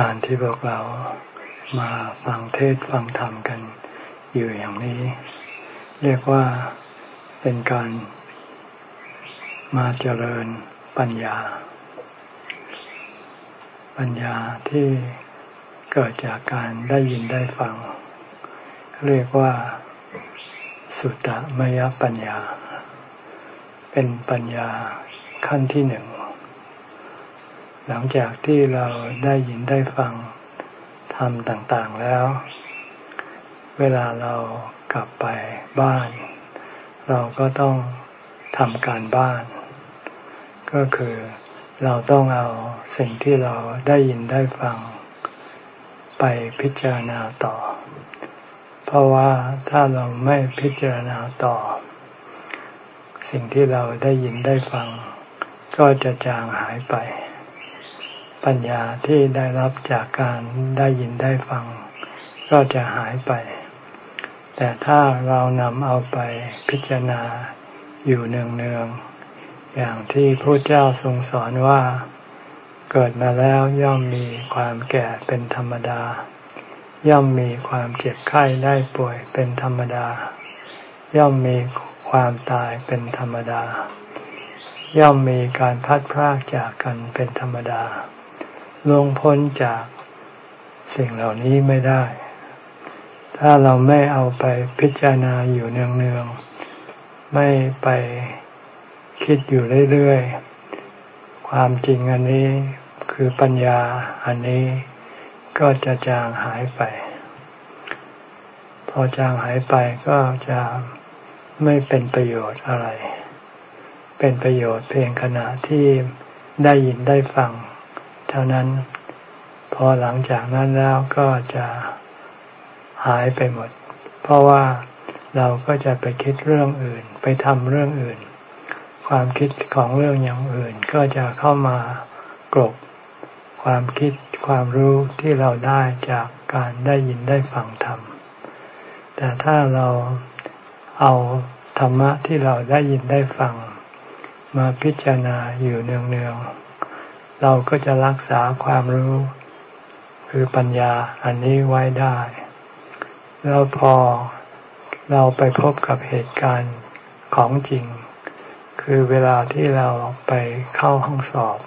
การที่พวกเรามาฟังเทศฟังธรรมกันอยู่อย่างนี้ เรียกว่าเป็นการมาเจริญปัญญา ปัญญาที่เกิดจากการได้ยินได้ฟัง เรียกว่าสุตตมยปัญญา เป็นปัญญาขั้นที่หนึ่ง หลังจากที่เราได้ยินได้ฟังทำต่างๆแล้ว เวลาเรากลับไปบ้าน เราก็ต้องทำการบ้าน ก็คือเราต้องเอาสิ่งที่เราได้ยินได้ฟัง ไปพิจารณาต่อ เพราะว่าถ้าเราไม่พิจารณาต่อ สิ่งที่เราได้ยินได้ฟัง ก็จะจางหายไป ปัญญาที่ได้รับจากการได้ยินได้ฟัง ก็จะหายไป แต่ถ้าเรานำเอาไปพิจารณาอยู่เนืองๆอย่างที่พระเจ้าทรงสอนว่า เกิดมาแล้วย่อมมีความแก่เป็นธรรมดา ย่อมมีความเจ็บไข้ได้ป่วยเป็นธรรมดา ย่อมมีความตายเป็นธรรมดาย่อมมีการพัดพรากจากกันเป็นธรรมดา ลงพ้นจากสิ่งเหล่านี้ไม่ได้ ถ้าเราไม่เอาไปพิจารณาอยู่เนืองๆ ไม่ไปคิดอยู่เรื่อยๆ ความจริงอันนี้คือปัญญาอันนี้ก็จะจางหายไป พอจางหายไปก็จะไม่เป็นประโยชน์อะไร เป็นประโยชน์เพียงขณะที่ได้ยินได้ฟัง เท่านั้น พอหลังจากนั้นแล้วก็จะหายไปหมด เพราะว่าเราก็จะไปคิดเรื่องอื่น ไปทำเรื่องอื่น ความคิดของเรื่องอย่างอื่นก็จะเข้ามากรบความคิดความรู้ที่เราได้จากการได้ยินได้ฟังธรรม แต่ถ้าเราเอาธรรมะที่เราได้ยินได้ฟัง มาพิจารณาอยู่เนืองๆ เราก็จะรักษาความรู้ คือปัญญาอันนี้ไว้ได้ แล้วพอเราไปพบกับเหตุการณ์ของจริง คือเวลาที่เราไปเข้าห้องสอบ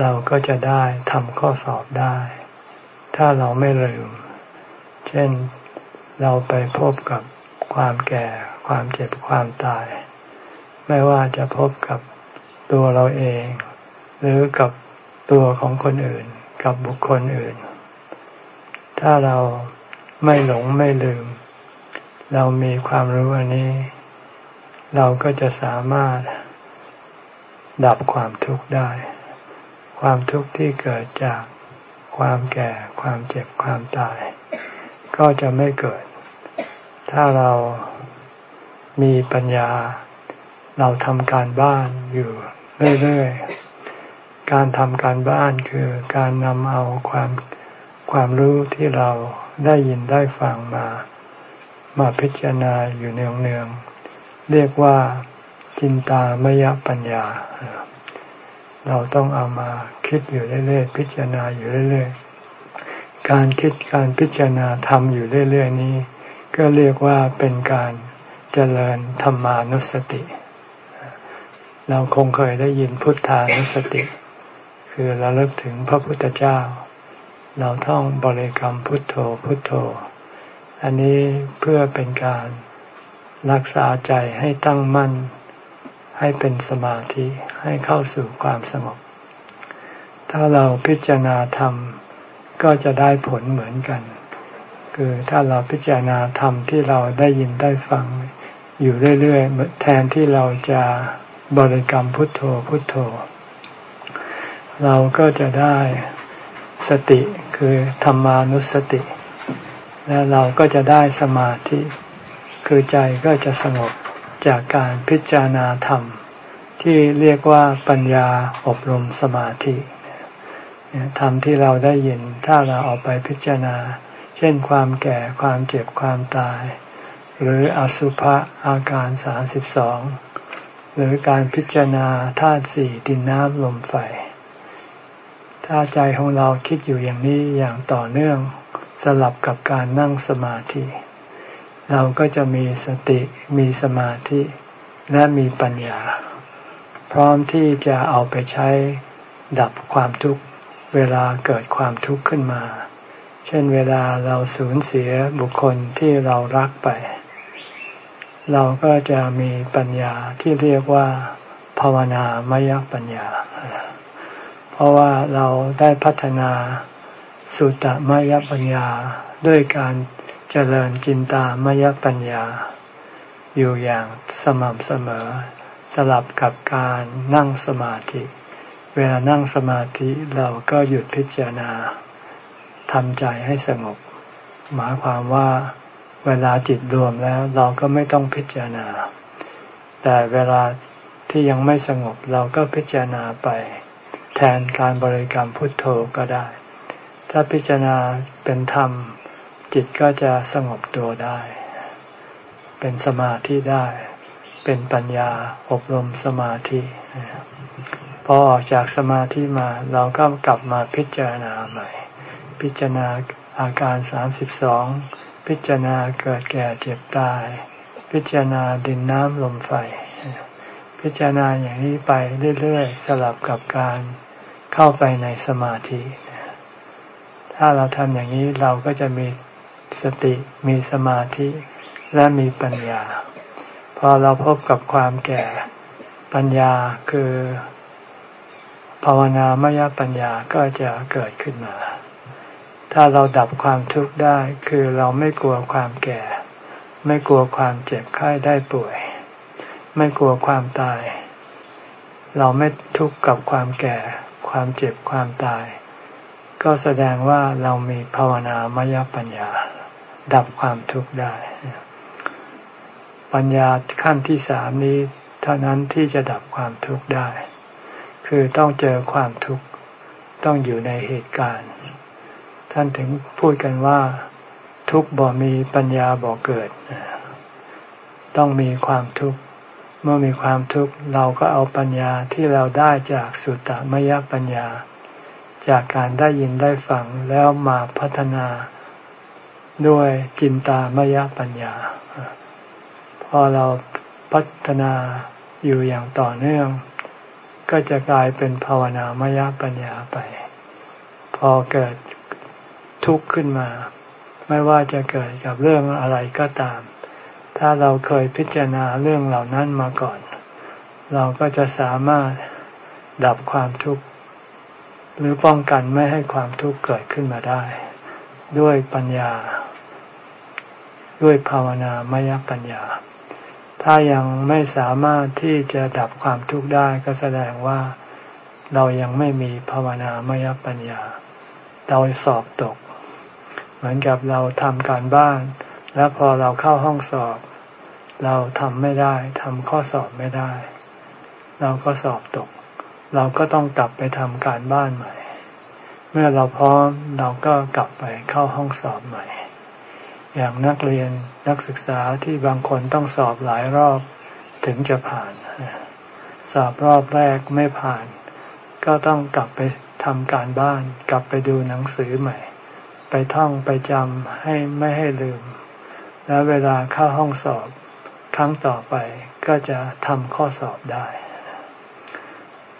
เราก็จะได้ทำข้อสอบได้ ถ้าเราไม่ลืม เช่นเราไปพบกับความแก่ ความเจ็บความตาย ไม่ว่าจะพบกับตัวเราเอง รือกับตัวของคนอื่น กับบุคคลอื่น ถ้าเราไม่หลงไม่ลืม เรามีความรู้อันนี้ เราก็จะสามารถดับความทุกข์ได้ ความทุกข์ที่เกิดจากความแก่ความเจ็บความตาย ก็จะไม่เกิด ถ้าเรามีปัญญา เราทำการบ้านอยู่เรื่อย ๆ การทำการบ้านคือการนำเอาความความรู้ที่เราได้ยินได้ฟังมา มาพิจารณาอยู่เนืองๆเรียกว่าจินตามยปัญญา เราต้องเอามาคิดอยู่เรื่อยๆพิจารณาอยู่เรื่อยๆการคิดการพิจารณาทำอยู่เรื่อยๆนี้ ก็เรียกว่าเป็นการเจริญธรรมานุสติ เราคงเคยได้ยินพุทธานุสติ คือเราเลิกถึงพระพุทธเจ้า เราท่องบริกรรมพุทโธพุทโธ อันนี้เพื่อเป็นการรักษาใจให้ตั้งมั่น ให้เป็นสมาธิให้เข้าสู่ความสงบ ถ้าเราพิจารณาธรรมก็จะได้ผลเหมือนกัน คือถ้าเราพิจารณาธรรมที่เราได้ยินได้ฟังอยู่เรื่อยๆแทนที่เราจะบริกรรมพุทโธพุทโธ เราก็จะได้สติคือธรรมานุสติ และเราก็จะได้สมาธิ คือใจก็จะสงบจากการพิจารณาธรรม ที่เรียกว่าปัญญาอบรมสมาธิธรรมที่เราได้ยินถ้าเราเอาไปพิจารณา เช่นความแก่ความเจ็บความตาย หรืออสุภะอาการสามสิบสองหรือการพิจารณาธาตุสี่ดินน้ำลมไฟ ถ้าใจของเราคิดอยู่อย่างนี้อย่างต่อเนื่องสลับกับการนั่งสมาธิ เราก็จะมีสติมีสมาธิและมีปัญญา พร้อมที่จะเอาไปใช้ดับความทุกข์เวลาเกิดความทุกข์ขึ้นมา เช่นเวลาเราสูญเสียบุคคลที่เรารักไป เราก็จะมีปัญญาที่เรียกว่า ภาวนามยปัญญา เพราะว่าเราได้พัฒนาสุตตมยปัญญาด้วยการเจริญจินตามยปัญญา อยู่อย่างสม่ำเสมอ สลับกับการนั่งสมาธิ เวลานั่งสมาธิเราก็หยุดพิจารณาทำใจให้สงบ หมายความว่าเวลาจิตรวมแล้วเราก็ไม่ต้องพิจารณา แต่เวลาที่ยังไม่สงบเราก็พิจารณาไป แทนการบริกรรมพุทโธก็ได้ ถ้าพิจารณาเป็นธรรม จิตก็จะสงบตัวได้ เป็นสมาธิได้ เป็นปัญญาอบรมสมาธิพอออกจากสมาธิมาเราก็กลับมาพิจารณาใหม่ พิจารณาอาการสามสิบสองพิจารณาเกิดแก่เจ็บตาย พิจารณาดินน้ำลมไฟ พิจารณาอย่างนี้ไปเรื่อยๆ สลับกับการ เข้าไปในสมาธิ ถ้าเราทำอย่างนี้เราก็จะมีสติมีสมาธิและมีปัญญา พอเราพบกับความแก่ปัญญาคือ ภาวนามยปัญญาก็จะเกิดขึ้นมา ถ้าเราดับความทุกข์ได้คือเราไม่กลัวความแก่ ไม่กลัวความเจ็บไข้ได้ป่วย ไม่กลัวความตาย เราไม่ทุกข์กับความแก่ ความเจ็บความตาย ก็แสดงว่าเรามีภาวนามยปัญญา ดับความทุกข์ได้ ปัญญาขั้นที่สามนี้เท่านั้นที่จะดับความทุกข์ได้ คือต้องเจอความทุกข์ต้องอยู่ในเหตุการณ์ ท่านถึงพูดกันว่า ทุกบ่มีปัญญาบ่เกิด ต้องมีความทุกข์ เมื่อมีความทุกข์เราก็เอาปัญญาที่เราได้จากสุตตมยปัญญา จากการได้ยินได้ฟังแล้วมาพัฒนา ด้วยจินตามยปัญญา พอเราพัฒนาอยู่อย่างต่อเนื่อง ก็จะกลายเป็นภาวนามยปัญญาไป พอเกิดทุกข์ขึ้นมา ไม่ว่าจะเกิดกับเรื่องอะไรก็ตาม ถ้าเราเคยพิจารณาเรื่องเหล่านั้นมาก่อน เราก็จะสามารถดับความทุกข์ หรือป้องกันไม่ให้ความทุกข์เกิดขึ้นมาได้ ด้วยปัญญา ด้วยภาวนามยปัญญา ถ้ายังไม่สามารถที่จะดับความทุกข์ได้ก็แสดงว่าเรายังไม่มีภาวนามยปัญญา เราสอบตก เหมือนกับเราทำการบ้าน แล้วพอเราเข้าห้องสอบ เราทำไม่ได้ทำข้อสอบไม่ได้ เราก็สอบตก เราก็ต้องกลับไปทำการบ้านใหม่ เมื่อเราพร้อมเราก็กลับไปเข้าห้องสอบใหม่ อย่างนักเรียนนักศึกษาที่บางคนต้องสอบหลายรอบถึงจะผ่าน สอบรอบแรกไม่ผ่าน ก็ต้องกลับไปทำการบ้าน กลับไปดูหนังสือใหม่ ไปท่องไปจำให้ไม่ให้ลืม แล้วเวลาเข้าห้องสอบครั้งต่อไปก็จะทำข้อสอบได้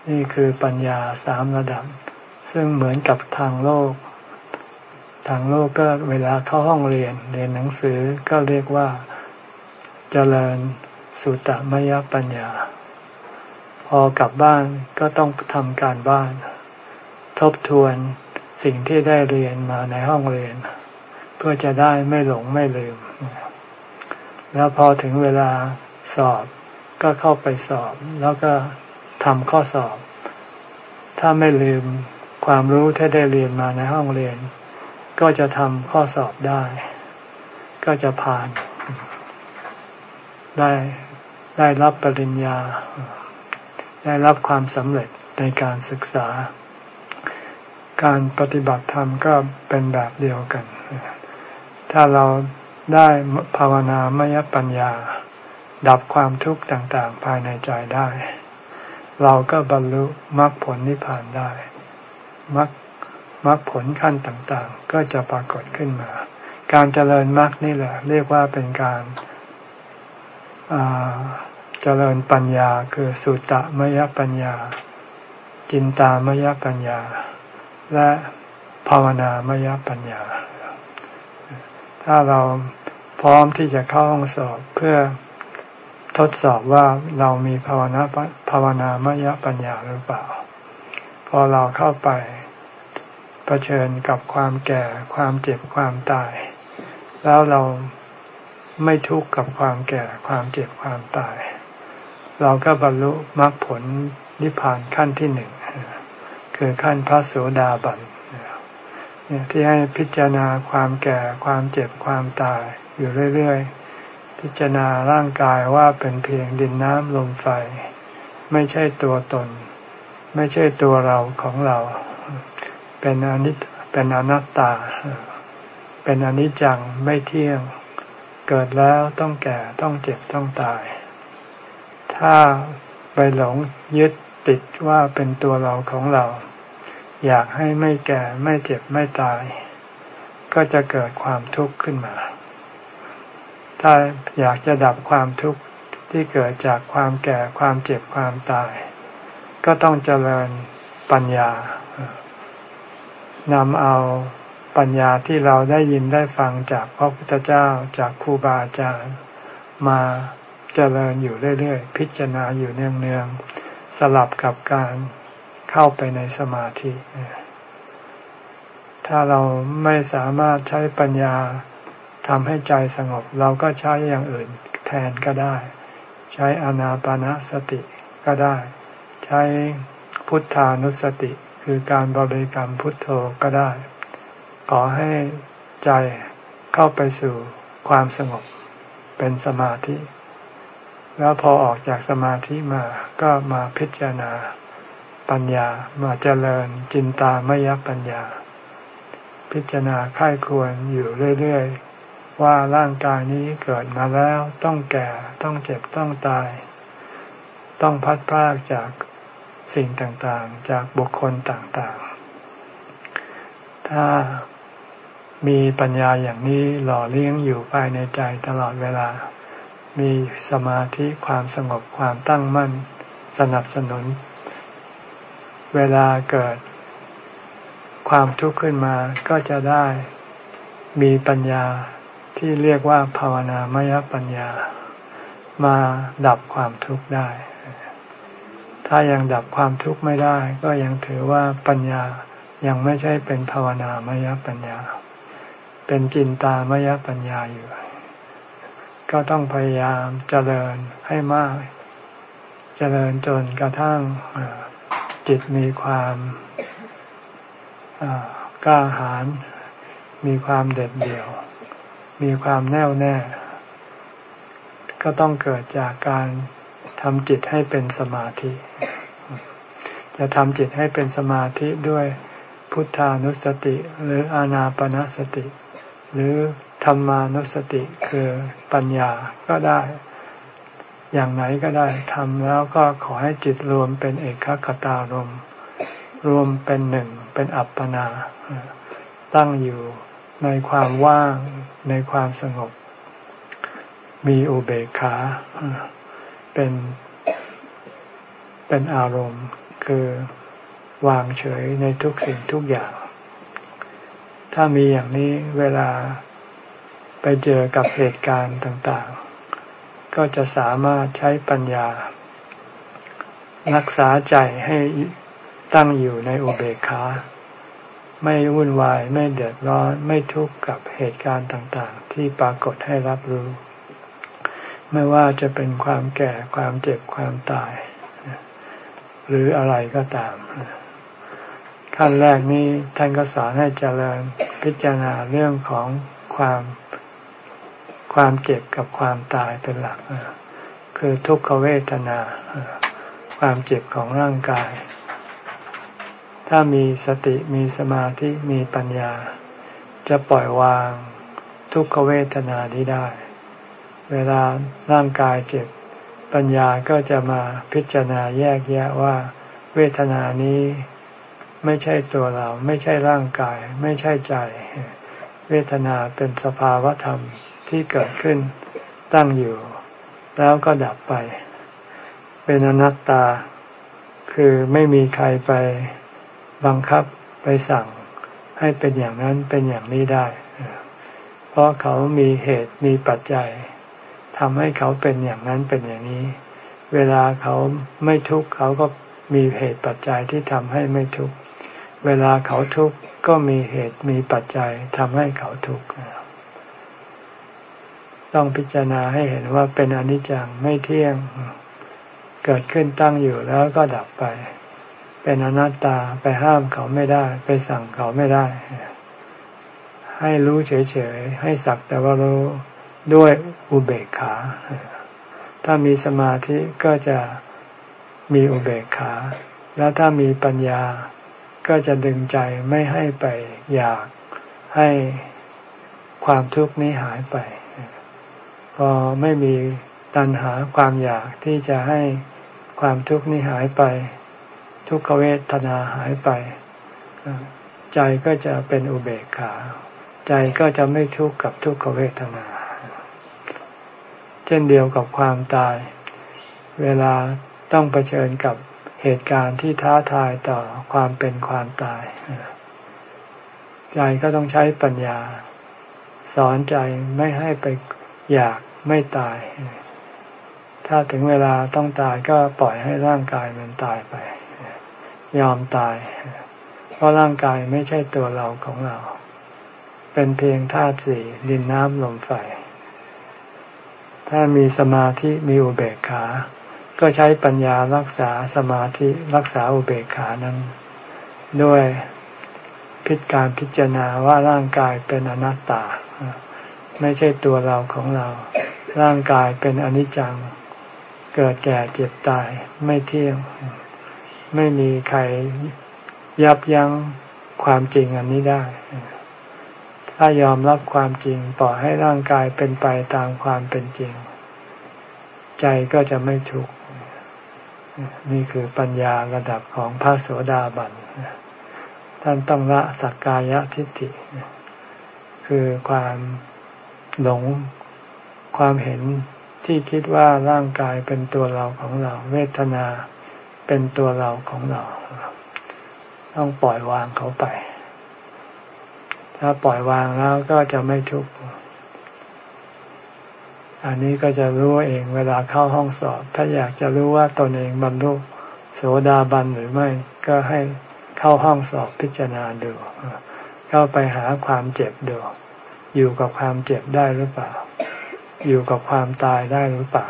นี่คือปัญญาสามระดับ ซึ่งเหมือนกับทางโลก ทางโลกก็เวลาเข้าห้องเรียน เรียนหนังสือก็เรียกว่าเจริญสุตตมยปัญญา พอกลับบ้านก็ต้องทำการบ้าน ทบทวนสิ่งที่ได้เรียนมาในห้องเรียน เพื่อจะได้ไม่หลงไม่ลืม แล้วพอถึงเวลาสอบก็เข้าไปสอบ แล้วก็ทำข้อสอบ ถ้าไม่ลืมความรู้ที่ได้เรียนมาในห้องเรียน ก็จะทำข้อสอบได้ ก็จะผ่าน ได้ได้รับปริญญา ได้รับความสำเร็จในการศึกษา การปฏิบัติธรรมก็เป็นแบบเดียวกัน ถ้าเราได้ภาวนามยปัญญา ดับความทุกข์ต่างๆ ภายในใจได้ เราก็บรรลุมรรคผลนิพพานได้มรรคมรรคผลขั้นต่างๆ ก็จะปรากฏขึ้นมา การเจริญมรรคนี่แหละ เรียกว่าเป็นการเจริญปัญญาคือสุตตมยปัญญา จินตามยปัญญา และภาวนามยปัญญา ถ้าเราพร้อมที่จะเข้าห้องสอบเพื่อทดสอบว่าเรามีภาวนาภาวนามยปัญญาหรือเปล่า พอเราเข้าไปเผชิญกับความแก่ความเจ็บความตาย แล้วเราไม่ทุกข์กับความแก่ความเจ็บความตาย เราก็บรรลุมรรคผลนิพพานขั้นที่หนึ่งคือขั้นพระโสดาบัน ที่ให้พิจารณาความแก่ความเจ็บความตายอยู่เรื่อยๆ พิจารณาร่างกายว่าเป็นเพียงดินน้ำลมไฟ ไม่ใช่ตัวตน ไม่ใช่ตัวเราของเรา เป็นอนิจเป็นอนัตตา เป็นอนิจจังไม่เที่ยง เกิดแล้วต้องแก่ต้องเจ็บต้องตาย ถ้าไปหลงยึดติดว่าเป็นตัวเราของเรา อยากให้ไม่แก่ไม่เจ็บไม่ตาย ก็จะเกิดความทุกข์ขึ้นมา ถ้าอยากจะดับความทุกข์ที่เกิดจากความแก่ความเจ็บความตาย ก็ต้องเจริญปัญญานำเอาปัญญาที่เราได้ยินได้ฟังจากพระพุทธเจ้าจากครูบาอาจารย์ มาเจริญอยู่เรื่อยๆ พิจารณาอยู่เนืองๆสลับกับการ เข้าไปในสมาธิ ถ้าเราไม่สามารถใช้ปัญญาทำให้ใจสงบ เราก็ใช้อย่างอื่นแทนก็ได้ ใช้อนาปานาสติก็ได้ ใช้พุทธานุสติ คือการบริกรรมพุทโธก็ได้ ขอให้ใจเข้าไปสู่ความสงบเป็นสมาธิ แล้วพอออกจากสมาธิมาก็มาพิจารณา ปัญญามาเจริญจินตามยปัญญา พิจารณาค่ายควรอยู่เรื่อยๆ ว่าร่างกายนี้เกิดมาแล้วต้องแก่ต้องเจ็บต้องตาย ต้องพัดพรากจากสิ่งต่างๆ จากบุคคลต่างๆ ถ้ามีปัญญาอย่างนี้หล่อเลี้ยงอยู่ภายในใจตลอดเวลา มีสมาธิความสงบความตั้งมั่น สนับสนุน เวลาเกิดความทุกข์ขึ้นมาก็จะได้มีปัญญาที่เรียกว่าภาวนามยปัญญา มาดับความทุกข์ได้ ถ้ายังดับความทุกข์ไม่ได้ ก็ยังถือว่าปัญญายังไม่ใช่เป็นภาวนามยปัญญา เป็นจินตามยปัญญาอยู่ ก็ต้องพยายามเจริญให้มาก เจริญจนกระทั่ง จิตมีความกล้าหาญมีความเด็ดเดี่ยว มีความแน่วแน่ ก็ต้องเกิดจากการทำจิตให้เป็นสมาธิ จะทำจิตให้เป็นสมาธิด้วยพุทธานุสติ หรืออานาปนาสติ หรือธรรมานุสติคือปัญญาก็ได้ อย่างไหนก็ได้ทำแล้วก็ขอให้จิตรวมเป็นเอกคตารมรวมเป็นหนึ่งเป็นอัปปนา ตั้งอยู่ในความว่างในความสงบ มีอุเบกขาเป็นเป็นอารมณ์ คือวางเฉยในทุกสิ่งทุกอย่าง ถ้ามีอย่างนี้เวลาไปเจอกับเหตุการณ์ต่าง ก็จะสามารถใช้ปัญญา รักษาใจให้ตั้งอยู่ในอุเบกขา ไม่วุ่นวายไม่เดือดร้อนไม่ทุกข์กับเหตุการณ์ต่างๆ ที่ปรากฏให้รับรู้ ไม่ว่าจะเป็นความแก่ความเจ็บความตาย หรืออะไรก็ตาม ขั้นแรกนี้ท่านก็สอนให้เจริญพิจารณาเรื่องของความ ความเจ็บกับความตายเป็นหลัก คือทุกขเวทนา ความเจ็บของร่างกาย ถ้ามีสติมีสมาธิมีปัญญา จะปล่อยวางทุกขเวทนานี้ได้ เวลาร่างกายเจ็บ ปัญญาก็จะมาพิจารณาแยกแยะว่า เวทนานี้ไม่ใช่ตัวเรา ไม่ใช่ร่างกาย ไม่ใช่ใจ เวทนาเป็นสภาวะธรรม ที่เกิดขึ้นตั้งอยู่ แล้วก็ดับไป เป็นอนัตตา คือไม่มีใครไปบังคับไปสั่งให้เป็นอย่างนั้นเป็นอย่างนี้ได้ เพราะเขามีเหตุมีปัจจัยทำให้เขาเป็นอย่างนั้นเป็นอย่างนี้ เวลาเขาไม่ทุกข์เขาก็มีเหตุปัจจัยที่ทำให้ไม่ทุกข์ เวลาเขาทุกข์ก็มีเหตุมีปัจจัยทำให้เขาทุกข์ ต้องพิจารณาให้เห็นว่าเป็นอนิจจังไม่เที่ยง เกิดขึ้นตั้งอยู่แล้วก็ดับไป เป็นอนัตตาไปห้ามเขาไม่ได้ ไปสั่งเขาไม่ได้ ให้รู้เฉยๆ ให้สักแต่ว่ารู้ด้วยอุเบกขา ถ้ามีสมาธิก็จะมีอุเบกขา แล้วถ้ามีปัญญาก็จะดึงใจไม่ให้ไปอยากให้ความทุกข์นี้หายไป พอไม่มีตัณหาความอยากที่จะให้ความทุกข์นี้หายไป ทุกขเวทนาหายไป ใจก็จะเป็นอุเบกขา ใจก็จะไม่ทุกข์กับทุกขเวทนา เช่นเดียวกับความตาย เวลาต้องเผชิญกับเหตุการณ์ที่ท้าทายต่อความเป็นความตาย ใจก็ต้องใช้ปัญญา สอนใจไม่ให้ไป อยากไม่ตาย ถ้าถึงเวลาต้องตายก็ปล่อยให้ร่างกายมันตายไป ยอมตาย เพราะร่างกายไม่ใช่ตัวเราของเรา เป็นเพียงธาตุสี่ดินน้ำลมไฟ ถ้ามีสมาธิมีอุเบกขา ก็ใช้ปัญญารักษาสมาธิรักษาอุเบกขานั้น ด้วยพิจารพิจารณาว่าร่างกายเป็นอนัตตา ไม่ใช่ตัวเราของเรา ร่างกายเป็นอนิจจัง เกิดแก่เจ็บตายไม่เที่ยง ไม่มีใครยับยั้งความจริงอันนี้ได้ ถ้ายอมรับความจริงปล่อยให้ร่างกายเป็นไปตามความเป็นจริง ใจก็จะไม่ทุกข์ นี่คือปัญญาระดับของพระโสดาบัน ท่านต้องละสักกายทิฏฐิ คือความ หลงความเห็นที่คิดว่าร่างกายเป็นตัวเราของเรา เวทนาเป็นตัวเราของเรา ต้องปล่อยวางเขาไป ถ้าปล่อยวางแล้วก็จะไม่ทุกข์อันนี้ก็จะรู้เองเวลาเข้าห้องสอบ ถ้าอยากจะรู้ว่าตนเองบรรลุโสดาบันหรือไม่ ก็ให้เข้าห้องสอบพิจารณาดู เข้าไปหาความเจ็บดู อยู่กับความเจ็บได้หรือเปล่า อยู่กับความตายได้หรือเปล่า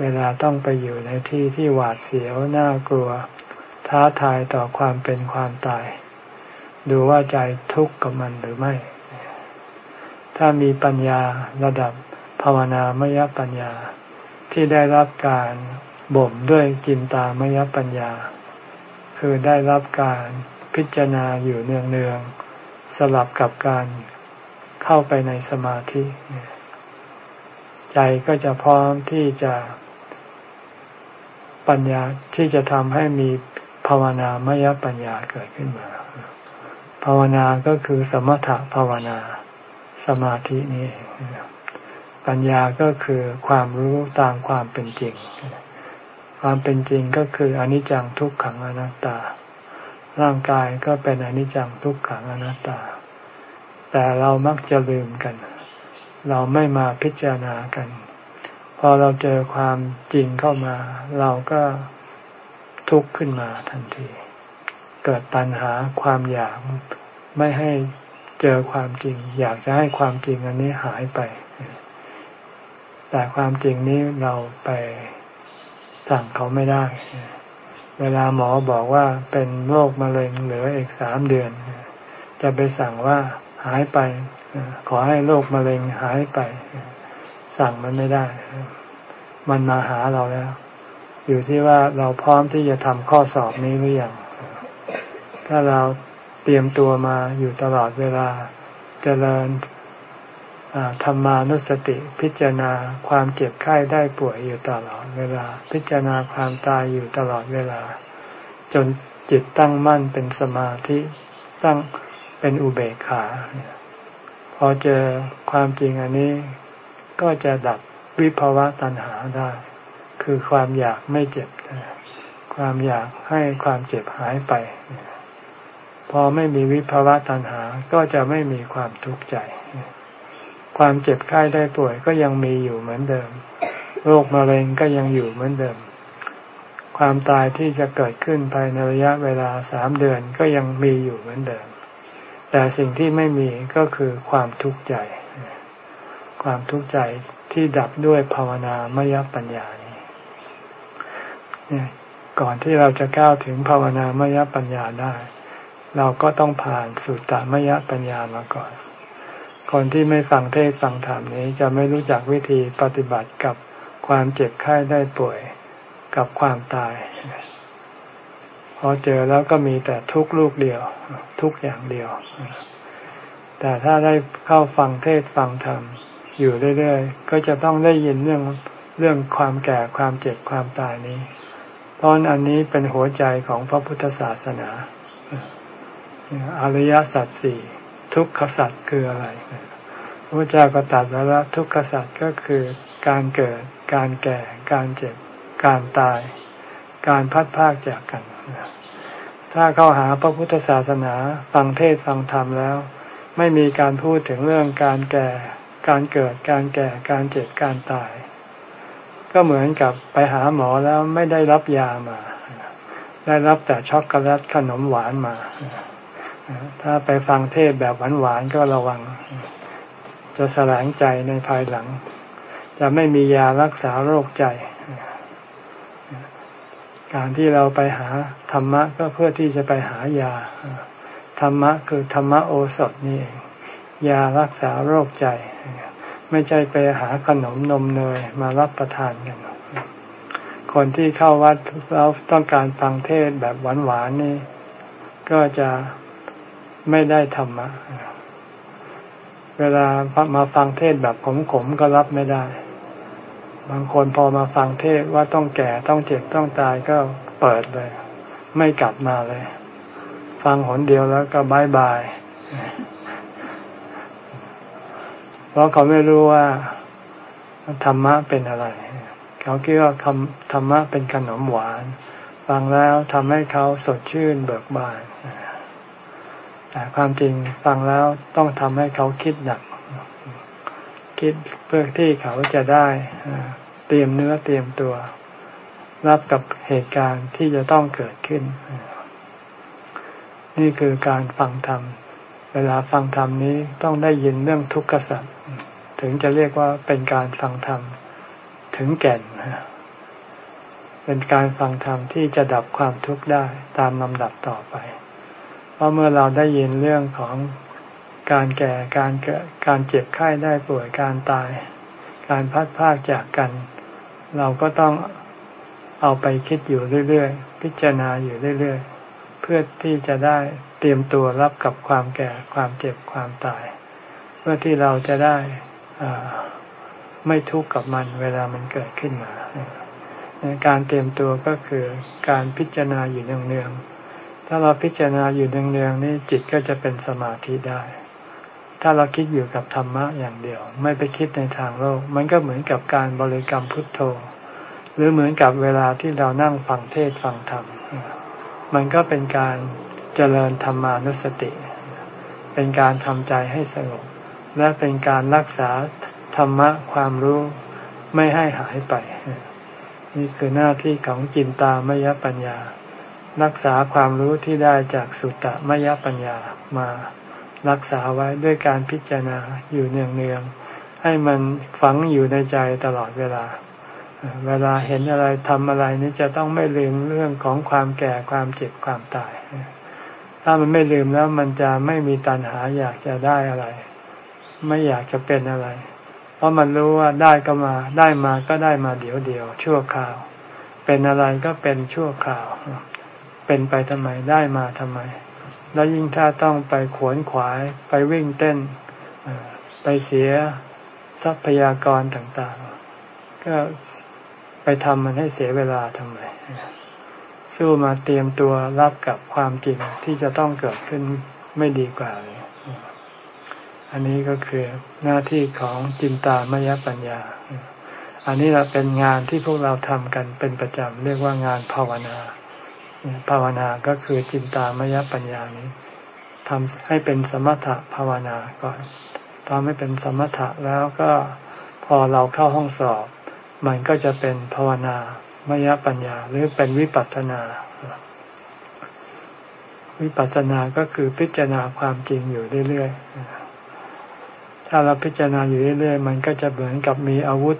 เวลาต้องไปอยู่ในที่ที่หวาดเสียวน่ากลัว ท้าทายต่อความเป็นความตาย ดูว่าใจทุกข์กับมันหรือไม่ ถ้ามีปัญญาระดับภาวนามยปัญญาที่ได้รับการบ่มด้วยจินตามยปัญญา คือได้รับการพิจารณาอยู่เนืองๆสลับกับการ เข้าไปในสมาธิ ใจก็จะพร้อมที่จะปัญญาที่จะทำให้มีภาวนามยปัญญาเกิดขึ้นมา ภาวนาก็คือสมถะภาวนา สมาธินี่ปัญญาก็คือความรู้ตามความเป็นจริง ความเป็นจริงก็คืออนิจจังทุกขังอนัตตา ร่างกายก็เป็นอนิจจังทุกขังอนัตตา แต่เรามักจะลืมกัน เราไม่มาพิจารณากัน พอเราเจอความจริงเข้ามา เราก็ทุกข์ขึ้นมาทันที เกิดตัณหาความอยากไม่ให้เจอความจริง อยากจะให้ความจริงอันนี้หายไป แต่ความจริงนี้เราไปสั่งเขาไม่ได้ เวลาหมอบอกว่าเป็นโรคมะเร็งเหลืออีกสามเดือน จะไปสั่งว่า หายไป ขอให้โรคมะเร็งหายไป สั่งมันไม่ได้ มันมาหาเราแล้ว อยู่ที่ว่าเราพร้อมที่จะทำข้อสอบนี้หรือยัง ถ้าเราเตรียมตัวมาอยู่ตลอดเวลาเจริญธรรมานุสติพิจารณาความเจ็บไข้ได้ป่วยอยู่ตลอดเวลา พิจารณาความตายอยู่ตลอดเวลา จนจิตตั้งมั่นเป็นสมาธิตั้ง เป็นอุเบกขา พอเจอความจริงอันนี้ก็จะดับวิภาวะตัณหาได้ คือความอยากไม่เจ็บ ความอยากให้ความเจ็บหายไป พอไม่มีวิภาวะตัณหาก็จะไม่มีความทุกข์ใจ ความเจ็บไข้ได้ป่วยก็ยังมีอยู่เหมือนเดิม โรคมะเร็งก็ยังอยู่เหมือนเดิม ความตายที่จะเกิดขึ้นภายในระยะเวลาสามเดือนก็ยังมีอยู่เหมือนเดิม แต่สิ่งที่ไม่มีก็คือความทุกข์ใจ ความทุกข์ใจที่ดับด้วยภาวนามยปัญญานี้ก่อนที่เราจะก้าวถึงภาวนามยปัญญาได้ เราก็ต้องผ่านสุตตมยปัญญามาก่อน คนที่ไม่ฟังเทศฟังธรรมนี้จะไม่รู้จักวิธีปฏิบัติกับความเจ็บไข้ได้ป่วยกับความตาย พอเจอแล้วก็มีแต่ทุกลูกเดียว ทุกอย่างเดียว แต่ถ้าได้เข้าฟังเทศฟังธรรมอยู่เรื่อยๆ ก็จะต้องได้ยินเรื่องเรื่องความแก่ความเจ็บความตายนี้ เพราะอันนี้เป็นหัวใจของพระพุทธศาสนาอริยสัจสี่ทุกขสัจคืออะไรพระเจ้าก็ตัดแล้วว่าทุกขสัจก็คือการเกิด การแก่ การเจ็บ การตาย การพัดพากจากกัน ถ้าเข้าหาพระพุทธศาสนาฟังเทศฟังธรรมแล้ว ไม่มีการพูดถึงเรื่องการแก่ การเกิดการแก่การเจ็บการตาย ก็เหมือนกับไปหาหมอแล้วไม่ได้รับยามา ได้รับแต่ช็อกโกแลตขนมหวานมา ถ้าไปฟังเทศแบบหวานๆก็ระวัง จะแสลงใจในภายหลัง จะไม่มียารักษาโรคใจ การที่เราไปหาธรรมะก็เพื่อที่จะไปหายา ธรรมะคือธรรมะโอสถนี่เองยารักษาโรคใจ ไม่ใช่ไปหาขนมนมเนยมารับประทานกันคนที่เข้าวัดแล้วต้องการฟังเทศแบบหวานๆนี่ ก็จะไม่ได้ธรรมะ เวลามาฟังเทศแบบขมๆก็รับไม่ได้ บางคนพอมาฟังเทศว่าต้องแก่ต้องเจ็บต้องตายก็เปิดเลย ไม่กลับมาเลย ฟังหนเดียวแล้วก็บายบายเพราะเขาไม่รู้ว่าธรรมะเป็นอะไร เขาคิดว่าคำธรรมะเป็นขนมหวาน ฟังแล้วทำให้เขาสดชื่นเบิกบานแต่ความจริงฟังแล้วต้องทำให้เขาคิดหนัก คิดเพื่อที่เขาจะได้เตรียมเนื้อเตรียมตัว รับกับเหตุการณ์ที่จะต้องเกิดขึ้น นี่คือการฟังธรรม เวลาฟังธรรมนี้ต้องได้ยินเรื่องทุกข์สัตว์ถึงจะเรียกว่าเป็นการฟังธรรมถึงแก่นเป็นการฟังธรรมที่จะดับความทุกข์ได้ตามลำดับต่อไป เพราะเมื่อเราได้ยินเรื่องของ การแก่การเกิดการเจ็บไข้ได้ป่วยการตาย การพัดพากจากกัน เราก็ต้องเอาไปคิดอยู่เรื่อยๆ พิจารณาอยู่เรื่อยๆ เพื่อที่จะได้เตรียมตัวรับกับความแก่ความเจ็บความตาย เพื่อที่เราจะได้ไม่ทุกข์กับมันเวลามันเกิดขึ้นมา การเตรียมตัวก็คือการพิจารณาอยู่เนืองๆถ้าเราพิจารณาอยู่เนืองๆนี่จิตก็จะเป็นสมาธิได้ ถ้าเราคิดอยู่กับธรรมะอย่างเดียว ไม่ไปคิดในทางโลก มันก็เหมือนกับการบริกรรมพุทโธ หรือเหมือนกับเวลาที่เรานั่งฟังเทศฟังธรรม มันก็เป็นการเจริญธรรมานุสติ เป็นการทำใจให้สงบ และเป็นการรักษาธรรมะความรู้ไม่ให้หายไป นี่คือหน้าที่ของจินตามยปัญญา รักษาความรู้ที่ได้จากสุตตมยปัญญามา รักษาไว้ด้วยการพิจารณาอยู่เนืองๆให้มันฝังอยู่ในใจตลอดเวลา เวลาเห็นอะไรทำอะไรนี่จะต้องไม่ลืมเรื่องของความแก่ความเจ็บความตาย ถ้ามันไม่ลืมแล้วมันจะไม่มีตัณหาอยากจะได้อะไร ไม่อยากจะเป็นอะไร เพราะมันรู้ว่าได้ก็มาได้มาก็ได้มาเดี๋ยวเดียวชั่วคราว เป็นอะไรก็เป็นชั่วคราว เป็นไปทำไมได้มาทำไม แล้วยิ่งถ้าต้องไปขวนขวาย ไปวิ่งเต้น ไปเสียทรัพยากรต่างๆ ก็ไปทำมันให้เสียเวลาทำไมสู้มาเตรียมตัวรับกับความจริงที่จะต้องเกิดขึ้นไม่ดีกว่าเลยอันนี้ก็คือหน้าที่ของจินตามยปัญญา อันนี้เราเป็นงานที่พวกเราทำกันเป็นประจำเรียกว่างานภาวนา ภาวนาก็คือจินตามยปัญญานี้ทำให้เป็นสมถะภาวนาก่อนทำให้เป็นสมถะแล้วก็พอเราเข้าห้องสอบ มันก็จะเป็นภาวนามยปัญญา หรือเป็นวิปัสสนา วิปัสสนาก็คือพิจารณาความจริงอยู่เรื่อยๆถ้าเราพิจารณาอยู่เรื่อยๆ มันก็จะเหมือนกับมีอาวุธ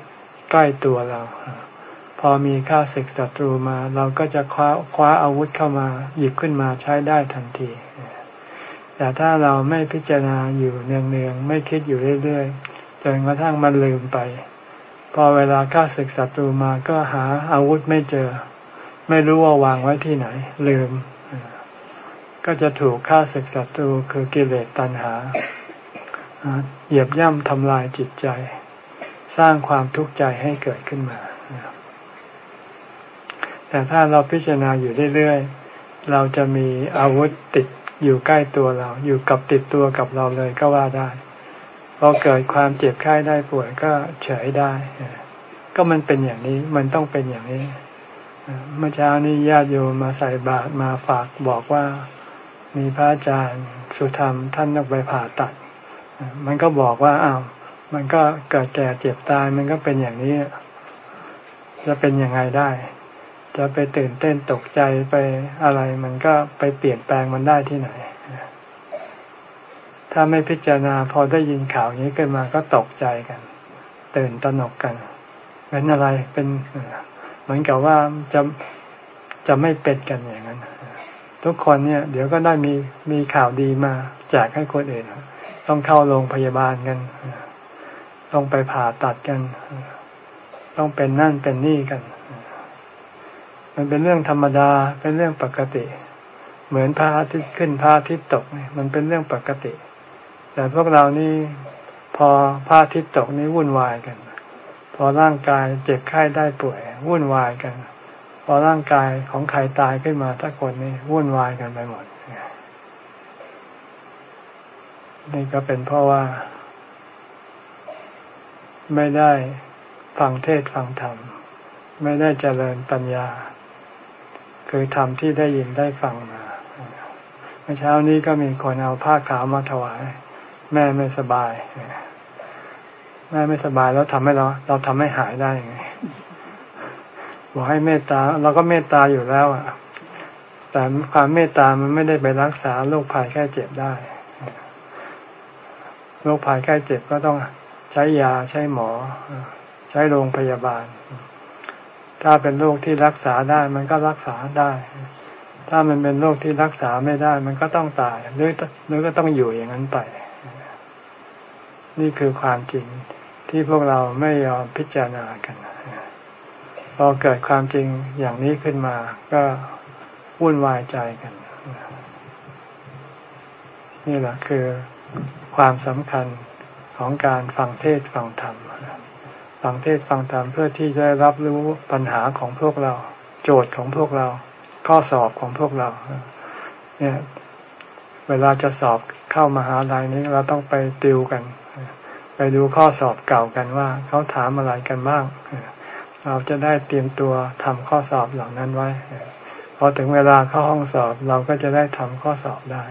ใกล้ตัวเรา อมีข้าศึกศัตรูมา เราก็จะคว้าคว้าอาวุธเข้ามาหยิบขึ้นมาใช้ได้ทันที แต่ถ้าเราไม่พิจารณาอยู่เนืองๆไม่คิดอยู่เรื่อยๆจนกระทั่งมันลืมไป พอเวลาข้าศึกศัตรูมาก็หาอาวุธไม่เจอ ไม่รู้ว่าวางไว้ที่ไหน ลืม ก็จะถูกข้าศึกศัตรูคือกิเลสตัณหาเหยียบย่ำทำลายจิตใจ สร้างความทุกข์ใจให้เกิดขึ้นมา แต่ถ้าเราพิจารณาอยู่เรื่อยๆ เราจะมีอาวุธติดอยู่ใกล้ตัวเรา อยู่กับติดตัวกับเราเลยก็ว่าได้พอเกิดความเจ็บไข้ได้ป่วยก็เฉยได้ ก็มันเป็นอย่างนี้มันต้องเป็นอย่างนี้ เมื่อเช้านี้ญาติโยมมาใส่บาตรมาฝากบอกว่ามีพระอาจารย์สุธรรมท่านต้องไปผ่าตัด มันก็บอกว่าอ้าวมันก็เกิดแก่เจ็บตายมันก็เป็นอย่างนี้ จะเป็นยังไงได้ จะไปตื่นเต้นตกใจไปอะไรมันก็ไปเปลี่ยนแปลงมันได้ที่ไหน ถ้าไม่พิจารณาพอได้ยินข่าวนี้ขึ้นมาก็ตกใจกัน ตื่นตระหนกกันเป็นอะไรเป็นเหมือนกับว่าจะจะไม่เป็นกันอย่างนั้น ทุกคนเนี่ย เดี๋ยวก็ได้มีมีข่าวดีมาแจกให้คนอื่นต้องเข้าโรงพยาบาลกัน ต้องไปผ่าตัดกัน ต้องเป็นนั่นเป็นนี่กัน มันเป็นเรื่องธรรมดา เป็นเรื่องปกติ เหมือนพระอาทิตย์ขึ้นพระอาทิตย์ตกนี่มันเป็นเรื่องปกติ แต่พวกเรานี่พอพระอาทิตย์ตกนี่วุ่นวายกัน พอร่างกายเจ็บไข้ได้ป่วย วุ่นวายกัน พอร่างกายของใครตายขึ้นมาถ้าคนนี่วุ่นวายกันไปหมดนี่ก็เป็นเพราะว่า ไม่ได้ฟังเทศฟังธรรม ไม่ได้เจริญปัญญา คือธรรมที่ได้ยินได้ฟังมาเมื่อเช้านี้ก็มีคนเอาผ้าขาวมาถวาย แม่ไม่สบาย แม่ไม่สบายแล้วทำให้เรา เราทำให้หายได้ยังไงบอกให้เมตตาเราก็เมตตาอยู่แล้วอะ แต่ความเมตตามันไม่ได้ไปรักษาโรคภัยแค่เจ็บได้โรคภัยแค่เจ็บก็ต้องใช้ยาใช้หมอ ใช้โรงพยาบาล ถ้าเป็นโรคที่รักษาได้มันก็รักษาได้ ถ้ามันเป็นโรคที่รักษาไม่ได้ มันก็ต้องตายหรือหรือก็ต้องอยู่อย่างนั้นไป นี่คือความจริงที่พวกเราไม่ยอมพิจารณากันพอเกิดความจริงอย่างนี้ขึ้นมา ก็วุ่นวายใจกัน นี่แหละคือความสำคัญของการฟังเทศฟังธรรม ฟังเทศฟังธรรมเพื่อที่จะรับรู้ปัญหาของพวกเรา โจทย์ของพวกเรา ข้อสอบของพวกเรา เนี่ยเวลาจะสอบเข้ามาหาลัยนี้เราต้องไปติวกัน ไปดูข้อสอบเก่ากันว่าเขาถามอะไรกันบ้างเราจะได้เตรียมตัวทำข้อสอบเหล่านั้นไว้พอถึงเวลาเข้าห้องสอบเราก็จะได้ทำข้อสอบได้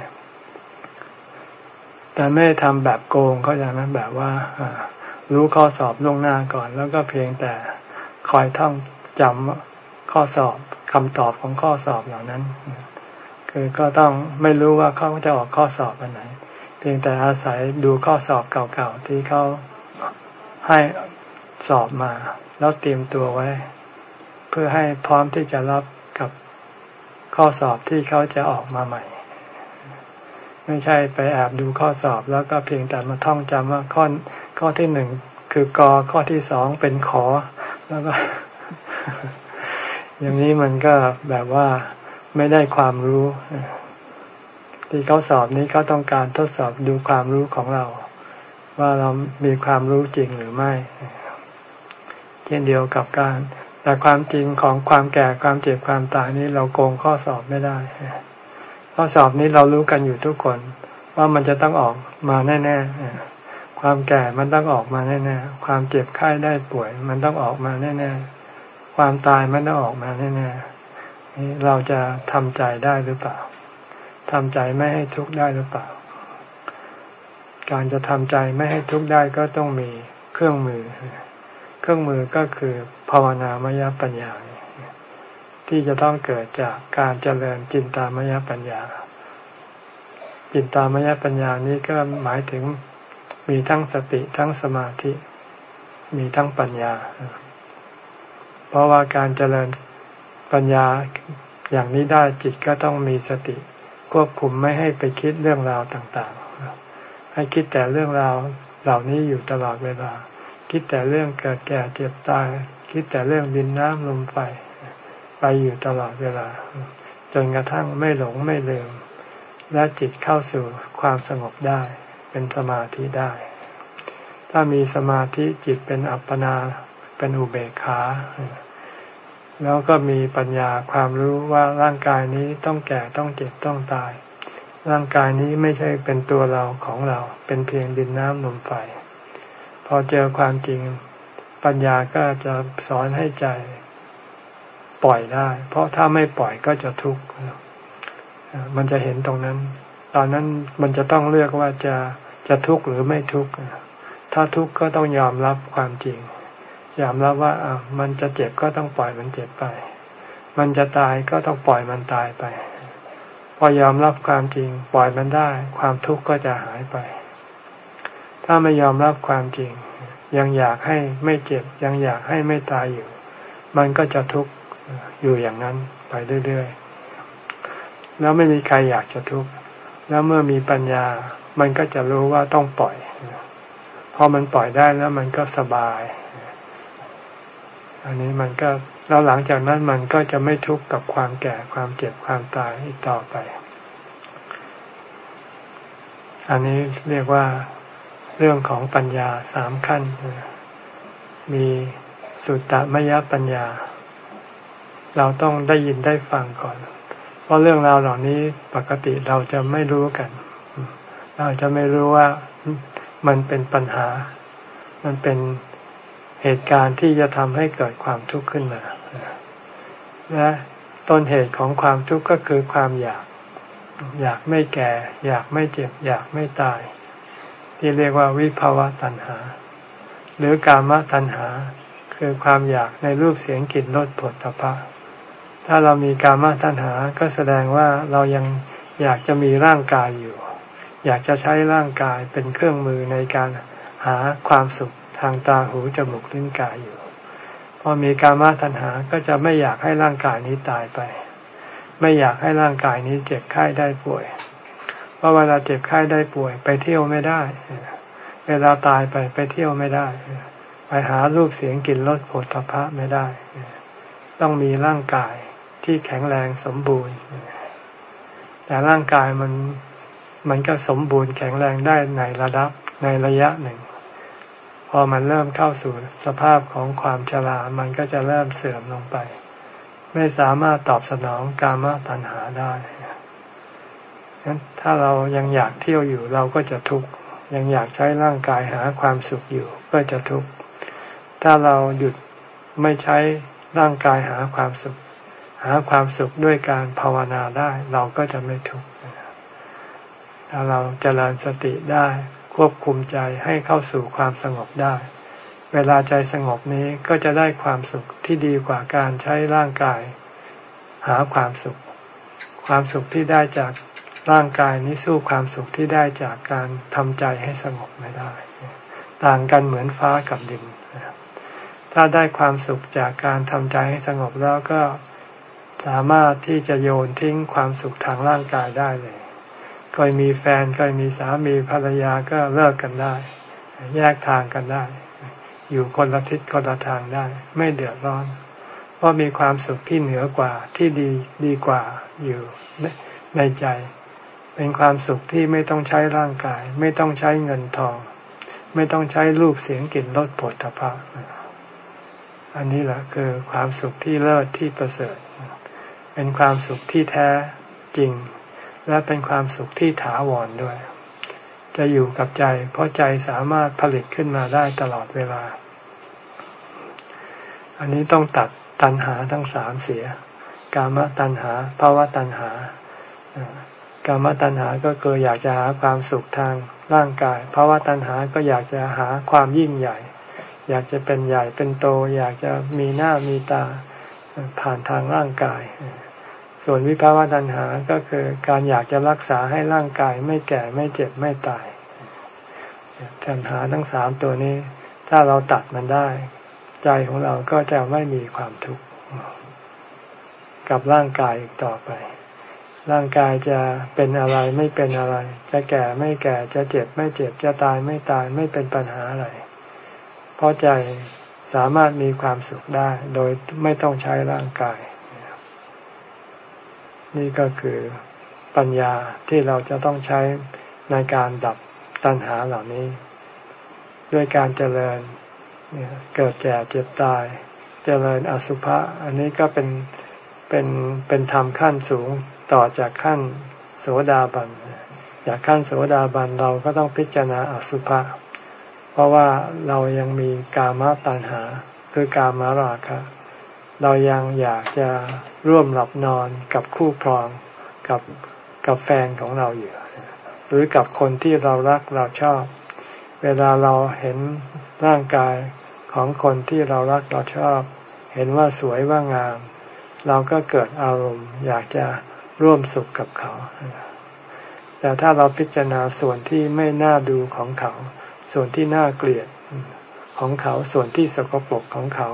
แต่ไม่ทำแบบโกงเขาอย่างนั้นแบบว่า รู้ข้อสอบล่วงหน้าก่อน แล้วก็เพียงแต่คอยท่องจำข้อสอบคำตอบของข้อสอบเหล่านั้น คือก็ต้องไม่รู้ว่าเขาจะออกข้อสอบอันไหน เพียงแต่อาศัยดูข้อสอบเก่าๆที่เขาให้สอบมา แล้วเตรียมตัวไว้ เพื่อให้พร้อมที่จะรับกับข้อสอบที่เขาจะออกมาใหม่ ไม่ใช่ไปแอบดูข้อสอบแล้วก็เพียงแต่มาท่องจำว่าข้อ ข้อที่หนึ่งคือกอข้อที่สองเป็นขอ แล้วก็ อย่างนี้มันก็แบบว่าไม่ได้ความรู้ ที่เขาสอบนี้เขาต้องการทดสอบดูความรู้ของเรา ว่าเรามีความรู้จริงหรือไม่ เช่นเดียวกับการ แต่ความจริงของความแก่ความเจ็บความตายนี้เราโกงข้อสอบไม่ได้ข้อสอบนี้เรารู้กันอยู่ทุกคน ว่ามันจะต้องออกมาแน่ ๆ ความแก่มันต้องออกมาแน่ๆ ความเจ็บไข้ได้ป่วย มันต้องออกมาแน่ๆ ความตายมันต้องออกมาแน่ๆนี่เราจะทำใจได้หรือเปล่าทำใจไม่ให้ทุกข์ได้หรือเปล่า การจะทำใจไม่ให้ทุกข์ได้ก็ต้องมีเครื่องมือ เครื่องมือก็คือภาวนามยปัญญาที่จะต้องเกิดจากการเจริญจินตามยปัญญา จินตามยปัญญานี้ก็หมายถึง มีทั้งสติทั้งสมาธิ มีทั้งปัญญา เพราะว่าการเจริญปัญญาอย่างนี้ได้จิตก็ต้องมีสติ ควบคุมไม่ให้ไปคิดเรื่องราวต่างๆ ให้คิดแต่เรื่องราวเหล่านี้อยู่ตลอดเวลา คิดแต่เรื่องเกิดแก่เจ็บตาย คิดแต่เรื่องดินน้ำลมไฟไปอยู่ตลอดเวลา จนกระทั่งไม่หลงไม่ลืมและจิตเข้าสู่ความสงบได้ เป็นสมาธิได้ ถ้ามีสมาธิจิตเป็นอัปปนาเป็นอุเบกขา แล้วก็มีปัญญาความรู้ว่าร่างกายนี้ต้องแก่ต้องเจ็บต้องตาย ร่างกายนี้ไม่ใช่เป็นตัวเราของเรา เป็นเพียงดินน้ำลมไฟ พอเจอความจริงปัญญาก็จะสอนให้ใจปล่อยได้ เพราะถ้าไม่ปล่อยก็จะทุกข์ มันจะเห็นตรงนั้น ตอนนั้นมันจะต้องเลือกว่าจะจะทุกข์หรือไม่ทุกข์ถ้าทุกข์ก็ต้องยอมรับความจริง ยอมรับว่าอ่ามันจะเจ็บก็ต้องปล่อยมันเจ็บไป มันจะตายก็ต้องปล่อยมันตายไป พอยอมรับความจริง ปล่อยมันได้ ความทุกข์ก็จะหายไป ถ้าไม่ยอมรับความจริง ยังอยากให้ไม่เจ็บ ยังอยากให้ไม่ตายอยู่ มันก็จะทุกข์อยู่อย่างนั้นไปเรื่อยๆ แล้วไม่มีใครอยากจะทุกข์ แล้วเมื่อมีปัญญา มันก็จะรู้ว่าต้องปล่อย พอมันปล่อยได้แล้วมันก็สบาย อันนี้มันก็แล้วหลังจากนั้นมันก็จะไม่ทุกข์กับความแก่ความเจ็บความตายอีกต่อไป อันนี้เรียกว่าเรื่องของปัญญาสามขั้น มีสุตตมยปัญญา เราต้องได้ยินได้ฟังก่อน ราะเรื่องราวเหล่านี้ปกติเราจะไม่รู้กัน เราจะไม่รู้ว่ามันเป็นปัญหา มันเป็นเหตุการณ์ที่จะทำให้เกิดความทุกข์ขึ้นมาและต้นเหตุของความทุกข์ก็คือความอยาก อยากไม่แก่ อยากไม่เจ็บ อยากไม่ตาย ที่เรียกว่าวิภาวะตัณหา หรือกามตัณหา คือความอยากในรูปเสียงกลิ่นรสผลตภะ ถ้าเรามีกามตัณหาก็แสดงว่าเรายังอยากจะมีร่างกายอยู่ อยากจะใช้ร่างกายเป็นเครื่องมือในการหาความสุขทางตาหูจมูกลิ้นกายอยู่ พอมีกามาตัณหาก็จะไม่อยากให้ร่างกายนี้ตายไป ไม่อยากให้ร่างกายนี้เจ็บไข้ได้ป่วย เพราะเวลาเจ็บไข้ได้ป่วย ไปเที่ยวไม่ได้ เวลาตายไปไปเที่ยวไม่ได้ ไปหารูปเสียงกลิ่นรสผลทพะไม่ได้ ต้องมีร่างกาย ที่แข็งแรงสมบูรณ์ แต่ร่างกายมันมันก็สมบูรณ์แข็งแรงได้ในระดับในระยะหนึ่ง พอมันเริ่มเข้าสู่สภาพของความชรา มันก็จะเริ่มเสื่อมลงไป ไม่สามารถตอบสนองกามตัณหาได้งั้นถ้าเรายังอยากเที่ยวอยู่เราก็จะทุกข์ยังอยากใช้ร่างกายหาความสุขอยู่ก็จะทุกข์ถ้าเราหยุดไม่ใช้ร่างกายหาความสุข หาความสุขด้วยการภาวนาได้ เราก็จะไม่ทุกข์ถ้าเราจเจริญสติได้ควบคุมใจให้เข้าสู่ความสงบได้ เวลาใจสงบนี้ก็จะได้ความสุขที่ดีกว่าการใช้ร่างกาย หาความสุข ความสุขที่ได้จากร่างกายนี้สู้ความสุขที่ได้จากการทำใจให้สงบไม่ได้ ต่างกันเหมือนฟ้ากับดิน ถ้าได้ความสุขจากการทำใจให้สงบแล้วก็ สามารถที่จะโยนทิ้งความสุขทางร่างกายได้เลยเคยมีแฟนเคยมีสามีภรรยาก็เลิกกันได้ แยกทางกันได้ อยู่คนละทิศคนละทางได้ ไม่เดือดร้อน เพราะมีความสุขที่เหนือกว่าที่ดีดีกว่าอยู่ในใจ เป็นความสุขที่ไม่ต้องใช้ร่างกาย ไม่ต้องใช้เงินทอง ไม่ต้องใช้รูปเสียงกลิ่นรสผลพภะอันนี้แหละคือความสุขที่เลิศที่ประเสริฐ เป็นความสุขที่แท้จริง และเป็นความสุขที่ถาวรด้วย จะอยู่กับใจ เพราะใจสามารถผลิตขึ้นมาได้ตลอดเวลา อันนี้ต้องตัดตัณหาทั้งสามเสีย กามตัณหาภาวะตัณหากามตัณหาก็คืออยากจะหาความสุขทางร่างกายภาวะตัณหาก็อยากจะหาความยิ่งใหญ่ อยากจะเป็นใหญ่เป็นโต อยากจะมีหน้ามีตาผ่านทางร่างกาย ส่วนวิภาวะตัณหาก็คือการอยากจะรักษาให้ร่างกายไม่แก่ไม่เจ็บไม่ตายตัณหาทั้งสามตัวนี้ ถ้าเราตัดมันได้ ใจของเราก็จะไม่มีความทุกข์กับร่างกายอีกต่อไป ร่างกายจะเป็นอะไรไม่เป็นอะไร จะแก่ไม่แก่จะเจ็บไม่เจ็บจะตายไม่ตายไม่เป็นปัญหาอะไร เพราะใจสามารถมีความสุขได้ โดยไม่ต้องใช้ร่างกาย นี่ก็คือปัญญาที่เราจะต้องใช้ในการดับตัณหาเหล่านี้ ด้วยการเจริญเกิดแก่เจ็บตาย เจริญอสุภะอันนี้ก็เป็นเป็นเป็นธรรมขั้นสูงต่อจากขั้นโสดาบันจากขั้นโสดาบันเราก็ต้องพิจารณาอสุภะเพราะว่าเรายังมีกามตัณหาคือกามราคะ เรายังอยากจะร่วมหลับนอนกับคู่ครองกับกับแฟนของเราอยู่ หรือกับคนที่เรารักเราชอบ เวลาเราเห็นร่างกายของคนที่เรารักเราชอบ เห็นว่าสวยว่างาม เราก็เกิดอารมณ์อยากจะร่วมสุขกับเขา แต่ถ้าเราพิจารณาส่วนที่ไม่น่าดูของเขา ส่วนที่น่าเกลียดของเขาส่วนที่สกปรกของเขา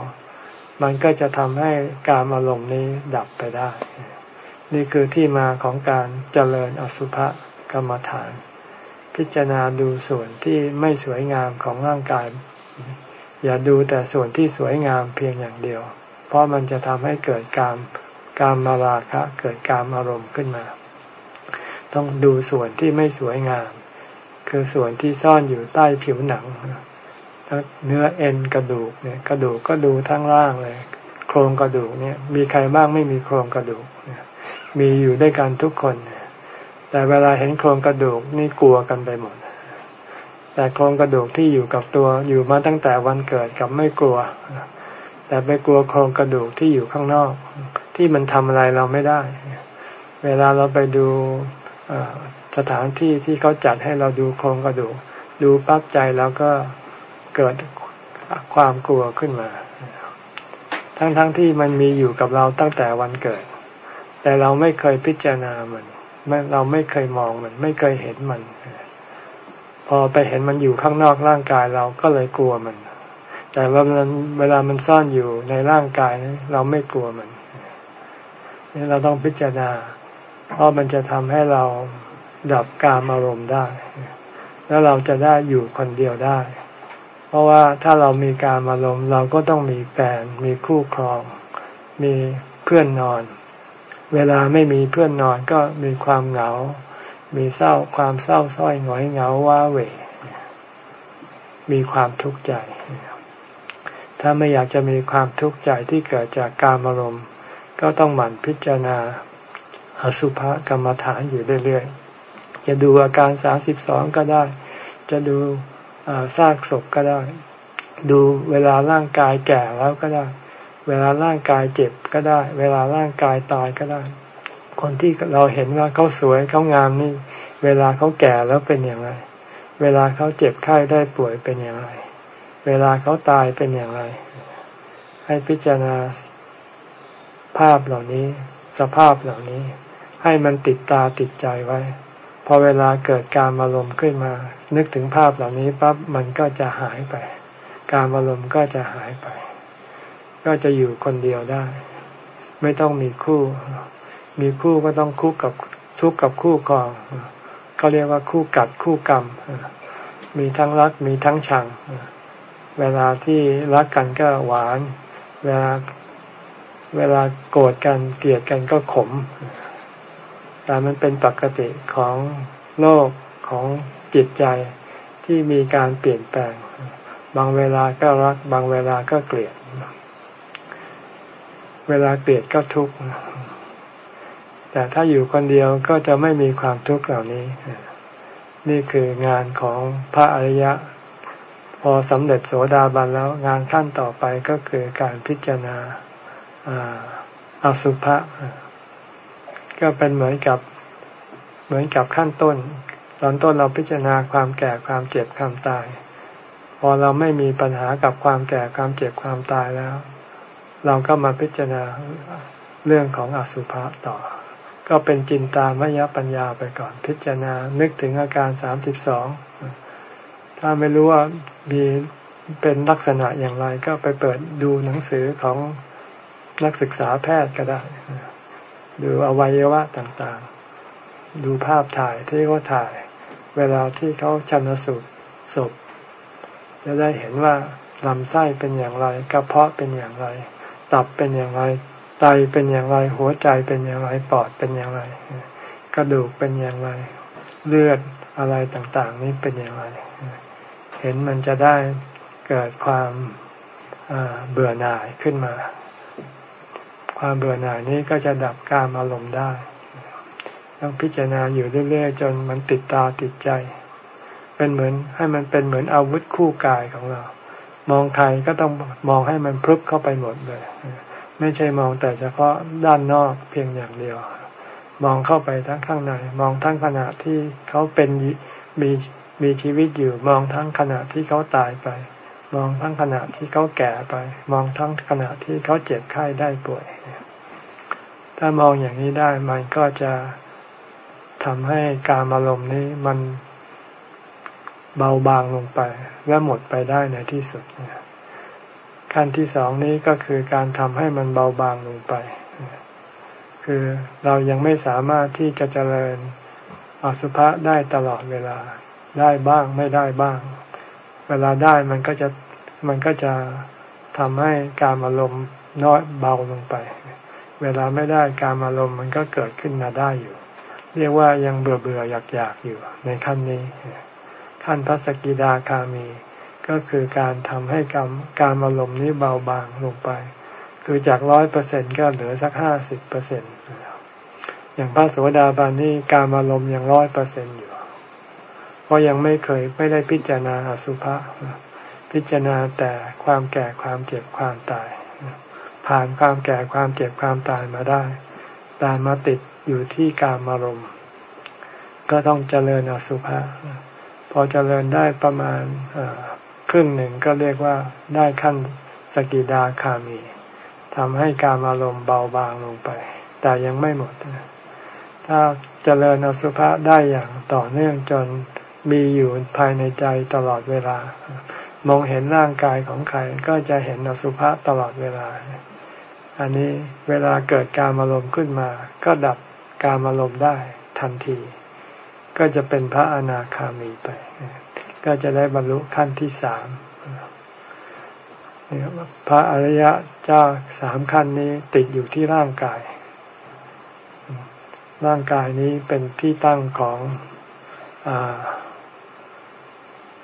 มันก็จะทำให้การอารมณ์นี้ดับไปได้ นี่คือที่มาของการเจริญอสุภกรรมฐาน พิจารณาดูส่วนที่ไม่สวยงามของร่างกาย อย่าดูแต่ส่วนที่สวยงามเพียงอย่างเดียว เพราะมันจะทำให้เกิดการการมาราคะเกิดการอารมณ์ขึ้นมา ต้องดูส่วนที่ไม่สวยงาม คือส่วนที่ซ่อนอยู่ใต้ผิวหนัง เนื้อเอ็นกระดูกเนี่ย กระดูกก็ดูทั้งล่างเลย โครงกระดูกเนี่ย มีใครบ้างไม่มีโครงกระดูกมีอยู่ด้วยกันทุกคน แต่เวลาเห็นโครงกระดูกนี่กลัวกันไปหมด แต่โครงกระดูกที่อยู่กับตัวอยู่มาตั้งแต่วันเกิดกับไม่กลัว แต่ไปกลัวโครงกระดูกที่อยู่ข้างนอก ที่มันทำอะไรเราไม่ได้ เวลาเราไปดูสถานที่ที่เขาจัดให้เราดูโครงกระดูก ดูปั๊บใจแล้วก็ เกิดความกลัวขึ้นมา ทั้งๆทที่มันมีอยู่กับเราตั้งแต่วันเกิด แต่เราไม่เคยพิจารณามันเราไม่เคยมองมัน ไม่เคยเห็นมัน พอไปเห็นมันอยู่ข้างนอกร่างกายเราก็เลยกลัวมัน แต่เวลาเวลามันซ่อนอยู่ในร่างกายเราไม่กลัวมันนี่เราต้องพิจารณา เพราะมันจะทำให้เราดับกามอารมณ์ได้ แล้วเราจะได้อยู่คนเดียวได้ เพราะว่าถ้าเรามีการอารมณ์เราก็ต้องมีแฟน มีคู่ครอง มีเพื่อนนอน เวลาไม่มีเพื่อนนอนก็มีความเหงา มีเศร้าความเศร้าส้อยหงอยเหงาว้าเหวมีความทุกข์ใจ ถ้าไม่อยากจะมีความทุกข์ใจที่เกิดจากการอารมณ์ ก็ต้องหมั่นพิจารณาอสุภกรรมฐานอยู่เรื่อยๆ จะดูอาการสาสิบสองก็ได้ จะดู ซากศพก็ได้ ดูเวลาร่างกายแก่แล้วก็ได้ เวลาร่างกายเจ็บก็ได้ เวลาร่างกายตายก็ได้ คนที่เราเห็นว่าเขาสวยเขางามนี่ เวลาเขาแก่แล้วเป็นอย่างไร เวลาเขาเจ็บไข้ได้ป่วยเป็นอย่างไร เวลาเขาตายเป็นอย่างไร ให้พิจารณาภาพเหล่านี้ สภาพเหล่านี้ ให้มันติดตาติดใจไว้ พอเวลาเกิดการอารมณ์ขึ้นมา นึกถึงภาพเหล่านี้ปั๊บมันก็จะหายไป การอารมณ์ก็จะหายไป ก็จะอยู่คนเดียวได้ ไม่ต้องมีคู่ มีคู่ก็ต้องคู่กับทุกกับคู่กองเขาเรียกว่าคู่กัดคู่กรรม มีทั้งรักมีทั้งชัง เวลาที่รักกันก็หวาน เวลาเวลาโกรธกันเกลียดกันก็ขม แต่มันเป็นปกติของโลกของจิตใจที่มีการเปลี่ยนแปลง บางเวลาก็รัก บางเวลาก็เกลียด เวลาเกลียดก็ทุกข์แต่ถ้าอยู่คนเดียวก็จะไม่มีความทุกข์เหล่านี้ นี่คืองานของพระอริยะ พอสำเร็จโสดาบันแล้วงานขั้นต่อไปก็คือการพิจารณาอาสุภะ ก็เป็นเหมือนกับเหมือนกับขั้นต้น ตอนต้นเราพิจารณาความแก่ความเจ็บความตาย พอเราไม่มีปัญหากับความแก่ความเจ็บความตายแล้ว เราก็มาพิจารณาเรื่องของอสุภะต่อ ก็เป็นจินตามยปัญญาไปก่อนพิจารณานึกถึงอาการสามสิบสองถ้าไม่รู้ว่ามีเป็นลักษณะอย่างไรก็ไปเปิดดูหนังสือของนักศึกษาแพทย์ก็ได้ ดูอวัยวะต่างๆ ดูภาพถ่ายที่เขาถ่าย เวลาที่เขาชันสูตรศพ จะได้เห็นว่าลำไส้เป็นอย่างไรกระเพาะเป็นอย่างไร ตับเป็นอย่างไร ไตเป็นอย่างไร หัวใจเป็นอย่างไรปอดเป็นอย่างไร กระดูกเป็นอย่างไร เลือดอะไรต่างๆ นี้เป็นอย่างไร เห็นมันจะได้เกิดความเบื่อหน่ายขึ้นมา ความเบื่อหน่ายนี้ก็จะดับการอารมณ์ได้ ต้องพิจารณาอยู่เรื่อยๆ จนมันติดตาติดใจ เป็นเหมือนให้มันเป็นเหมือนอาวุธคู่กายของเรา มองใครก็ต้องมองให้มันพลุบเข้าไปหมดเลย ไม่ใช่มองแต่เฉพาะด้านนอกเพียงอย่างเดียว มองเข้าไปทั้งข้างใน มองทั้งขณะที่เขาเป็นมีมีชีวิตอยู่ มองทั้งขณะที่เขาตายไป มองทั้งขณะที่เขาแก่ไป มองทั้งขณะที่เขาเจ็บไข้ได้ป่วย ถ้ามองอย่างนี้ได้มันก็จะทำให้การอารมณ์นี้มันเบาบางลงไป และหมดไปได้ในที่สุดขั้นที่สองนี้ก็คือการทำให้มันเบาบางลงไป คือเรายังไม่สามารถที่จะเจริญอสุภะได้ตลอดเวลา ได้บ้างไม่ได้บ้าง เวลาได้มันก็จะมันก็จะทำให้การอารมณ์น้อยเบาลงไป เวลาไม่ได้การอารมณ์มันก็เกิดขึ้นมาได้อยู่ เรียกว่ายังเบื่อเบื่ออยากอยากอยู่ในขั้นนี้ ขั้นพระสกิดาคามี ก็คือการทำให้การการอารมณ์นี้เบาบางลงไป คือจากร้อยเปอร์เซ็นก็เหลือสักห้าสิบเปอร์เซ็นตอย่างพระโสดาบันนี่การอารมณ์ยังร้อยเปอร์เซ็นอยู่ เพราะยังไม่เคยไม่ได้พิจารณาอสุภะพิจารณาแต่ความแก่ความเจ็บความตาย ผ่านความแก่ความเจ็บความตายมาได้แต่มาติดอยู่ที่การอารมณ์ก็ต้องเจริญอสุภะพอเจริญได้ประมาณครึ่งหนึ่งก็เรียกว่าได้ขั้นสกิดาคามีทำให้การอารมณ์เบาบางลงไป แต่ยังไม่หมด ถ้าเจริญอสุภะได้อย่างต่อเนื่องจน มีอยู่ภายในใจตลอดเวลา มองเห็นร่างกายของใครก็จะเห็นอสุภะตลอดเวลา อันนี้เวลาเกิดการอารมณ์ขึ้นมา ก็ดับการอารมณ์ได้ทันที ก็จะเป็นพระอนาคามีไป ก็จะได้บรรลุขั้นที่สามพระอริยะเจ้าสามขั้นนี้ติดอยู่ที่ร่างกาย ร่างกายนี้เป็นที่ตั้งของอ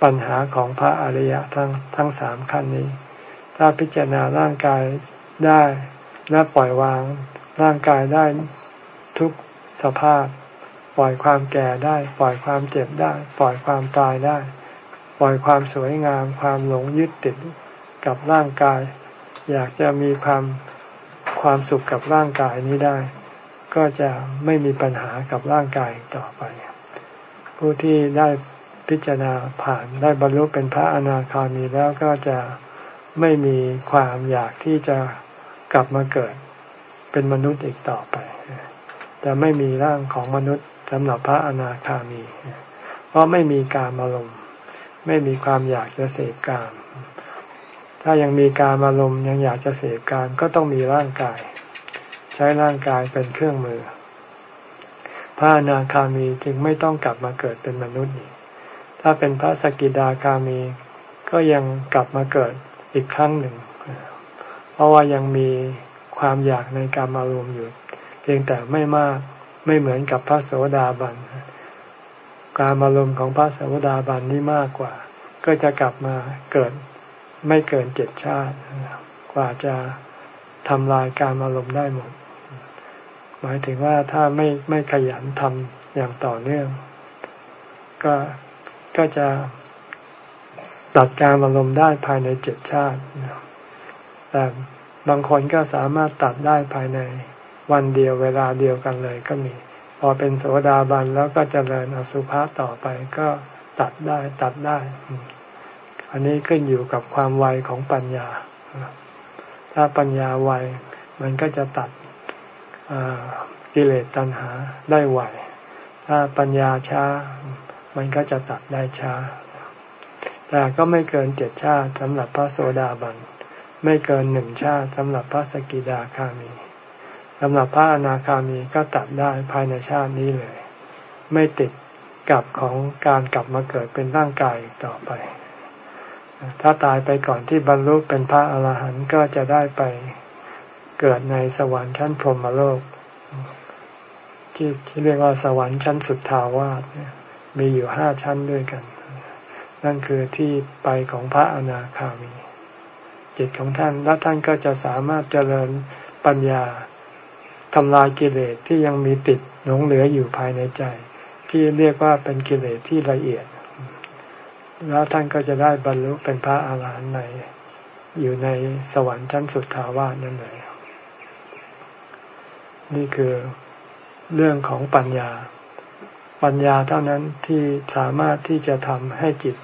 ปัญหาของพระอริยะทั้งทั้งสามขั้นนี้ ถ้าพิจารณาร่างกายได้และปล่อยวางร่างกายได้ทุกสภาพ ปล่อยความแก่ได้ ปล่อยความเจ็บได้ ปล่อยความตายได้ ปล่อยความสวยงาม ความหลงยึดติดกับร่างกาย อยากจะมีความความสุขกับร่างกายนี้ได้ ก็จะไม่มีปัญหากับร่างกายต่อไป ผู้ที่ได้ พิจารณาผ่านได้บรรลุเป็นพระอนาคามีแล้วก็จะไม่มีความอยากที่จะกลับมาเกิดเป็นมนุษย์อีกต่อไป จะไม่มีร่างของมนุษย์สำหรับพระอนาคามี เพราะไม่มีการอารมณ์ไม่มีความอยากจะเสพกามถ้ายังมีการอารมณ์ยังอยากจะเสพกามก็ต้องมีร่างกาย ใช้ร่างกายเป็นเครื่องมือ พระอนาคามีจึงไม่ต้องกลับมาเกิดเป็นมนุษย์อีก ถ้าเป็นพระสกิดาคามี ก็ยังกลับมาเกิดอีกครั้งหนึ่ง เพราะว่ายังมีความอยากในการมารวมอยู่ เพียงแต่ไม่มากไม่เหมือนกับพระโสดาบัน การมารวมของพระโสดาบันนี่มากกว่า ก็จะกลับมาเกิดไม่เกินเจ็ดชาติ กว่าจะทำลายการอารมณ์ได้หมด หมายถึงว่าถ้าไม่ไม่ขยันทำอย่างต่อเนื่อง ก็ ก็จะตัดการอารมณ์ได้ภายในเจ็ดชาติ แต่บางคนก็สามารถตัดได้ภายในวันเดียวเวลาเดียวกันเลยก็มี พอเป็นโสดาบันแล้วก็จเจริญอสุภะต่อไปก็ตัดได้ตัดได้ อันนี้ขึ้นอยู่กับความไวของปัญญา ถ้าปัญญาไวมันก็จะตัดกิเลสตัณหาได้ไวถ้าปัญญาช้า มันก็จะตัดได้ช้า แต่ก็ไม่เกินเจ็ดชาติสำหรับพระโสดาบัน ไม่เกินหนึ่งชาติสำหรับพระสกิดาคามีสำหรับพระอนาคามีก็ตัดได้ภายในชาตินี้เลย ไม่ติดกับของการกลับมาเกิดเป็นร่างกายต่อไป ถ้าตายไปก่อนที่บรรลุเป็นพระอรหันต์ก็จะได้ไปเกิดในสวรรค์ชั้นพรหมโลก ที่ที่เรียกว่าสวรรค์ชั้นสุดทาวาส มีอยู่ห้าชั้นด้วยกัน นั่นคือที่ไปของพระอนาคามี จิตของท่านและท่านก็จะสามารถเจริญปัญญาทำลายกิเลสที่ยังมีติดหลงเหลืออยู่ภายในใจ ที่เรียกว่าเป็นกิเลสที่ละเอียด แล้วท่านก็จะได้บรรลุเป็นพระอาหารหันต์ในอยู่ในสวรรค์ชั้นสุดทาวาสนั่นเลยนี่คือเรื่องของปัญญา ปัญญาเท่านั้นที่สามารถที่จะทำให้จิต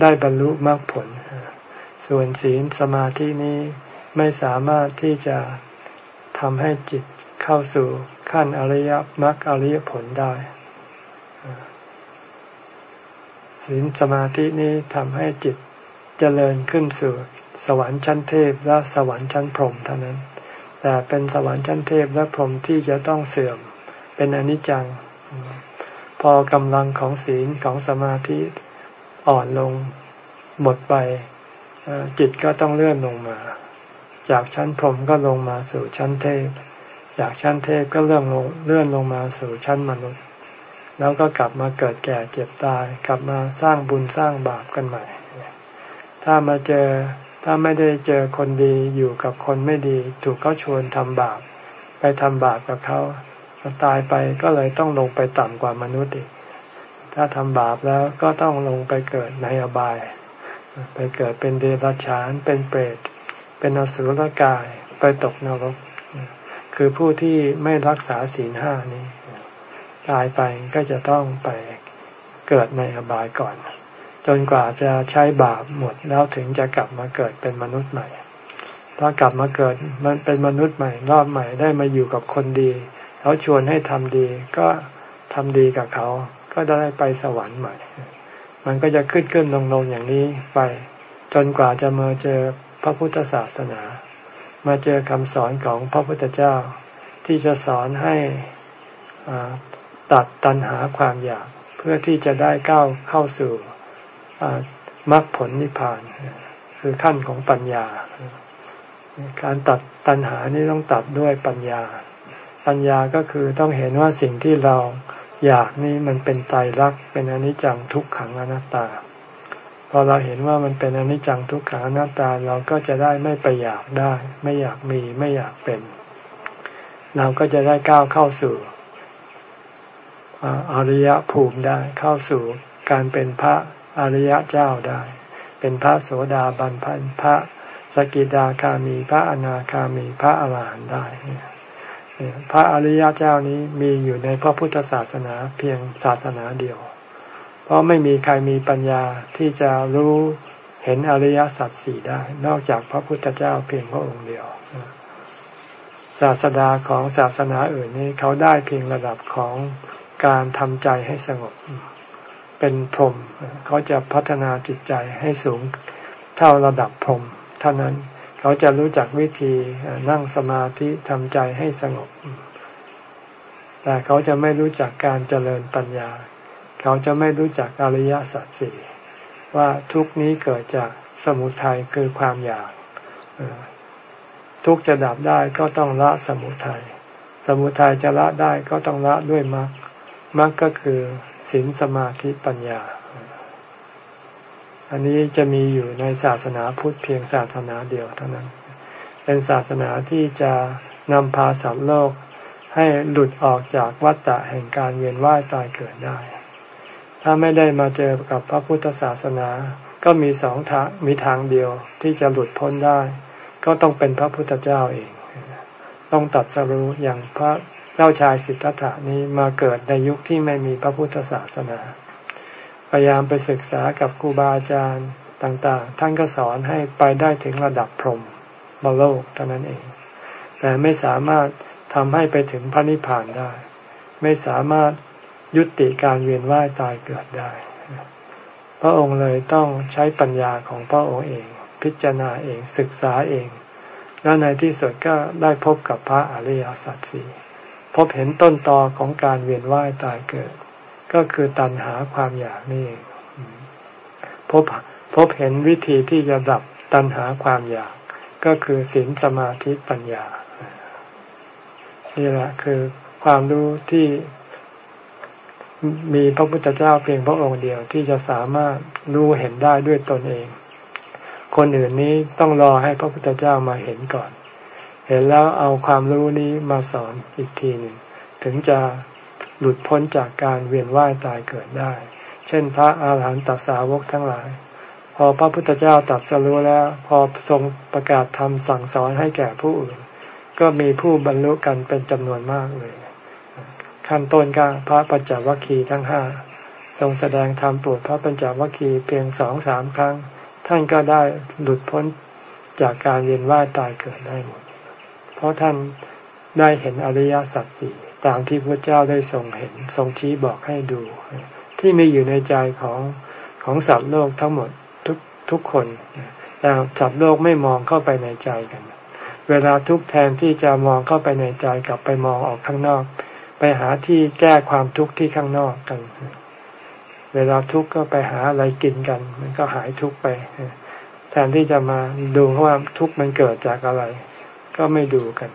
ได้บรรลุมรรคผล ส่วนศีลสมาธินี้ไม่สามารถที่จะทำให้จิตเข้าสู่ขั้นอริยมรรคอริยผลได้ศีลสมาธินี้ทำให้จิตเจริญขึ้นสู่สวรรค์ชั้นเทพและสวรรค์ชั้นพรหมเท่านั้น แต่เป็นสวรรค์ชั้นเทพและพรหมที่จะต้องเสื่อมเป็นอนิจจัง อกำลังของศีลของสมาธิอ่อนลงหมดไปจิตก็ต้องเลื่อนลงมา จากชั้นพรหมก็ลงมาสู่ชั้นเทพ จากชั้นเทพก็เลื่อนลงเลื่อนลงมาสู่ชั้นมนุษย์ แล้วก็กลับมาเกิดแก่เจ็บตาย กลับมาสร้างบุญสร้างบาปกันใหม่ ถ้ามาเจอถ้าไม่ได้เจอคนดีอยู่กับคนไม่ดี ถูกเขาชวนทำบาป ไปทำบาปกับเขา ตายไปก็เลยต้องลงไปต่ำกว่ามนุษย์อีก ถ้าทำบาปแล้วก็ต้องลงไปเกิดในอบาย ไปเกิดเป็นเดรัจฉาน เป็นเปรต เป็นอสุรกาย ไปตกนรก คือผู้ที่ไม่รักษาศีลห้านี้ ตายไปก็จะต้องไปเกิดในอบายก่อน จนกว่าจะใช้บาปหมดแล้วถึงจะกลับมาเกิดเป็นมนุษย์ใหม่ถ้ากลับมาเกิดมันเป็นมนุษย์ใหม่รอบใหม่ได้มาอยู่กับคนดี เขาชวนให้ทำดีก็ทำดีกับเขา ก็ได้ไปสวรรค์ใหม่ มันก็จะขึ้นขึ้นลงลงอย่างนี้ไป จนกว่าจะมาเจอพระพุทธศาสนา มาเจอคำสอนของพระพุทธเจ้า ที่จะสอนให้ตัดตัณหาความอยาก เพื่อที่จะได้ก้าวเข้าสู่มรรคผลนิพพาน คือขั้นของปัญญา การตัดตัณหานี้ต้องตัดด้วยปัญญา ปัญญาก็คือต้องเห็นว่าสิ่งที่เราอยากนี่มันเป็นไตรลักษณ์เป็นอนิจจังทุกขังอนัตตา พอเราเห็นว่ามันเป็นอนิจจังทุกขังอนัตตาเราก็จะได้ไม่ไปอยากได้ ไม่อยากมีไม่อยากเป็น เราก็จะได้ก้าวเข้าสู่อริยภูมิได้เข้าสู่การเป็นพระอริยเจ้าได้ เป็นพระโสดาบันพันพระสกิดาคามีพระอนาคามีพระอรหันต์ได้ พระอริยเจ้านี้มีอยู่ในพระพุทธศาสนาเพียงศาสนาเดียว เพราะไม่มีใครมีปัญญาที่จะรู้เห็นอริยสัจสี่ได้ นอกจากพระพุทธเจ้าเพียงพระองค์เดียว ศาสดาของศาสนาอื่นนี้เขาได้เพียงระดับของการทำใจให้สงบ เป็นพรหมเขาจะพัฒนาจิตใจให้สูงเท่าระดับพรหมเท่านั้น เขาจะรู้จักวิธีนั่งสมาธิทำใจให้สงบ แต่เขาจะไม่รู้จักการเจริญปัญญา เขาจะไม่รู้จักอริยสัจสี่ว่าทุกนี้เกิดจากสมุทัยคือความอยากทุกจะดับได้ก็ต้องละสมุทัย สมุทัยจะละได้ก็ต้องละด้วยมรรค มรรคก็คือศีลสมาธิปัญญา อันนี้จะมีอยู่ในศาสนาพุทธเพียงศาสนาเดียวเท่านั้น เป็นศาสนาที่จะนำพาสัตว์โลกให้หลุดออกจากวัฏฏะแห่งการเวียนว่ายตายเกิดได้ ถ้าไม่ได้มาเจอกับพระพุทธศาสนา ก็มีสองทางมีทางเดียวที่จะหลุดพ้นได้ ก็ต้องเป็นพระพุทธเจ้าเอง ต้องตัดสรู้อย่างพระเจ้าชายสิทธัตถานี้มาเกิดในยุคที่ไม่มีพระพุทธศาสนา ยายามไปศึกษากับครูบาอาจารย์ต่างๆ ท่านก็สอนให้ไปได้ถึงระดับพรหมบโลกเท่านั้นเอง แต่ไม่สามารถทำให้ไปถึงพระนิพพานได้ ไม่สามารถยุติการเวียนว่ายตายเกิดได้ พระองค์เลยต้องใช้ปัญญาของพระองค์เอง พิจารณาเองศึกษาเอง แล้วในที่สุดก็ได้พบกับพระอริยสัจสี่พบเห็นต้นตอของการเวียนว่ายตายเกิด ก็คือตัณหาความอยากนี่พบพบเห็นวิธีที่จะดับตัณหาความอยาก ก็คือศีลสมาธิปัญญา นี่แหละคือความรู้ที่มีพระพุทธเจ้าเพียงพระองค์เดียวที่จะสามารถรู้เห็นได้ด้วยตนเอง คนอื่นนี้ต้องรอให้พระพุทธเจ้ามาเห็นก่อน เห็นแล้วเอาความรู้นี้มาสอนอีกทีหนึ่งถึงจะ หลุดพ้นจากการเวียนว่ายตายเกิดได้ เช่นพระอาหารหันตสาวกทั้งหลาย พอพระพุทธเจ้าตรัสรู้แล้ว พอทรงประกาศธรรมสั่งสอนให้แก่ผู้อื่น ก็มีผู้บรรลุกันเป็นจำนวนมากเลยขั้นต้นก็พระปัญจวัคคีย์ทั้งห้าทรงแสดงธรรมปรดพระปัญจวัคคีย์เพียงสองสามครั้ง ท่านก็ได้หลุดพ้นจากการเวียนว่ายตายเกิดได้หมด เพราะท่านได้เห็นอริยสัจสี่ ตามที่พระเจ้าได้ทรงเห็น ทรงชี้บอกให้ดู ที่มีอยู่ในใจของของสัตว์โลกทั้งหมดทุกทุกคนแต่สัตว์โลกไม่มองเข้าไปในใจกัน เวลาทุกแทนที่จะมองเข้าไปในใจกลับไปมองออกข้างนอก ไปหาที่แก้ความทุกข์ที่ข้างนอกกัน เวลาทุกข์ก็ไปหาอะไรกินกัน มันก็หายทุกข์ไป แทนที่จะมาดูว่าทุกข์มันเกิดจากอะไร ก็ไม่ดูกัน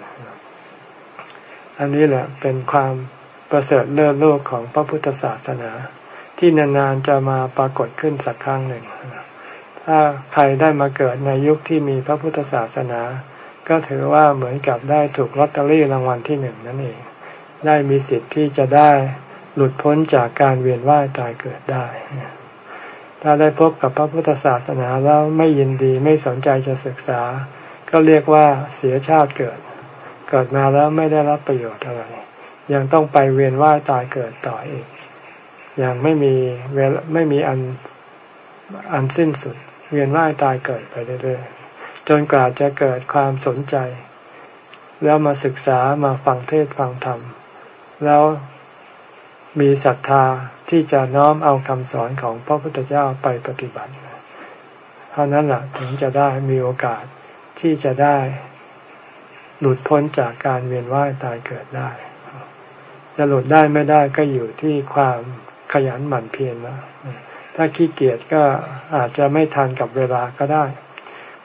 อันนี้แหละเป็นความประเสริฐเลิศโลกของพระพุทธศาสนา ที่นานๆจะมาปรากฏขึ้นสักครั้งหนึ่ง ถ้าใครได้มาเกิดในยุคที่มีพระพุทธศาสนา ก็ถือว่าเหมือนกับได้ถูกลอตเตอรี่รางวัลที่หนึ่งนั่นเอง ได้มีสิทธิ์ที่จะได้หลุดพ้นจากการเวียนว่ายตายเกิดได้ ถ้าได้พบกับพระพุทธศาสนาแล้วไม่ยินดีไม่สนใจจะศึกษา ก็เรียกว่าเสียชาติเกิด เกิดมาแล้วไม่ได้รับประโยชน์อะไร ยังต้องไปเวียนว่ายตายเกิดต่ออีกอย่างไม่มีเวลไม่มีอันอันสิ้นสุด เวียนว่ายตายเกิดไปเรื่อยๆจนกว่าจะเกิดความสนใจ แล้วมาศึกษามาฟังเทศฟังธรรม แล้วมีศรัทธาที่จะน้อมเอาคำสอนของพระพุทธเจ้าไปปฏิบัติเท่านั้นแหละถึงจะได้มีโอกาสที่จะได้ หลุดพ้นจากการเวียนว่ายตายเกิดได้ จะหลุดได้ไม่ได้ก็อยู่ที่ความขยันหมั่นเพียรนะถ้าขี้เกียจก็อาจจะไม่ทันกับเวลาก็ได้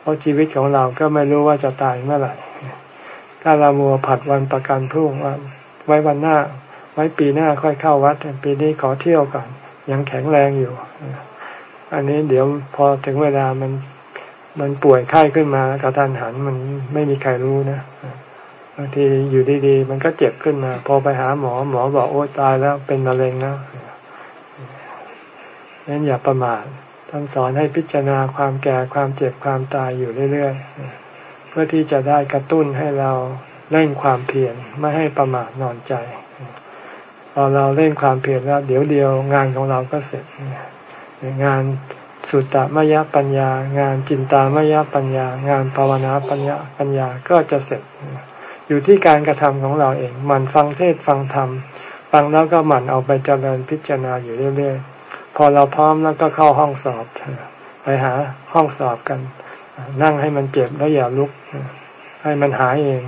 เพราะชีวิตของเราก็ไม่รู้ว่าจะตายเมื่อไหร่ ถ้าเรามัวผัดวันประกันพรุ่งว่าไว้วันหน้า ไว้ปีหน้าค่อยเข้าวัด ปีนี้ขอเที่ยวก่อนยังแข็งแรงอยู่ อันนี้เดี๋ยวพอถึงเวลามัน มันป่วยไข้ขึ้นมากระทันหันมันไม่มีใครรู้นะบางทีอยู่ดีๆ มันก็เจ็บขึ้นมา พอไปหาหมอหมอบอกโอ้ตายแล้วเป็นมะเร็งแล้วนั้นอย่าประมาทท่านสอนให้พิจารณาความแก่ความเจ็บความตายอยู่เรื่อยๆ เพื่อที่จะได้กระตุ้นให้เราเล่นความเพียรไม่ให้ประมาทนอนใจ พอเราเล่นความเพียรแล้วเดี๋ยวเดียวงานของเราก็เสร็จงาน สุตตมยปัญญา งานจินตามยปัญญา งานภาวนาปัญญาปัญญาก็จะเสร็จ อยู่ที่การกระทำของเราเองมันฟังเทศฟังธรรมฟังแล้วก็หมั่นเอาไปเจริญพิจารณาอยู่เรื่อยๆพอเราพร้อมแล้วก็เข้าห้องสอบไปหาห้องสอบกัน นั่งให้มันเจ็บแล้วอย่าลุก ให้มันหายเอง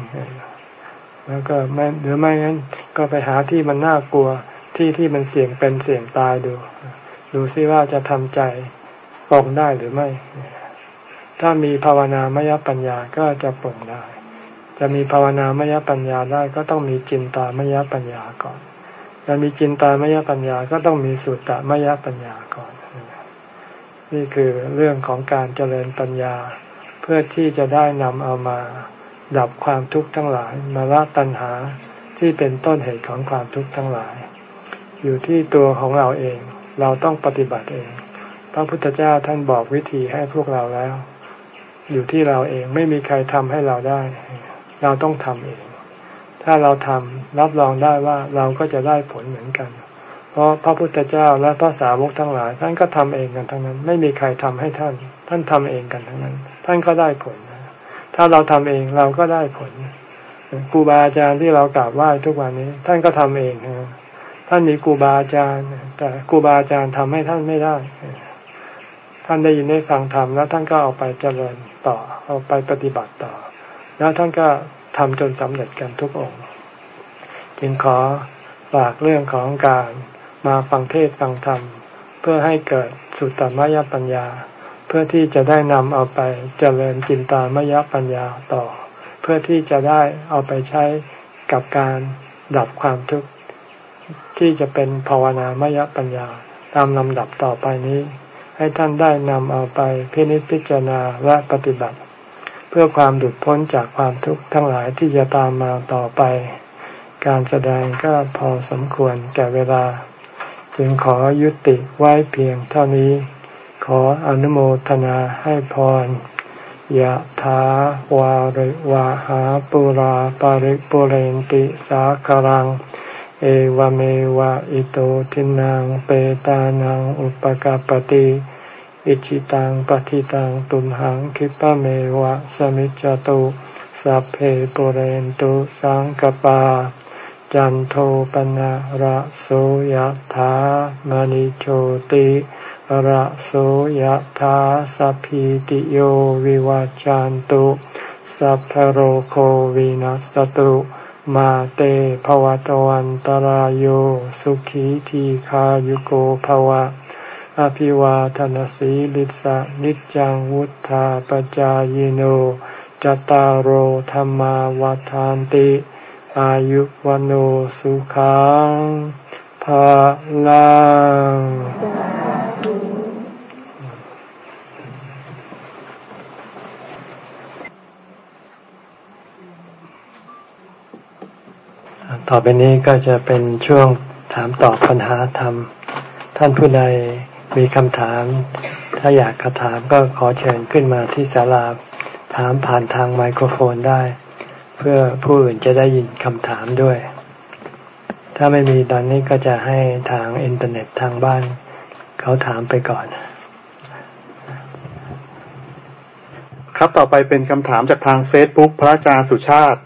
แล้วก็ไม่หรือไม่งั้น ก็ไปหาที่มันน่ากลัวที่ที่มันเสี่ยงเป็นเสี่ยงตายดู ดูซิว่าจะทำใจ ปลงได้หรือไม่ ถ้ามีภาวนามยปัญญาก็จะปลงได้ จะมีภาวนามยปัญญาได้ก็ต้องมีจินตามยปัญญาก่อน จะมีจินตามยปัญญาก็ต้องมีสุตตามยปัญญาก่อน นี่คือเรื่องของการเจริญปัญญา เพื่อที่จะได้นำเอามาดับความทุกข์ทั้งหลาย มาละตัณหาที่เป็นต้นเหตุของความทุกข์ทั้งหลาย อยู่ที่ตัวของเราเอง เราต้องปฏิบัติเอง ระพุทธเจ้าท่านบอกวิธีให้พวกเราแล้ว อยู่ที่เราเองไม่มีใครทำให้เราได้ เราต้องทำเอง ถ้าเราทำรับรองได้ว่าเราก็จะได้ผลเหมือนกัน เพราะพระพุทธเจ้าและพระสาวกทั้งหลาย ท่านก็ทำเองกันทั้งนั้น ไม่มีใครทำให้ท่าน ท่านทำเองกันทั้งนั้น ท่านก็ได้ผล ถ้าเราทำเองเราก็ได้ผลครูบาอาจารย์ที่เรากราบไหว้ทุกวันนี้ ท่านก็ทำเองท่านมีครูบาอาจารย์ แต่ครูบาอาจารย์ทำให้ท่านไม่ได้ ท่านได้ยินได้ฟังธรรมแล้วท่านก็เอาไปเจริญต่อ เอาไปปฏิบัติต่อ แล้วท่านก็ทำจนสำเร็จกันทุกองค์ จึงขอฝากเรื่องของการมาฟังเทศฟังธรรม เพื่อให้เกิดสุตตมยปัญญา เพื่อที่จะได้นำเอาไปเจริญจินตามยปัญญาต่อ เพื่อที่จะได้เอาไปใช้กับการดับความทุกข์ที่จะเป็นภาวนามยปัญญาตามลำดับต่อไปนี้ ให้ท่านได้นำเอาไปพินิจพิจารณาและปฏิบัติ เพื่อความหลุดพ้นจากความทุกข์ทั้งหลายที่จะตามมาต่อไป การแสดงก็พอสมควรแก่เวลา จึงขอยุติไว้เพียงเท่านี้ ขออนุโมทนาให้พรยะถาวาริวะหาปุราปาริปุเรนติสาครัง เอวเมวะอิโตทินังเปตานังอุปกาปติอิชิตังปฏิตังตุมหังคิปะเมวะสมิจจตุสัพเพปุเรนตุสังกปา จันโทปนะระโสยะถามณิโชติระโสยธาสัพพิติโยวิวัจจันตุสัพพโรโควินัสตุ มาเตภวตวันตารโยสุขีทีขายุโกภวะ อภิวาทนสีลิสะนิจังวุธาปจายโนจตารโหธรรมาวาทานติ อายุวันสุขังภาลัง ต่อไปนี้ก็จะเป็นช่วงถามตอบปัญหาธรรม ท่านผู้ใดมีคำถาม ถ้าอยากกระถามก็ขอเชิญขึ้นมาที่ศาลาถามผ่านทางไมโครโฟนได้ เพื่อผู้อื่นจะได้ยินคำถามด้วย ถ้าไม่มีตอนนี้ก็จะให้ทางอินเทอร์เน็ตทางบ้าน เขาถามไปก่อน ครับต่อไปเป็นคำถามจากทาง Facebook พระอาจารย์สุชาติ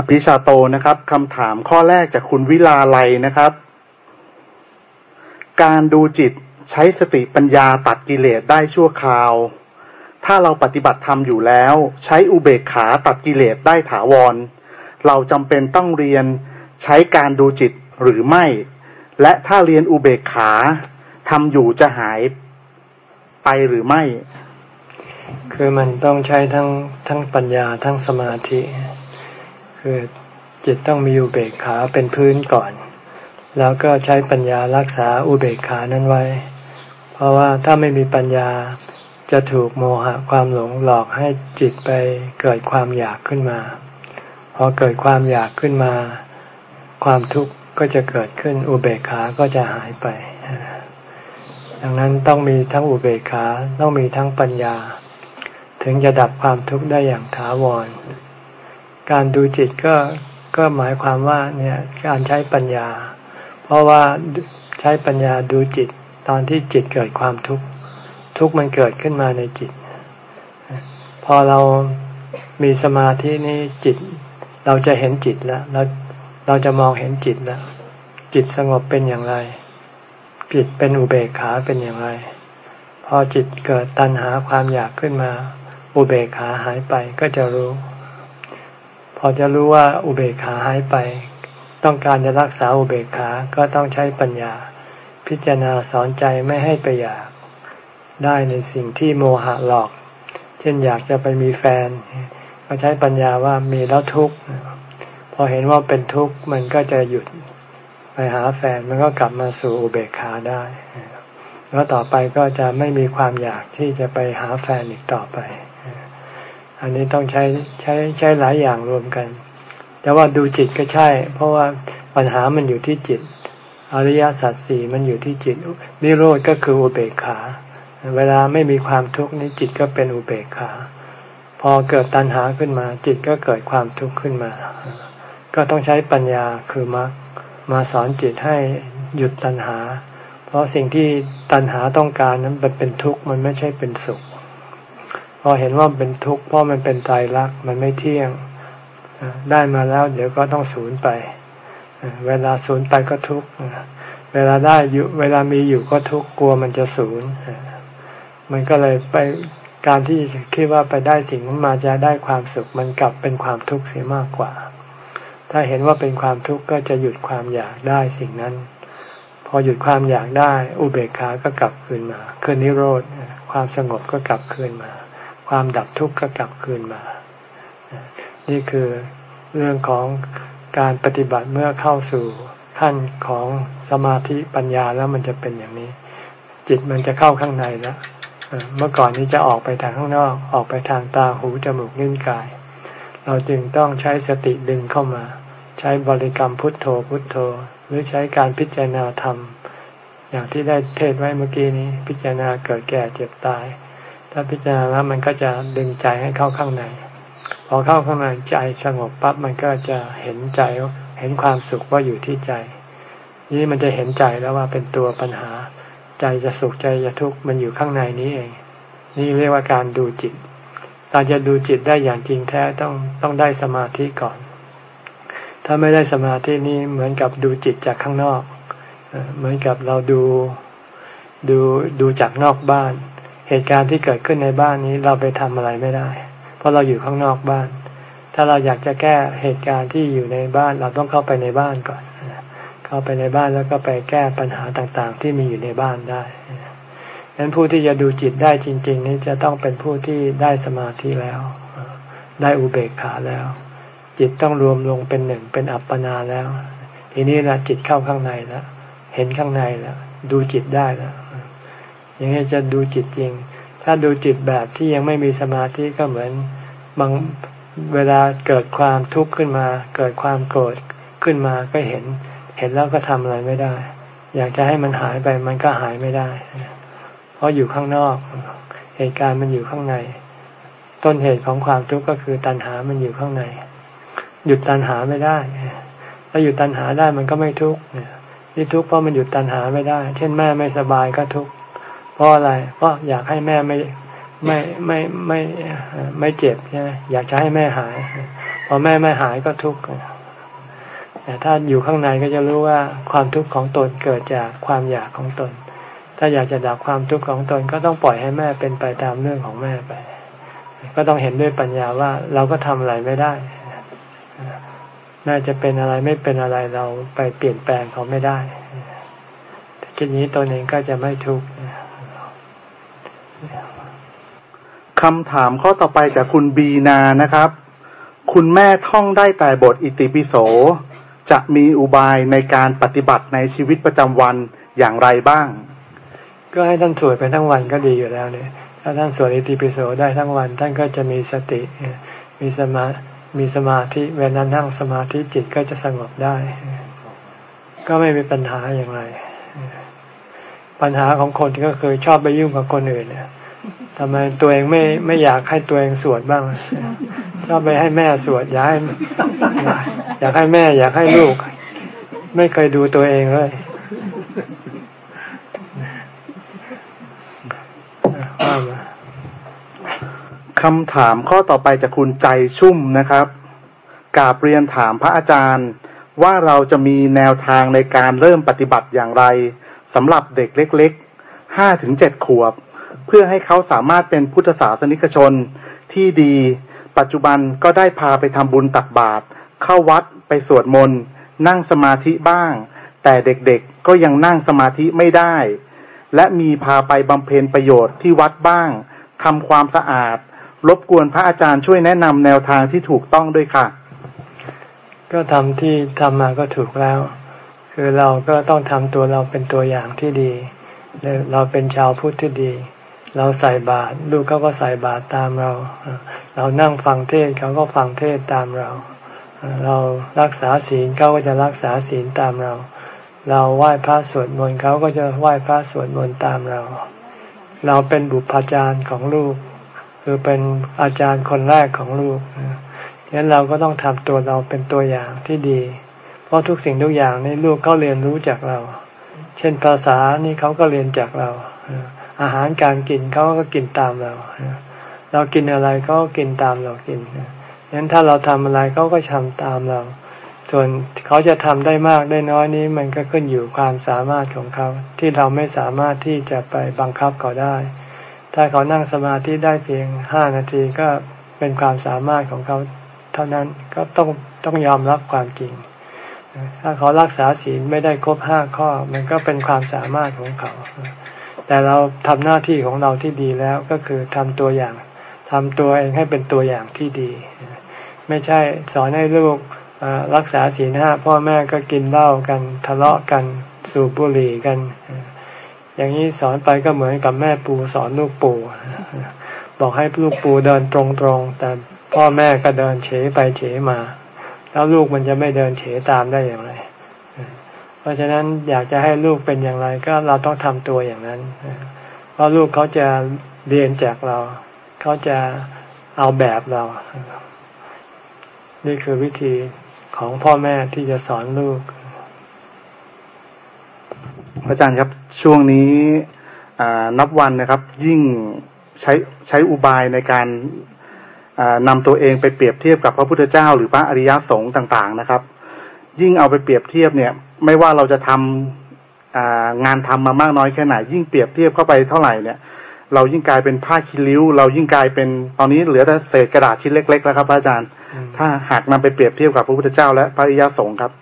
อภิชาโตนะครับคำถามข้อแรกจากคุณวิลาไลนะครับ การดูจิตใช้สติปัญญาตัดกิเลสได้ชั่วคราว ถ้าเราปฏิบัติธรรมอยู่แล้ว ใช้อุเบกขาตัดกิเลสได้ถาวร เราจำเป็นต้องเรียนใช้การดูจิตหรือไม่ และถ้าเรียนอุเบกขาทำอยู่จะหายไปหรือไม่ คือมันต้องใช้ทั้งทั้งปัญญาทั้งสมาธิ คือจิตต้องมีอุเบกขาเป็นพื้นก่อน แล้วก็ใช้ปัญญารักษาอุเบกขานั้นไว้ เพราะว่าถ้าไม่มีปัญญาจะถูกโมหะความหลงหลอกให้จิตไปเกิดความอยากขึ้นมา พอเกิดความอยากขึ้นมา ความทุกข์ก็จะเกิดขึ้นอุเบกขาก็จะหายไป ดังนั้นต้องมีทั้งอุเบกขาต้องมีทั้งปัญญา ถึงจะดับความทุกข์ได้อย่างถาวร การดูจิตก็ก็หมายความว่าเนี่ยการใช้ปัญญา เพราะว่าใช้ปัญญาดูจิตตอนที่จิตเกิดความทุกข์ทุกข์มันเกิดขึ้นมาในจิต พอเรามีสมาธินี้จิต เราจะเห็นจิตแล้วเราเราจะมองเห็นจิตแล้วจิตสงบเป็นอย่างไร จิตเป็นอุเบกขาเป็นอย่างไร พอจิตเกิดตัณหาความอยากขึ้นมา อุเบกขาหายไปก็จะรู้ พอจะรู้ว่าอุเบกขาหายไป ต้องการจะรักษาอุเบกขาก็ต้องใช้ปัญญา พิจารณาสอนใจไม่ให้ไปอยาก ได้ในสิ่งที่โมหะหลอก เช่นอยากจะไปมีแฟน ก็ใช้ปัญญาว่ามีแล้วทุกข์พอเห็นว่าเป็นทุกข์มันก็จะหยุดไปหาแฟนมันก็กลับมาสู่อุเบกขาได้แล้วต่อไปก็จะไม่มีความอยากที่จะไปหาแฟนอีกต่อไป อันนี้ต้องใช้ใช้ใช้หลายอย่างรวมกัน แต่ว่าดูจิตก็ใช่ เพราะว่าปัญหามันอยู่ที่จิต อริยสัจสี่มันอยู่ที่จิตนิโรธก็คืออุเบกขา เวลาไม่มีความทุกข์นี้จิตก็เป็นอุเบกขา พอเกิดตัณหาขึ้นมา จิตก็เกิดความทุกข์ขึ้นมา ก็ต้องใช้ปัญญาคือมรรคมาสอนจิตให้หยุดตัณหา เพราะสิ่งที่ตัณหาต้องการนั้นมันเป็นทุกข์มันไม่ใช่เป็นสุข พอเห็นว่าเป็นทุกข์เพราะมันเป็นตายรักมันไม่เที่ยงได้มาแล้ว เดี๋ยวก็ต้องสูญไป เวลาสูญไปก็ทุกข์เวลาได้อยู่เวลามีอยู่ก็ทุกข์กลัวมันจะสูญมันก็เลยไปการที่คิดว่าไปได้สิ่งนั้นมาจะได้ความสุข มันกลับเป็นความทุกข์เสียมากกว่า ถ้าเห็นว่าเป็นความทุกข์ก็จะหยุดความอยากได้สิ่งนั้น พอหยุดความอยากได้ อุเบกขาก็กลับคืนมาคืนนิโรธความสงบก็กลับคืนมา ความดับทุกข์ก็กลับคืนมา นี่คือเรื่องของการปฏิบัติเมื่อเข้าสู่ขั้นของสมาธิปัญญาแล้วมันจะเป็นอย่างนี้ จิตมันจะเข้าข้างในแล้วเมื่อก่อนนี้จะออกไปทางข้างนอก ออกไปทางตาหูจมูกลิ้นกาย เราจึงต้องใช้สติดึงเข้ามา ใช้บริกรรมพุทโธพุทโธ หรือใช้การพิจารณาธรรม อย่างที่ได้เทศไว้เมื่อกี้นี้ พิจารณาเกิดแก่เจ็บตาย ถ้าพิจารณาแล้วมันก็จะดึงใจให้เข้าข้างใน พอเข้าข้างในใจสงบปั๊บมันก็จะเห็นใจเห็นความสุขว่าอยู่ที่ใจ นี่มันจะเห็นใจแล้วว่าเป็นตัวปัญหา ใจจะสุขใจจะทุกข์มันอยู่ข้างในนี้เอง นี่เรียกว่าการดูจิตการจะดูจิตได้อย่างจริงแท้ต้องต้องได้สมาธิก่อน ถ้าไม่ได้สมาธินี่เหมือนกับดูจิตจากข้างนอก เหมือนกับเราดูดูดูจากนอกบ้าน เหตุการณ์ที่เกิดขึ้นในบ้านนี้เราไปทำอะไรไม่ได้ เพราะเราอยู่ข้างนอกบ้าน ถ้าเราอยากจะแก้เหตุการณ์ที่อยู่ในบ้านเราต้องเข้าไปในบ้านก่อน เข้าไปในบ้านแล้วก็ไปแก้ปัญหาต่างๆ ที่มีอยู่ในบ้านได้ดังนั้นผู้ที่จะดูจิตได้จริง ๆ นี้จะต้องเป็นผู้ที่ได้สมาธิแล้ว ได้อุเบกขาแล้ว จิตต้องรวมลงเป็นหนึ่งเป็นอัปปนาแล้ว ทีนี้นะจิตเข้าข้างในแล้วเห็นข้างในแล้วดูจิตได้แล้ว อย่างนี้จะดูจิตจริง ถ้าดูจิตแบบที่ยังไม่มีสมาธิก็เหมือนบางเวลาเกิดความทุกข์ขึ้นมา เกิดความโกรธขึ้นมาก็เห็น เห็นแล้วก็ทำอะไรไม่ได้ อยากจะให้มันหายไปมันก็หายไม่ได้ เพราะอยู่ข้างนอก เหตุการณ์มันอยู่ข้างใน ต้นเหตุของความทุกข์ก็คือตัณหามันอยู่ข้างใน หยุดตัณหาไม่ได้ถ้าหยุดตัณหาได้มันก็ไม่ทุกข์ที่ทุกข์เพราะมันหยุดตัณหาไม่ได้ เช่นแม่ไม่สบายก็ทุกข์ พราะอะไร เพราะอยากให้แม่ไม่ไม่ไม่ไม่ไม่เจ็บใช่ไหมอยากจะให้แม่หาย พอแม่ไม่หายก็ทุกข์แต่ถ้าอยู่ข้างในก็จะรู้ว่าความทุกข์ของตนเกิดจากความอยากของตน ถ้าอยากจะดับความทุกข์ของตนก็ต้องปล่อยให้แม่เป็นไปตามเรื่องของแม่ไป ก็ต้องเห็นด้วยปัญญาว่าเราก็ทำอะไรไม่ได้แม่จะเป็นอะไรไม่เป็นอะไรเราไปเปลี่ยนแปลงเขาไม่ได้คิดนี้ตนเองก็จะไม่ทุกข์ คำถามข้อต่อไปจากคุณบีนานะครับ คุณแม่ท่องได้แต่บทอิติปิโส จะมีอุบายในการปฏิบัติในชีวิตประจำวันอย่างไรบ้าง ก็ให้ท่านสวดไปทั้งวันก็ดีอยู่แล้วเนี่ย ถ้าท่านสวดอิติปิโสได้ทั้งวัน ท่านก็จะมีสติ มีสมา มีสมาธิ เวลานั่งสมาธิจิตก็จะสงบได้ ก็ไม่มีปัญหาอย่างไร ปัญหาของคนก็คือชอบไปยุ่งกับคนอื่นเนี่ย ทำไมตัวเองไม่ไม่อยากให้ตัวเองสวดบ้างก็ไปให้แม่สวดอยากให้อยากให้แม่ อยากให้ลูก ไม่เคยดูตัวเองเลยคำถามข้อต่อไปจากคุณใจชุ่มนะครับกาบเรียนถามพระอาจารย์ว่าเราจะมีแนวทางในการเริ่มปฏิบัติอย่างไรสำหรับเด็กเล็กๆห้าถึงเจ็ดขวบ เพื่อให้เขาสามารถเป็นพุทธศาสนิกชนที่ดี ปัจจุบันก็ได้พาไปทำบุญตักบาตรเข้าวัดไปสวดมนต์นั่งสมาธิบ้าง แต่เด็กๆก็ยังนั่งสมาธิไม่ได้ และมีพาไปบำเพ็ญประโยชน์ที่วัดบ้างทำความสะอาด รบกวนพระอาจารย์ช่วยแนะนำแนวทางที่ถูกต้องด้วยค่ะ ก็ทำที่ทำมาก็ถูกแล้ว คือเราก็ต้องทำตัวเราเป็นตัวอย่างที่ดีเราเป็นชาวพุทธที่ดี เราใส่บาตรลูกเขาก็ใส่บาตรตามเรา เรานั่งฟังเทศเขาก็ฟังเทศตามเรา เรารักษาศีลเขาก็จะรักษาศีลตามเรา เราไหว้พระสวดมนต์เขาก็จะไหว้พระสวดมนต์ตามเรา เราเป็นบุพจารย์ของลูก คือเป็นอาจารย์คนแรกของลูกงั้นเราก็ต้องทำตัวเราเป็นตัวอย่างที่ดี เพราะทุกสิ่งทุกอย่างในลูกเขาเรียนรู้จากเรา เช่นภาษานี่เขาก็เรียนจากเรา อาหารการกินเขาก็กินตามเรา เรากินอะไรเขาก็กินตามเรากินงั้นถ้าเราทำอะไรเขาก็ทำตามเรา ส่วนเขาจะทำได้มากได้น้อยนี้ มันก็ขึ้นอยู่ความสามารถของเขา ที่เราไม่สามารถที่จะไปบังคับเขาได้ ถ้าเขานั่งสมาธิได้เพียงห้านาทีก็เป็นความสามารถของเขาเท่านั้นก็ต้องต้องยอมรับความจริง ถ้าเขารักษาศีลไม่ได้ครบห้าข้อ มันก็เป็นความสามารถของเขา แต่เราทำหน้าที่ของเราที่ดีแล้วก็คือทำตัวอย่างทำตัวเองให้เป็นตัวอย่างที่ดี ไม่ใช่สอนให้ลูกรักษาศีลห้าพ่อแม่ก็กินเหล้ากันทะเลาะกันสูบบุหรี่กัน อย่างนี้สอนไปก็เหมือนกับแม่ปูสอนลูกปูบอกให้ลูกปูเดินตรงๆแต่พ่อแม่ก็เดินเฉไปเฉมา แล้วลูกมันจะไม่เดินเฉตามได้อย่างไร เพราะฉะนั้นอยากจะให้ลูกเป็นอย่างไรก็เราต้องทำตัวอย่างนั้น เพราะลูกเขาจะเรียนจากเรา เขาจะเอาแบบเรา นี่คือวิธีของพ่อแม่ที่จะสอนลูก อาจารย์ครับช่วงนี้นับวันนะครับ ยิ่งใช้ใช้อุบายในการนำตัวเองไปเปรียบเทียบกับพระพุทธเจ้า หรือพระอริยสงฆ์ต่าง ๆ นะครับ ยิ่งเอาไปเปรียบเทียบเนี่ย ไม่ว่าเราจะทำงานทำมามากน้อยแค่ไหน ยิ่งเปรียบเทียบเข้าไปเท่าไหร่เนี่ย เรายิ่งกลายเป็นผ้าคิริ้ว เรายิ่งกลายเป็นตอนนี้เหลือแต่เศษกระดาษชิ้นเล็กๆแล้วครับอาจารย์ ถ้าหากนำไปเปรียบเทียบกับพระพุทธเจ้า และพระอริยสงฆ์ครับ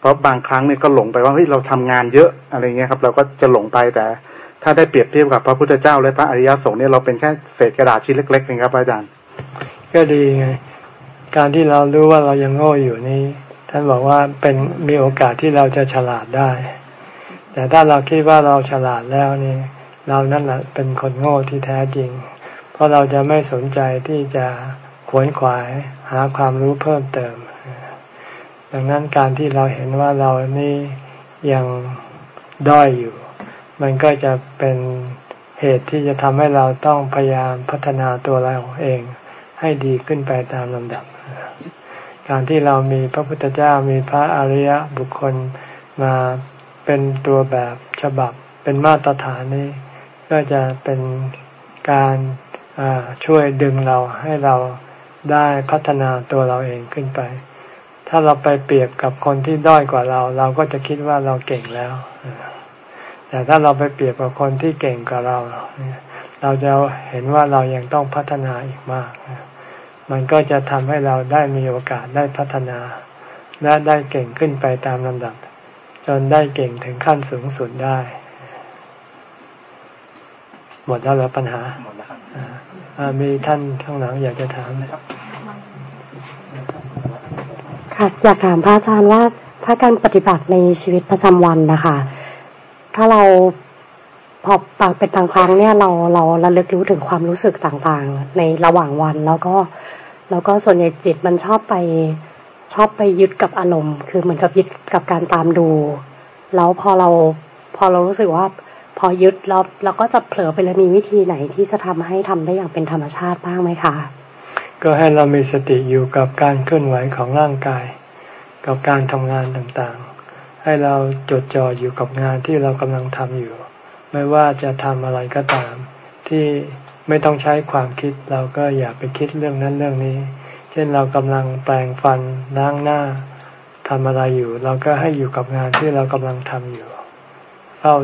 เพราะบางครั้งเนี่ยก็หลงไปว่าเฮ้ยเราทำงานเยอะอะไรเงี้ยครับ เราก็จะหลงไปแต่ ถ้าได้เปรียบเทียบกับพระพุทธเจ้า และพระอริยสงฆ์เนี่ยเราเป็นแค่เศษกระดาษชิ้นเล็กๆเองครับอาจารย์ ก็ดีไงการที่เรารู้ว่าเรายังโง่อยู่นี้ ท่านบอกว่าเป็นมีโอกาสที่เราจะฉลาดได้ แต่ถ้าเราคิดว่าเราฉลาดแล้วนี่เรานั่นแหละเป็นคนโง่ที่แท้จริง เพราะเราจะไม่สนใจที่จะขวนขวายหาความรู้เพิ่มเติม ดังนั้นการที่เราเห็นว่าเรานี่ยังด้อยอยู่ มันก็จะเป็นเหตุที่จะทำให้เราต้องพยายามพัฒนาตัวเราเองให้ดีขึ้นไปตามลำดับ การที่เรามีพระพุทธเจ้ามีพระอริยบุคคลมาเป็นตัวแบบฉบับเป็นมาตรฐานนี้ ก็จะเป็นการช่วยดึงเราให้เราได้พัฒนาตัวเราเองขึ้นไป ถ้าเราไปเปรียบกับคนที่ด้อยกว่าเรา เราก็จะคิดว่าเราเก่งแล้ว แต่ถ้าเราไปเปรียบกับคนที่เก่งกว่าเรา เราจะเห็นว่าเรายังต้องพัฒนาอีกมาก มันก็จะทำให้เราได้มีโอกาสได้พัฒนา และได้เก่งขึ้นไปตามลำดับ จนได้เก่งถึงขั้นสูงสุดได้ หมดแล้วหรือปัญหาหมดแล้วครับมีท่านข้างหลังอยากจะถามครับค่ะอยากถามพระอาจารย์ว่าถ้าการปฏิบัติในชีวิตประจำวันนะคะถ้าเราพอบางเป็นบางครั้งเนี่ยเราเราระลึกรู้ถึงความรู้สึกต่างๆ ในระหว่างวัน แล้วก็ แล้วก็ส่วนใหญ่จิตมันชอบไปชอบไปยึดกับอารมณ์ คือเหมือนกับยึดกับการตามดู แล้วพอเราพอเรารู้สึกว่า พอยึดแล้วเราก็จะเผลอไปแล้วมีวิธีไหนที่จะทำให้ทำได้อย่างเป็นธรรมชาติบ้างไหมคะ ก็ให้เรามีสติอยู่กับการเคลื่อนไหวของร่างกาย กับการทำงานต่างๆ ให้เราจดจ่ออยู่กับงานที่เรากำลังทำอยู่ ไม่ว่าจะทำอะไรก็ตามที่ ไม่ต้องใช้ความคิดเราก็อย่าไปคิดเรื่องนั้นเรื่องนี้ เช่นเรากำลังแปลงฟันล้างหน้าทำอะไรอยู่ เราก็ให้อยู่กับงานที่เรากำลังทำอยู่เฝ้า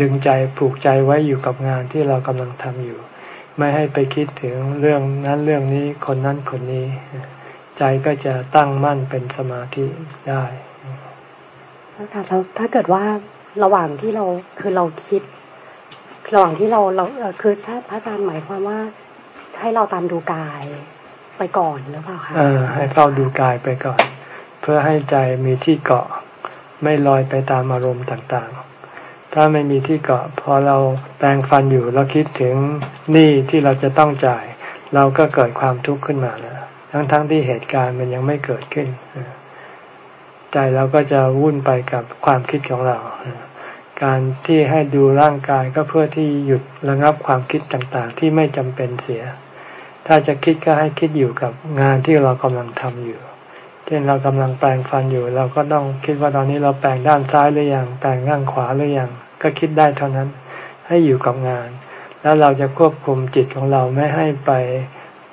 ดึงใจผูกใจไว้อยู่กับงานที่เรากำลังทำอยู่ ไม่ให้ไปคิดถึงเรื่องนั้นเรื่องนี้คนนั้นคนนี้ ใจก็จะตั้งมั่นเป็นสมาธิได้ค่ะแล้วถ้าเกิดว่าระหว่างที่เราคือเราคิด ระหว่างที่เราเราคือถ้าพระอาจารย์หมายความว่า ให้เราตามดูกายไปก่อนหรือเปล่าคะอ่าให้เฝ้าดูกายไปก่อน เพื่อให้ใจมีที่เกาะ ไม่ลอยไปตามอารมณ์ต่างๆถถ้าไม่มีที่เกาะพอเราแปลงฟันอยู่เราคิดถึงหนี้ที่เราจะต้องจ่าย เราก็เกิดความทุกข์ขึ้นมาแล้วทั้งๆทที่เหตุการณ์มันยังไม่เกิดขึ้น ใจเราก็จะวุ่นไปกับความคิดของเรา การที่ให้ดูร่างกายก็เพื่อที่หยุดระงับความคิดต่างๆ ที่ไม่จำเป็นเสีย ถ้าจะคิดก็ให้คิดอยู่กับงานที่เรากำลังทำอยู่ เช่นเรากำลังแปลงฟันอยู่ เราก็ต้องคิดว่าตอนนี้เราแปลงด้านซ้ายหรือยัง แปลงด้านขวาหรือยัง ก็คิดได้เท่านั้น ให้อยู่กับงาน แล้วเราจะควบคุมจิตของเราไม่ให้ไป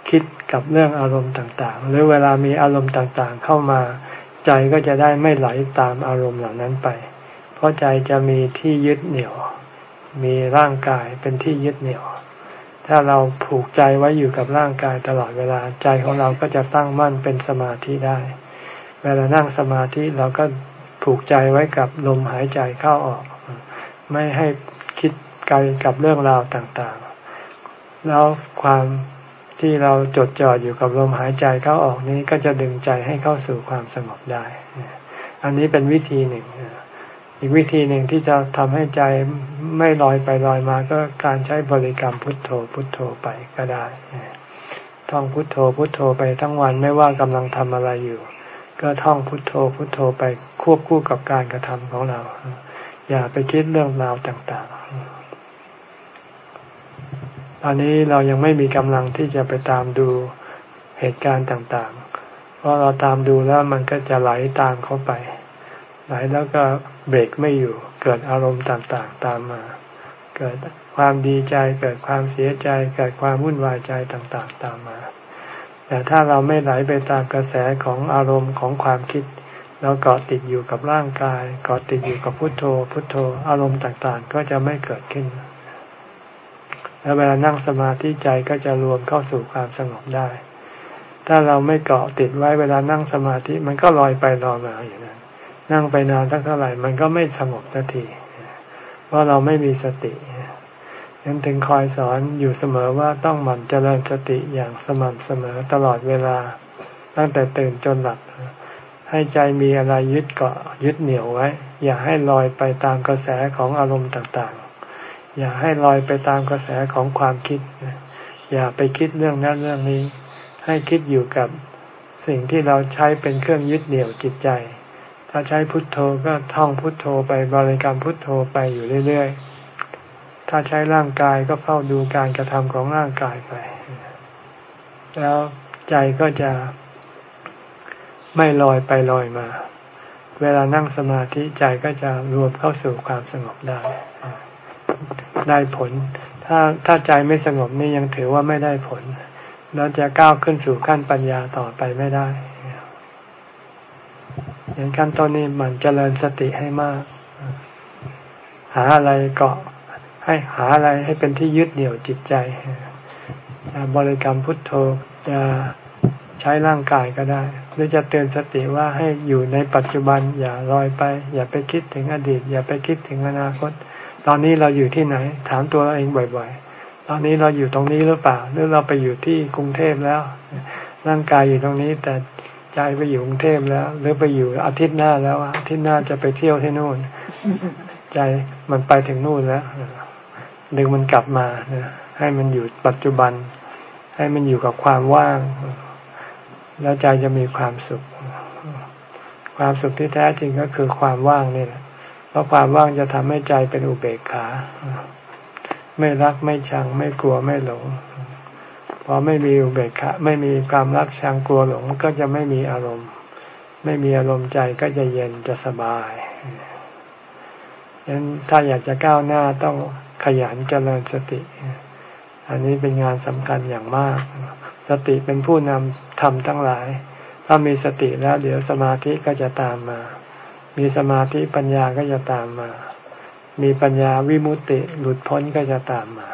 คิดกับเรื่องอารมณ์ต่างๆ หรือเวลามีอารมณ์ต่างๆ เข้ามา ใจก็จะได้ไม่ไหลตามอารมณ์เหล่านั้นไป ราะใจจะมีที่ยึดเหนี่ยว มีร่างกายเป็นที่ยึดเหนี่ยว ถ้าเราผูกใจไว้อยู่กับร่างกายตลอดเวลาใจของเราก็จะตั้งมั่นเป็นสมาธิได้ เวลานั่งสมาธิเราก็ผูกใจไว้กับลมหายใจเข้าออก ไม่ให้คิดไกลกับเรื่องราวต่างๆ แล้วความที่เราจดจ่ออยู่กับลมหายใจเข้าออกนี้ก็จะดึงใจให้เข้าสู่ความสงบได้ อันนี้เป็นวิธีหนึ่ง อีกวิธีหนึ่งที่จะทำให้ใจไม่ลอยไปลอยมาก็การใช้บริกรรมพุทโธพุทโธไปก็ได้ท่องพุทโธพุทโธไปทั้งวันไม่ว่ากำลังทำอะไรอยู่ ก็ท่องพุทโธพุทโธไปควบคู่กับการกระทำของเรา อย่าไปคิดเรื่องราวต่างๆ ตอนนี้เรายังไม่มีกำลังที่จะไปตามดูเหตุการณ์ต่างๆ เพราะเราตามดูแล้วมันก็จะไหลตามเข้าไป ไหลแล้วก็เบรกไม่อยู่ เกิดอารมณ์ต่างๆ ตามมา เกิดความดีใจ เกิดความเสียใจ เกิดความวุ่นวายใจต่างๆ ตามมา แต่ถ้าเราไม่ไหลไปตามกระแสของอารมณ์ของความคิด เราเกาะติดอยู่กับร่างกายเกาะติดอยู่กับพุทโธ พุทโธ อารมณ์ต่างๆ ก็จะไม่เกิดขึ้น แล้วเวลานั่งสมาธิใจก็จะรวมเข้าสู่ความสงบได้ถ้าเราไม่เกาะติดไว้เวลานั่งสมาธิมันก็ลอยไปลอยมาอย่างนั้น นั่งไปนานสักเท่าไหร่ มันก็ไม่สงบสักทีเพราะเราไม่มีสติยังถึงคอยสอนอยู่เสมอว่าต้องหมั่นเจริญสติอย่างสม่ำเสมอตลอดเวลา ตั้งแต่ตื่นจนหลับ ให้ใจมีอะไรยึดเกาะยึดเหนี่ยวไว้ อย่าให้ลอยไปตามกระแสของอารมณ์ต่างๆ อย่าให้ลอยไปตามกระแสของความคิด อย่าไปคิดเรื่องนั้นเรื่องนี้ ให้คิดอยู่กับสิ่งที่เราใช้เป็นเครื่องยึดเหนี่ยวจิตใจ ถ้าใช้พุทโธก็ท่องพุทโธไปบริกรรมพุทโธไปอยู่เรื่อยๆ ถ้าใช้ร่างกายก็เฝ้าดูการกระทำของร่างกายไป แล้วใจก็จะไม่ลอยไปลอยมา เวลานั่งสมาธิใจก็จะรวมเข้าสู่ความสงบได้ ได้ผล ถ้าถ้าใจไม่สงบนี่ยังถือว่าไม่ได้ผล แล้วจะก้าวขึ้นสู่ขั้นปัญญาต่อไปไม่ได้ อย่างขั้นต้นนี้มันเจริญสติให้มาก หาอะไรเกาะให้หาอะไรให้เป็นที่ยึดเหนี่ยวจิตใจจะบริกรรมพุทโธจะใช้ร่างกายก็ได้ หรือจะเตือนสติว่าให้อยู่ในปัจจุบันอย่าลอยไป อย่าไปคิดถึงอดีต อย่าไปคิดถึงอนาคต ตอนนี้เราอยู่ที่ไหน ถามตัวเองบ่อยๆ ตอนนี้เราอยู่ตรงนี้หรือเปล่า หรือเราไปอยู่ที่กรุงเทพแล้ว ร่างกายอยู่ตรงนี้แต่ ใจไปอยู่กรุงเทพแล้ว หรือไปอยู่อาทิตย์หน้าแล้วอาทิตย์หน้าจะไปเที่ยวที่นู่น ใจมันไปถึงนู่นแล้วดึงมันกลับมาให้มันอยู่ปัจจุบัน ให้มันอยู่กับความว่าง แล้วใจจะมีความสุข ความสุขที่แท้จริงก็คือความว่างนี่แหละเพราะความว่างจะทำให้ใจเป็นอุเบกขา ไม่รักไม่ชัง ไม่กลัวไม่หลง พอไม่มีอุเบกขาไม่มีความรักชังกลัวหลงก็จะไม่มีอารมณ์ ไม่มีอารมณ์ใจก็จะเย็นจะสบายฉะนั้นถ้าอยากจะก้าวหน้าต้องขยันเจริญสติ อันนี้เป็นงานสำคัญอย่างมาก สติเป็นผู้นำทำทั้งหลาย ถ้ามีสติแล้วเดี๋ยวสมาธิก็จะตามมา มีสมาธิปัญญาก็จะตามมา มีปัญญาวิมุตติหลุดพ้นก็จะตามมา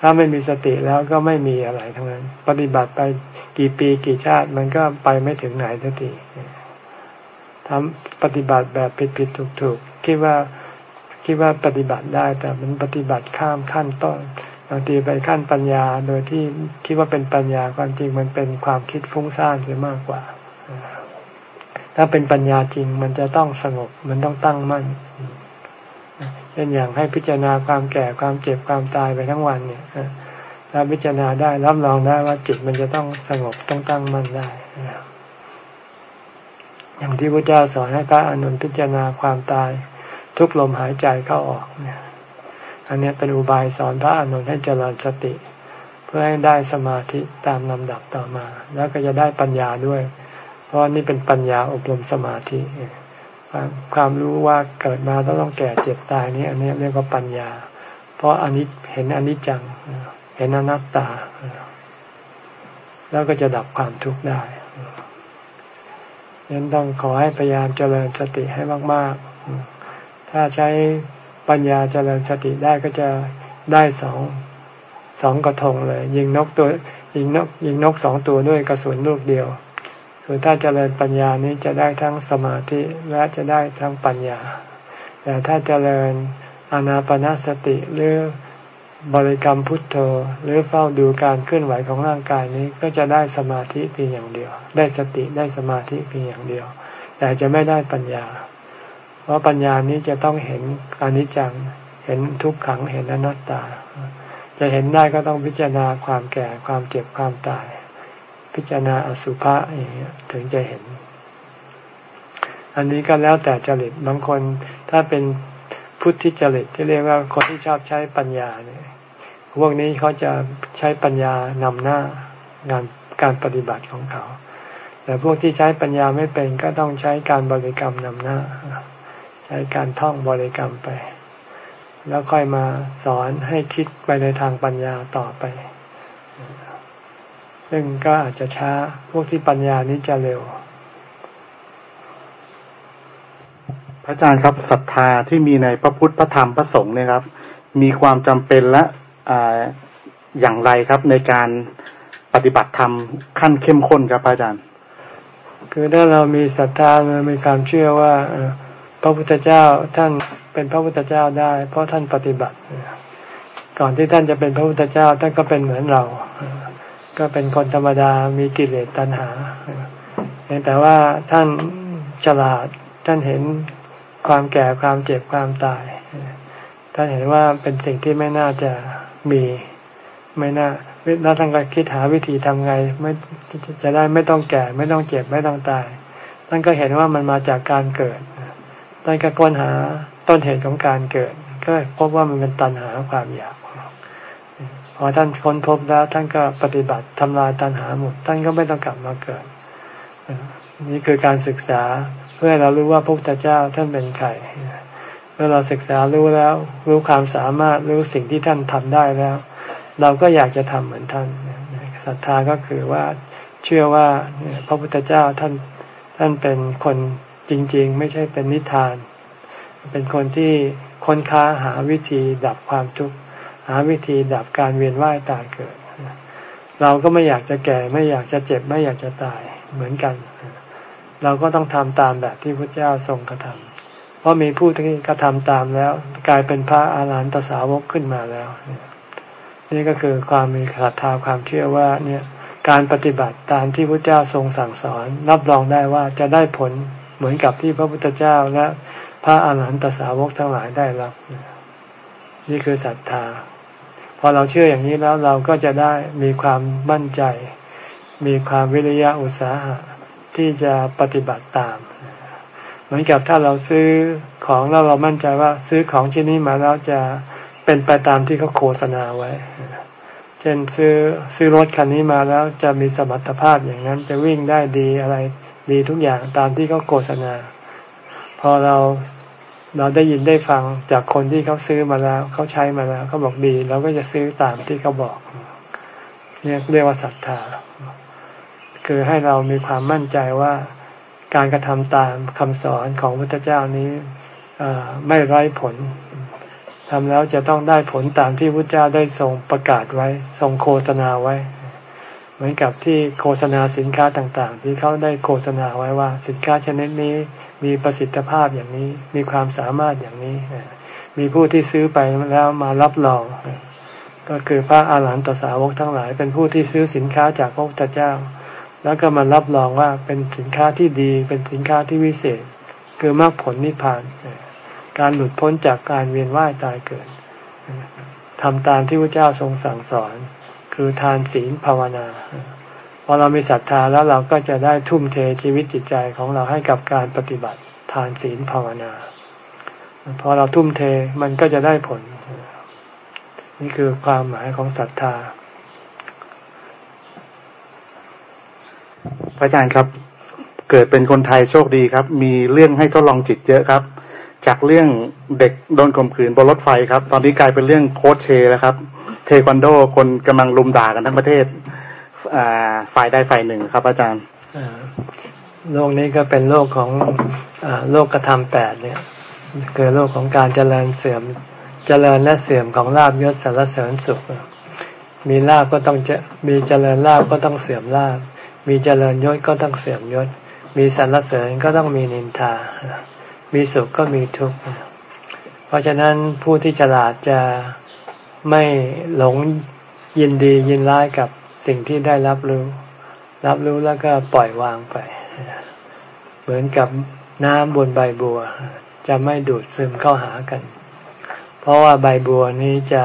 ถ้าไม่มีสติแล้วก็ไม่มีอะไรทั้งนั้น ปฏิบัติไปกี่ปีกี่ชาติมันก็ไปไม่ถึงไหนทันทีทำปฏิบัติแบบผิดผิดถูกถูกคิดว่าคิดว่าปฏิบัติได้ แต่มันปฏิบัติข้ามขั้นต้นบางทีไปขั้นปัญญาโดยที่คิดว่าเป็นปัญญาความจริงมันเป็นความคิดฟุ้งซ่านเสียมากกว่า ถ้าเป็นปัญญาจริงมันจะต้องสงบมันต้องตั้งมั่น เช่นอย่างให้พิจารณาความแก่ความเจ็บความตายไปทั้งวันเนี่ยถ้าพิจารณาได้รับรองได้ว่าจิตมันจะต้องสงบต้องตั้งมั่นได้ อย่างที่พระเจ้าสอนให้พระอนุนพิจารณาความตาย ทุกลมหายใจเข้าออกเนี่ย อันนี้เป็นอุบายสอนพระอนุนให้เจริญสติ เพื่อให้ได้สมาธิตามลำดับต่อมา แล้วก็จะได้ปัญญาด้วย เพราะนี่เป็นปัญญาอบรมสมาธิ ความรู้ว่าเกิดมาต้องต้องแก่เจ็บตายนี่อันนี้เรียกว่าปัญญา เพราะอันนี้เห็นอันนี้จัง เห็นอนัตตา แล้วก็จะดับความทุกข์ได้ยังต้องขอให้พยายามเจริญสติให้มาก ๆ ถ้าใช้ปัญญาเจริญสติได้ก็จะได้สองสองกระทงเลย ยิงนกตัวยิงนกยิงนกสองตัวด้วยกระสุนลูกเดียว คือถ้าเจริญปัญญานี้จะได้ทั้งสมาธิและจะได้ทั้งปัญญา แต่ถ้าเจริญอนาปนาสติหรือบริกรรมพุทโธหรือเฝ้าดูการเคลื่อนไหวของร่างกายนี้ก็จะได้สมาธิเพียงอย่างเดียว ได้สติได้สมาธิเพียงอย่างเดียว แต่จะไม่ได้ปัญญา เพราะปัญญานี้จะต้องเห็นอนิจจังเห็นทุกขังเห็นอนัตตา จะเห็นได้ก็ต้องพิจารณาความแก่ความเจ็บความตาย พิจารณาอสุภะอย่างนี้ถึงจะเห็น อันนี้ก็แล้วแต่จริตบางคนถ้าเป็นพุทธิจริตที่เรียกว่าคนที่ชอบใช้ปัญญาเนี่ยพวกนี้เขาจะใช้ปัญญานำหน้างานการปฏิบัติของเขา แต่พวกที่ใช้ปัญญาไม่เป็นก็ต้องใช้การบริกรรมนำหน้า ใช้การท่องบริกรรมไป แล้วค่อยมาสอนให้คิดไปในทางปัญญาต่อไป ซึ่งก็อาจจะช้าพวกที่ปัญญานี้จะเร็ว พระอาจารย์ครับศรัทธาที่มีในพระพุทธพระธรรมพระสงฆ์เนี่ยครับ มีความจำเป็นและอย่างไรครับในการปฏิบัติธรรมขั้นเข้มข้นครับอาจารย์ คือถ้าเรามีศรัทธาเรามีความเชื่อว่าพระพุทธเจ้าท่านเป็นพระพุทธเจ้าได้ เพราะท่านปฏิบัติ ก่อนที่ท่านจะเป็นพระพุทธเจ้าท่านก็เป็นเหมือนเรา ก็เป็นคนธรรมดามีกิเลสตัณหาแต่ว่าท่านฉลาดท่านเห็นความแก่ความเจ็บความตาย ท่านเห็นว่าเป็นสิ่งที่ไม่น่าจะมีไม่น่าแล้วท่านก็คิดหาวิธีทำไงไม่จะได้ไม่ต้องแก่ ไม่ต้องเจ็บไม่ต้องตายท่านก็เห็นว่ามันมาจากการเกิดท่านก็ค้นหาต้นเหตุของการเกิด ก็พบว่ามันเป็นตัณหาความอยาก พอท่านค้นพบแล้วท่านก็ปฏิบัติทำลายตัณหาหมด ท่านก็ไม่ต้องกลับมาเกิด นี่คือการศึกษาเพื่อเรารู้ว่าพระพุทธเจ้าท่านเป็นใครเมื่อเราศึกษารู้แล้ว รู้ความสามารถรู้สิ่งที่ท่านทำได้แล้ว เราก็อยากจะทำเหมือนท่านศรัทธาก็คือว่าเชื่อว่าพระพุทธเจ้าท่านท่านเป็นคนจริง ๆ ไม่ใช่เป็นนิทาน เป็นคนที่ค้นค้าหาวิธีดับความทุกข์าวิธีดับการเวียนว่ายตายเกิด เราก็ไม่อยากจะแก่ไม่อยากจะเจ็บไม่อยากจะตายเหมือนกัน เราก็ต้องทำตามแบบที่พระเจ้าทรงกระทำเพราะมีผู้ที่กระทำตามแล้ว กลายเป็นพระอาหารหันตสาวกขึ้นมาแล้ว นี่ก็คือความมีศรัทธาความเชื่อว่าเนี่ยการปฏิบัติตามที่พระเจ้าทรงสั่งสอน รับรองได้ว่าจะได้ผลเหมือนกับที่พระพุทธเจ้าและพระอาหารหันตสาวกทั้งหลายได้รับ นี่คือศรัทธา พอเราเชื่ออย่างนี้แล้วเราก็จะได้มีความมั่นใจ มีความวิริยะอุตสาหะที่จะปฏิบัติตาม เหมือนกับถ้าเราซื้อของแล้วเรามั่นใจว่าซื้อของชิ้นนี้มาแล้วจะเป็นไปตามที่เขาโฆษณาไว้ เช่นซื้อซื้อรถคันนี้มาแล้วจะมีสมรรถภาพอย่างนั้นจะวิ่งได้ดีอะไรดีทุกอย่างตามที่เขาโฆษณา พอเรา เราได้ยินได้ฟังจากคนที่เขาซื้อมาแล้วเขาใช้มาแล้วเขาบอกดีเราก็จะซื้อตามที่เขาบอกเนี่ยเรียกว่าศรัทธา คือให้เรามีความมั่นใจว่าการกระทำตามคำสอนของพระเจ้านี้ไม่ไร้ผลทำแล้วจะต้องได้ผลตามที่พระเจ้าได้ทรงประกาศไว้ ทรงโฆษณาไว้ เหมือนกับที่โฆษณาสินค้าต่างๆ ที่เขาได้โฆษณาไว้ว่า สินค้าชนิดนี้ มีประสิทธิภาพอย่างนี้ มีความสามารถอย่างนี้ มีผู้ที่ซื้อไปแล้วมารับรอง ก็คือพระอาหารหันตสาวกทั้งหลาย เป็นผู้ที่ซื้อสินค้าจากพระพุทธเจ้า แล้วก็มารับรองว่าเป็นสินค้าที่ดี เป็นสินค้าที่วิเศษ คือมรรคผลนิพพาน การหลุดพ้นจากการเวียนว่ายตายเกิดทำตามที่พระเจ้าทรงสั่งสอน คือทานศีลภาวนา อเรามีศรัทธาแล้วเราก็จะได้ทุ่มเทชีวิตจิตใจของเราให้กับการปฏิบัติทานศีลภาวนา พอเราทุ่มเทมันก็จะได้ผล นี่คือความหมายของศรัทธาพระอาจารย์ครับ เกิดเป็นคนไทยโชคดีครับ มีเรื่องให้ทดลองจิตเยอะครับ จากเรื่องเด็กโดนข่มขืนบนรถไฟครับ ตอนนี้กลายเป็นเรื่องโคชเชแล้วครับ เทควันโดคนกำลังลุมด่ากันทั้งประเทศ ฝ่ายใดฝ่ายหนึ่งครับ อาจารย์โลกนี้ก็เป็นโลกของอโลกกระทำแปดเนี่ยเกิดโลกของการเจริญเสื่อมเจริญและเสื่อมของลาบยศสารเสริญสุข มีลาบก็ต้องจะมีเจริญลาบก็ต้องเสื่อมลาบมีเจริญยศก็ต้องเสื่อมยศ มีสรรเสริญก็ต้องมีนินทา มีสุขก็มีทุกข์ เพราะฉะนั้นผู้ที่ฉลาดจะไม่หลงยินดียินร้ายกับ สิ่งที่ได้รับรู้ รับรู้แล้วก็ปล่อยวางไป เหมือนกับน้ำบนใบบัว จะไม่ดูดซึมเข้าหากัน เพราะว่าใบบัวนี้จะ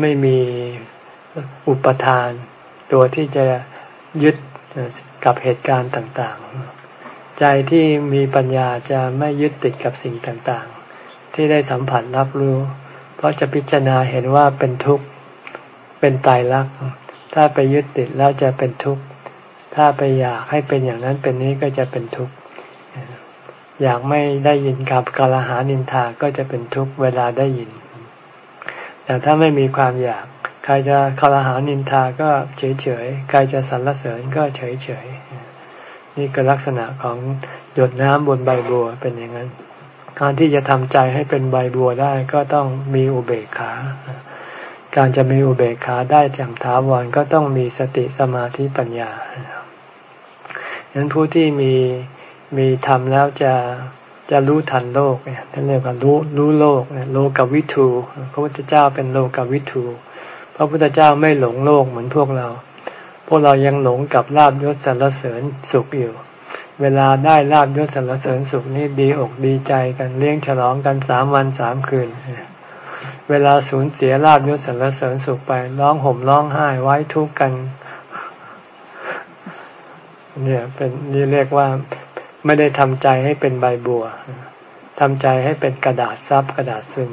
ไม่มีอุปทาน ตัวที่จะยึดกับเหตุการณ์ต่างๆ ใจที่มีปัญญาจะไม่ยึดติดกับสิ่งต่างๆ ที่ได้สัมผัสรับรู้ เพราะจะพิจารณาเห็นว่าเป็นทุกข์ เป็นตายรัก ถ้าไปยึดติดแล้วจะเป็นทุกข์ ถ้าไปอยากให้เป็นอย่างนั้นเป็นนี้ก็จะเป็นทุกข์ อยากไม่ได้ยินกับกาลหานินทาก็จะเป็นทุกข์เวลาได้ยิน แต่ถ้าไม่มีความอยาก ใครจะกาลหานินทาก็เฉยเฉยใครจะสรรเสริญก็เฉยเฉยนี่คือลักษณะของหยดน้ำบนใบบัวเป็นอย่างนั้น การที่จะทำใจให้เป็นใบบัวได้ก็ต้องมีอุเบกขา การจะมีอุเบกขาได้จำถาวรก็ต้องมีสติสมาธิปัญญาฉะนั้นผู้ที่มีมีทำแล้วจะจะรู้ทันโลกเนี่ยท่านเรียกว่ารู้รู้โลกเนี่ยโลกวิทูพระพุทธเจ้าเป็นโลกวิทูพระพุทธเจ้าไม่หลงโลกเหมือนพวกเรา พวกเรายังหลงกับลาบยศสรรเสริญสุขอยู่ เวลาได้ลาบยศสรรเสริญสุขนี่ดีอกดีใจกันเลี้ยงฉลองกันสามวันสามคืน เวลาสูญเสียลาบยศสรรเสริญสุขไป ร้องห่มร้องไห้ไว้ทุกข์กัน เนี่ย เป็นนี่เรียกว่าไม่ได้ทำใจให้เป็นใบบัวทำใจให้เป็นกระดาษซับกระดาษซึม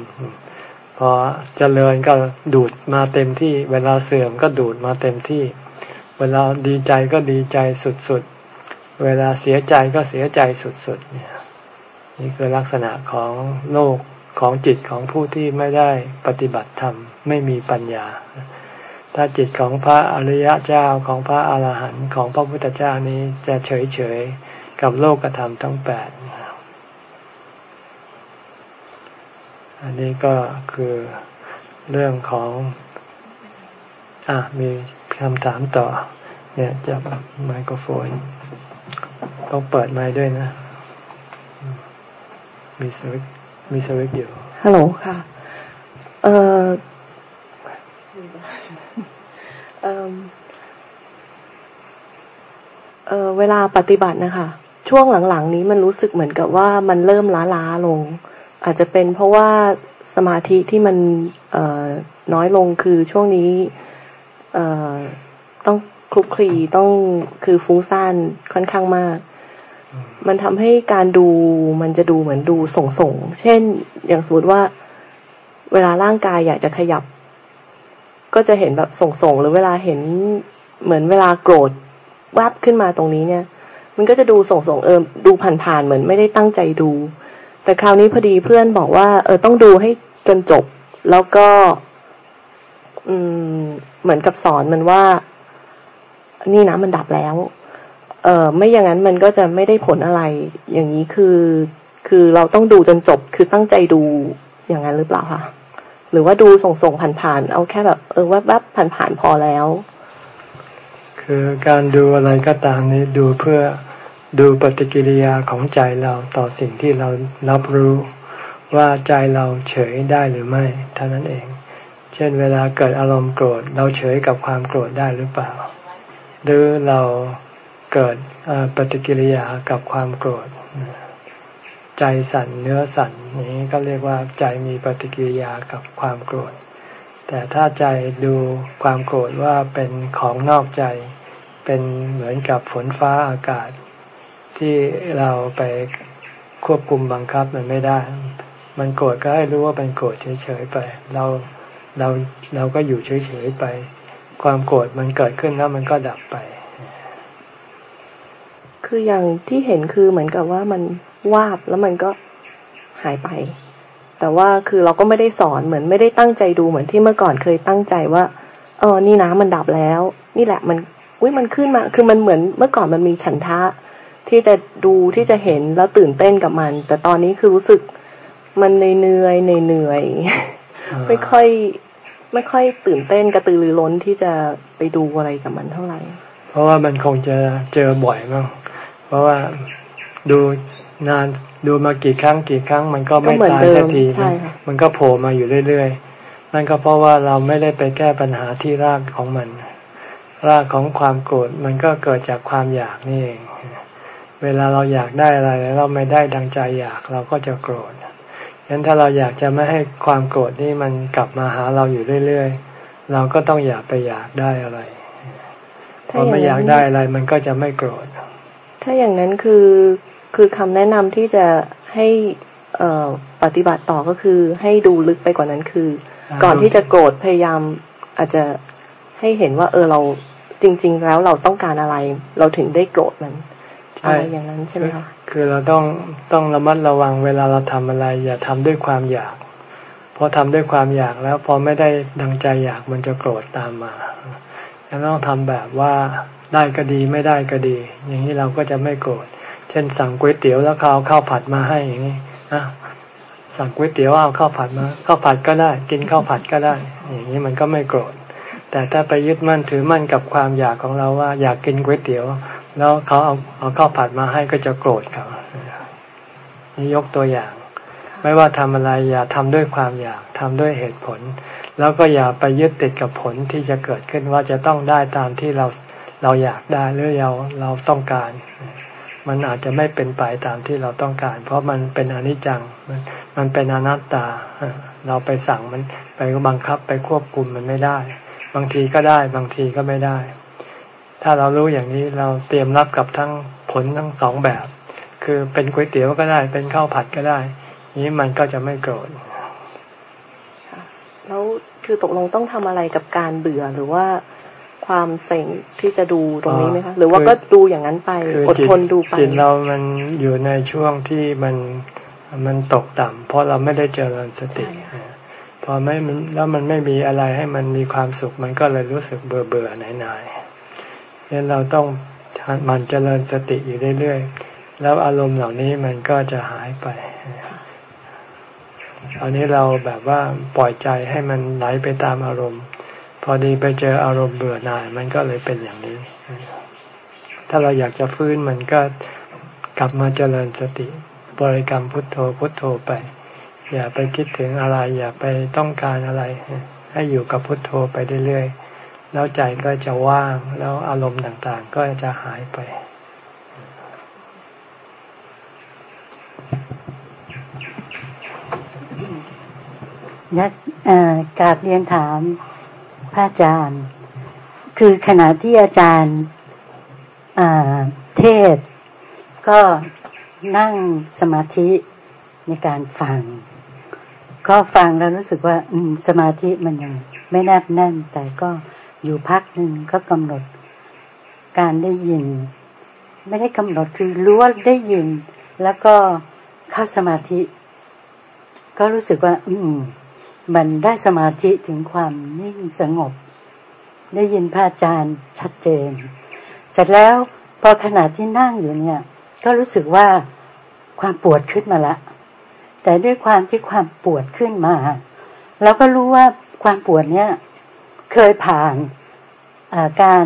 พอเจริญก็ดูดมาเต็มที่ เวลาเสื่อมก็ดูดมาเต็มที่ เวลาดีใจก็ดีใจสุดๆ เวลาเสียใจก็เสียใจสุดๆเนี่ยนี่คือลักษณะของโลก ของจิตของผู้ที่ไม่ได้ปฏิบัติธรรมไม่มีปัญญา ถ้าจิตของพระอริยะเจ้าของพระอาหารหันต์ของพระพุทธเจ้านี้จะเฉยๆกับโลกธรรมทั้งแปดอันนี้ก็คือเรื่องของ อะมีคำถามต่อ เนี่ยจับไมโครโฟน ต้องเปิดไมค์ด้วยนะ มีสวิต มีสวิตอยู่ฮัลโหลค่ะ เอ่อเอ่อเวลาปฏิบัตินะคะ ช่วงหลังๆ นี้มันรู้สึกเหมือนกับว่ามันเริ่มล้าๆลง อาจจะเป็นเพราะว่าสมาธิที่มันน้อยลงคือช่วงนี้ต้องคลุกคลีต้องคือฟุ้งซ่านค่อนข้างมาก มันทำให้การดูมันจะดูเหมือนดูส่งๆเช่น อย่างสมมติว่า เวลาร่างกายอยากจะขยับ ก็จะเห็นแบบส่งๆหรือเวลาเห็นเหมือนเวลาโกรธแวบขึ้นมาตรงนี้เนี่ย มันก็จะดูส่งส่งเออดูผ่านๆเหมือนไม่ได้ตั้งใจดู แต่คราวนี้พอดีเพื่อนบอกว่า เออต้องดูให้จนจบ แล้วก็ อืม เหมือนกับสอนมันว่า นี่นะมันดับแล้ว เออไม่อย่างนั้นมันก็จะไม่ได้ผลอะไร อย่างนี้คือ คือเราต้องดูจนจบคือตั้งใจดูอย่างนั้นหรือเปล่าคะหรือว่าดูส่งส่งผ่านๆเอาแค่แบบ เออแวบๆผ่านๆพอแล้ว คือการดูอะไรก็ตามนี้ดูเพื่อดูปฏิกิริยาของใจเราต่อสิ่งที่เรารับรู้ว่าใจเราเฉยได้หรือไม่เท่านั้นเอง เช่นเวลาเกิดอารมณ์โกรธ เราเฉยกับความโกรธได้หรือเปล่า หรือเรา เกิดปฏิกิริยากับความโกรธ ใจสั่นเนื้อสั่นนี้ก็เรียกว่าใจมีปฏิกิริยากับความโกรธ แต่ถ้าใจดูความโกรธว่าเป็นของนอกใจ เป็นเหมือนกับฝนฟ้าอากาศ ที่เราไปควบคุมบังคับมันไม่ได้ มันโกรธก็ให้รู้ว่าเป็นโกรธเฉยๆไป เราเราเราก็อยู่เฉยๆไป ความโกรธมันเกิดขึ้นแล้วมันก็ดับไป คืออย่างที่เห็นคือเหมือนกับว่ามันวาบแล้วมันก็หายไป แต่ว่าคือเราก็ไม่ได้สอนเหมือนไม่ได้ตั้งใจดูเหมือนที่เมื่อก่อนเคยตั้งใจว่าเออนี่นะมันดับแล้ว นี่แหละมันอุ้ยมันขึ้นมา คือมันเหมือนเมื่อก่อนมันมีฉันทะ ที่จะดูที่จะเห็นแล้วตื่นเต้นกับมัน แต่ตอนนี้คือรู้สึกมันเหนื่อยเหนื่อยไม่ค่อยไม่ค่อยตื่นเต้นกระตือรือร้นที่จะไปดูอะไรกับมันเท่าไหร่ เพราะว่ามันคงจะเจอบ่อยมากเพ ราะว่าดูนานดูมากี่ครั้งกี่ครั้ง มันก็ไม่ตายสักทีมันก็โผล่มาอยู่เรื่อยๆ นั่นก็เพราะว่าเราไม่ได้ไปแก้ปัญหาที่รากของมัน รากของความโกรธมันก็เกิดจากความอยากนี่เองเวลาเราอยากได้อะไรแล้วเราไม่ได้ดังใจอยากเราก็จะโกรธฉะนั้นถ้าเราอยากจะไม่ให้ความโกรธนี่มันกลับมาหาเราอยู่เรื่อยๆ เราก็ต้องอยากไปอยากได้อะไรพอไม่อยากได้อะไรมันก็จะไม่โกรธ ถ้าอย่างนั้นคือคือคำแนะนำที่จะให้เอ่อปฏิบัติต่อก็คือให้ดูลึกไปกว่านั้นคือ ก่อนที่จะโกรธพยายามอาจจะให้เห็นว่า เออเราจริง ๆ แล้วเราต้องการอะไร เราถึงได้โกรธมันอะไรอย่างนั้นใช่ไหมคะคือเราต้องต้องระมัดระวังเวลาเราทำอะไร อย่าทำด้วยความอยากพอทำด้วยความอยากแล้วพอไม่ได้ดังใจอยากมันจะโกรธตามมาเราต้องทำแบบว่า ได้ก็ดีไม่ได้ก็ดี อย่างนี้เราก็จะไม่โกรธเช่นสั่งก๋วยเตี๋ยวแล้วเขาเอาข้าวผัดมาให้อย่างนี้นะสั่งก๋วยเตี๋ยวเอาข้าวผัดมาข้าวผัดก็ได้ กินข้าวผัดก็ได้ อย่างนี้มันก็ไม่โกรธแต่ถ้าไปยึดมั่นถือมั่นกับความอยากของเราว่า อยากกินก๋วยเตี๋ยว แล้วเขาเอาเอาข้าวผัดมาให้ก็จะโกรธเขานี่ยกตัวอย่าง ไม่ว่าทำอะไรอย่าทำด้วยความอยากทำด้วยเหตุผล แล้วก็อย่าไปยึดติดกับผลที่จะเกิดขึ้นว่าจะต้องได้ตามที่เรา เราอยากได้หรือเราเราต้องการ มันอาจจะไม่เป็นไปตามที่เราต้องการ เพราะมันเป็นอนิจจังมันมันเป็นอนัตตา เราไปสั่งมันไปบังคับไปควบคุมมันไม่ได้ บางทีก็ได้บางทีก็ไม่ได้ ถ้าเรารู้อย่างนี้เราเตรียมรับกับทั้งผลทั้งสองแบบ คือเป็นก๋วยเตี๋ยวก็ได้ เป็นข้าวผัดก็ได้ นี้มันก็จะไม่โกรธแล้วคือตกลงต้องทำอะไรกับการเบื่อหรือว่า ความเซ็งที่จะดูตรงนี้ไหมคะ หรือว่าก็ดูอย่างนั้นไป อดทนดูไปจิตเรามันอยู่ในช่วงที่มันมันตกต่ำเพราะเราไม่ได้เจริญสติพอไม่แล้วมันไม่มีอะไรให้มันมีความสุข มันก็เลยรู้สึกเบื่อเบื่อหน่ายหน่ายงั้นเราต้องมันเจริญสติอยู่เรื่อยๆแล้วอารมณ์เหล่านี้มันก็จะหายไปอันนี้เราแบบว่าปล่อยใจให้มันไหลไปตามอารมณ์ พอดีไปเจออารมณ์เบื่อหน่าย มันก็เลยเป็นอย่างนี้ ถ้าเราอยากจะฟื้นมันก็กลับมาเจริญสติบริกรรมพุทโธพุทโธไป อย่าไปคิดถึงอะไร อย่าไปต้องการอะไร ให้อยู่กับพุทโธไปเรื่อยๆแล้วใจก็จะว่างแล้วอารมณ์ต่างๆ ก็จะหายไปนักกราบเรียนถาม พระอาจารย์ คือขณะที่อาจารย์เทศ ก็นั่งสมาธิในการฟัง ก็ฟังแล้วรู้สึกว่าสมาธิมันยังไม่แนบแน่น แต่ก็อยู่พักหนึ่งก็กำหนดการได้ยิน ไม่ได้กำหนดคือรู้ว่าได้ยิน แล้วก็เข้าสมาธิ ก็รู้สึกว่า อืม มันได้สมาธิถึงความนิ่งสงบ ได้ยินพระอาจารย์ชัดเจน เสร็จแล้วพอขณะที่นั่งอยู่เนี่ย ก็รู้สึกว่าความปวดขึ้นมาละ แต่ด้วยความที่ความปวดขึ้นมาเราก็รู้ว่าความปวดเนี่ยเคยผ่านการ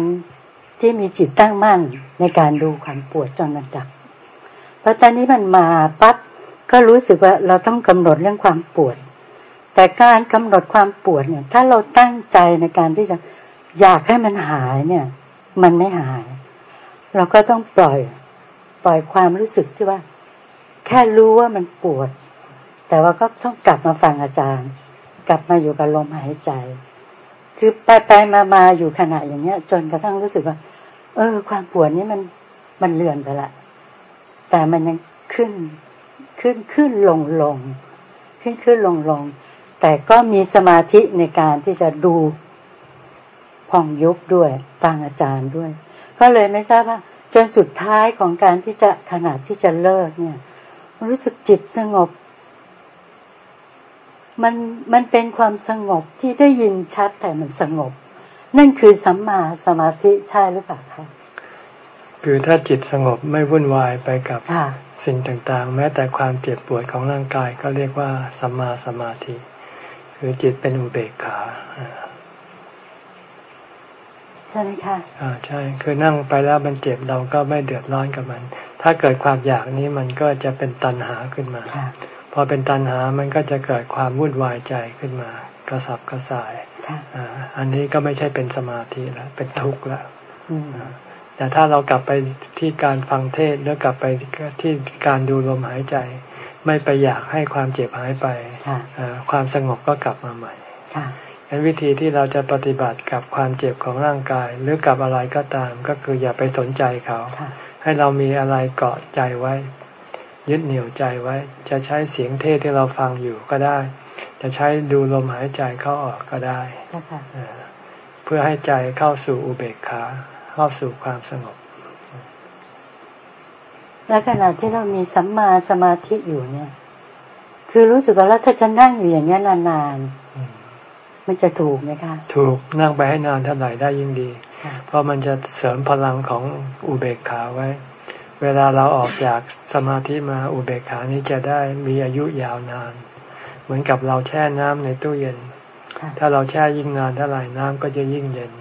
ที่มีจิตตั้งมั่นในการดูความปวดจนมันดับพอตอนนี้มันมาปั๊บก็รู้สึกว่าเราต้องกำหนดเรื่องความปวด แต่การกำหนดความปวดเนี่ย ถ้าเราตั้งใจในการที่จะอยากให้มันหายเนี่ย มันไม่หาย เราก็ต้องปล่อย ปล่อยความรู้สึกที่ว่า แค่รู้ว่ามันปวด แต่ว่าก็ต้องกลับมาฟังอาจารย์ กลับมาอยู่กับลมหายใจ คือไปไปมามาอยู่ขณะอย่างเงี้ย จนกระทั่งรู้สึกว่า เออ ความปวดนี้มันมันเลือนไปละแต่มันยังขึ้นขึ้นขึ้นลงลงขึ้นขึ้นลงลง แต่ก็มีสมาธิในการที่จะดูพองยุบด้วยฟังอาจารย์ด้วย ก็เลยไม่ทราบว่า จนสุดท้ายของการที่จะขนาดที่จะเลิกเนี่ยรู้สึกจิตสงบ มันมันเป็นความสงบที่ได้ยินชัดแต่มันสงบ นั่นคือสัมมาสมาธิใช่หรือเปล่าคะคือถ้าจิตสงบไม่วุ่นวายไปกับสิ่งต่างๆ แม้แต่ความเจ็บปวดของร่างกายก็เรียกว่าสัมมาสมาธิ คือจิตเป็นอุเบกขาใช่ไหมคะอ่าใช่คือนั่งไปแล้วมันเจ็บเราก็ไม่เดือดร้อนกับมัน ถ้าเกิดความอยากนี้มันก็จะเป็นตัณหาขึ้นมาพอเป็นตัณหามันก็จะเกิดความวุ่นวายใจขึ้นมา กระสับกระส่ายอ่าอันนี้ก็ไม่ใช่เป็นสมาธิแล้วเป็นทุกข์แล้วแต่ถ้าเรากลับไปที่การฟังเทศหรือกลับไปที่การดูลมหายใจ ไม่ไปอยากให้ความเจ็บหายไปความสงบก็กลับมาใหม่ดังวิธีที่เราจะปฏิบัติกับความเจ็บของร่างกาย หรือกับอะไรก็ตาม ก็คืออย่าไปสนใจเขา ให้เรามีอะไรเกาะใจไว้ ยึดเหนี่ยวใจไว้ จะใช้เสียงเทศที่เราฟังอยู่ก็ได้ จะใช้ดูลมหายใจเข้าออกก็ได้เพื่อให้ใจเข้าสู่อุเบกขาเข้าสู่ความสงบ และขณะที่เรามีสัมมาสมาธิอยู่เนี่ย คือรู้สึกว่าแล้วถ้าจะนั่งอยู่อย่างนี้นานๆมันจะถูกไหมคะถูกนั่งไปให้นานเท่าไหร่ได้ยิ่งดี เพราะมันจะเสริมพลังของอุเบกขาไว้ เวลาเราออกจากสมาธิมาอุเบกขานี้จะได้มีอายุยาวนาน เหมือนกับเราแช่น้ำในตู้เย็น ถ้าเราแช่ยิ่งนานเท่าไหร่น้ำก็จะยิ่งเย็น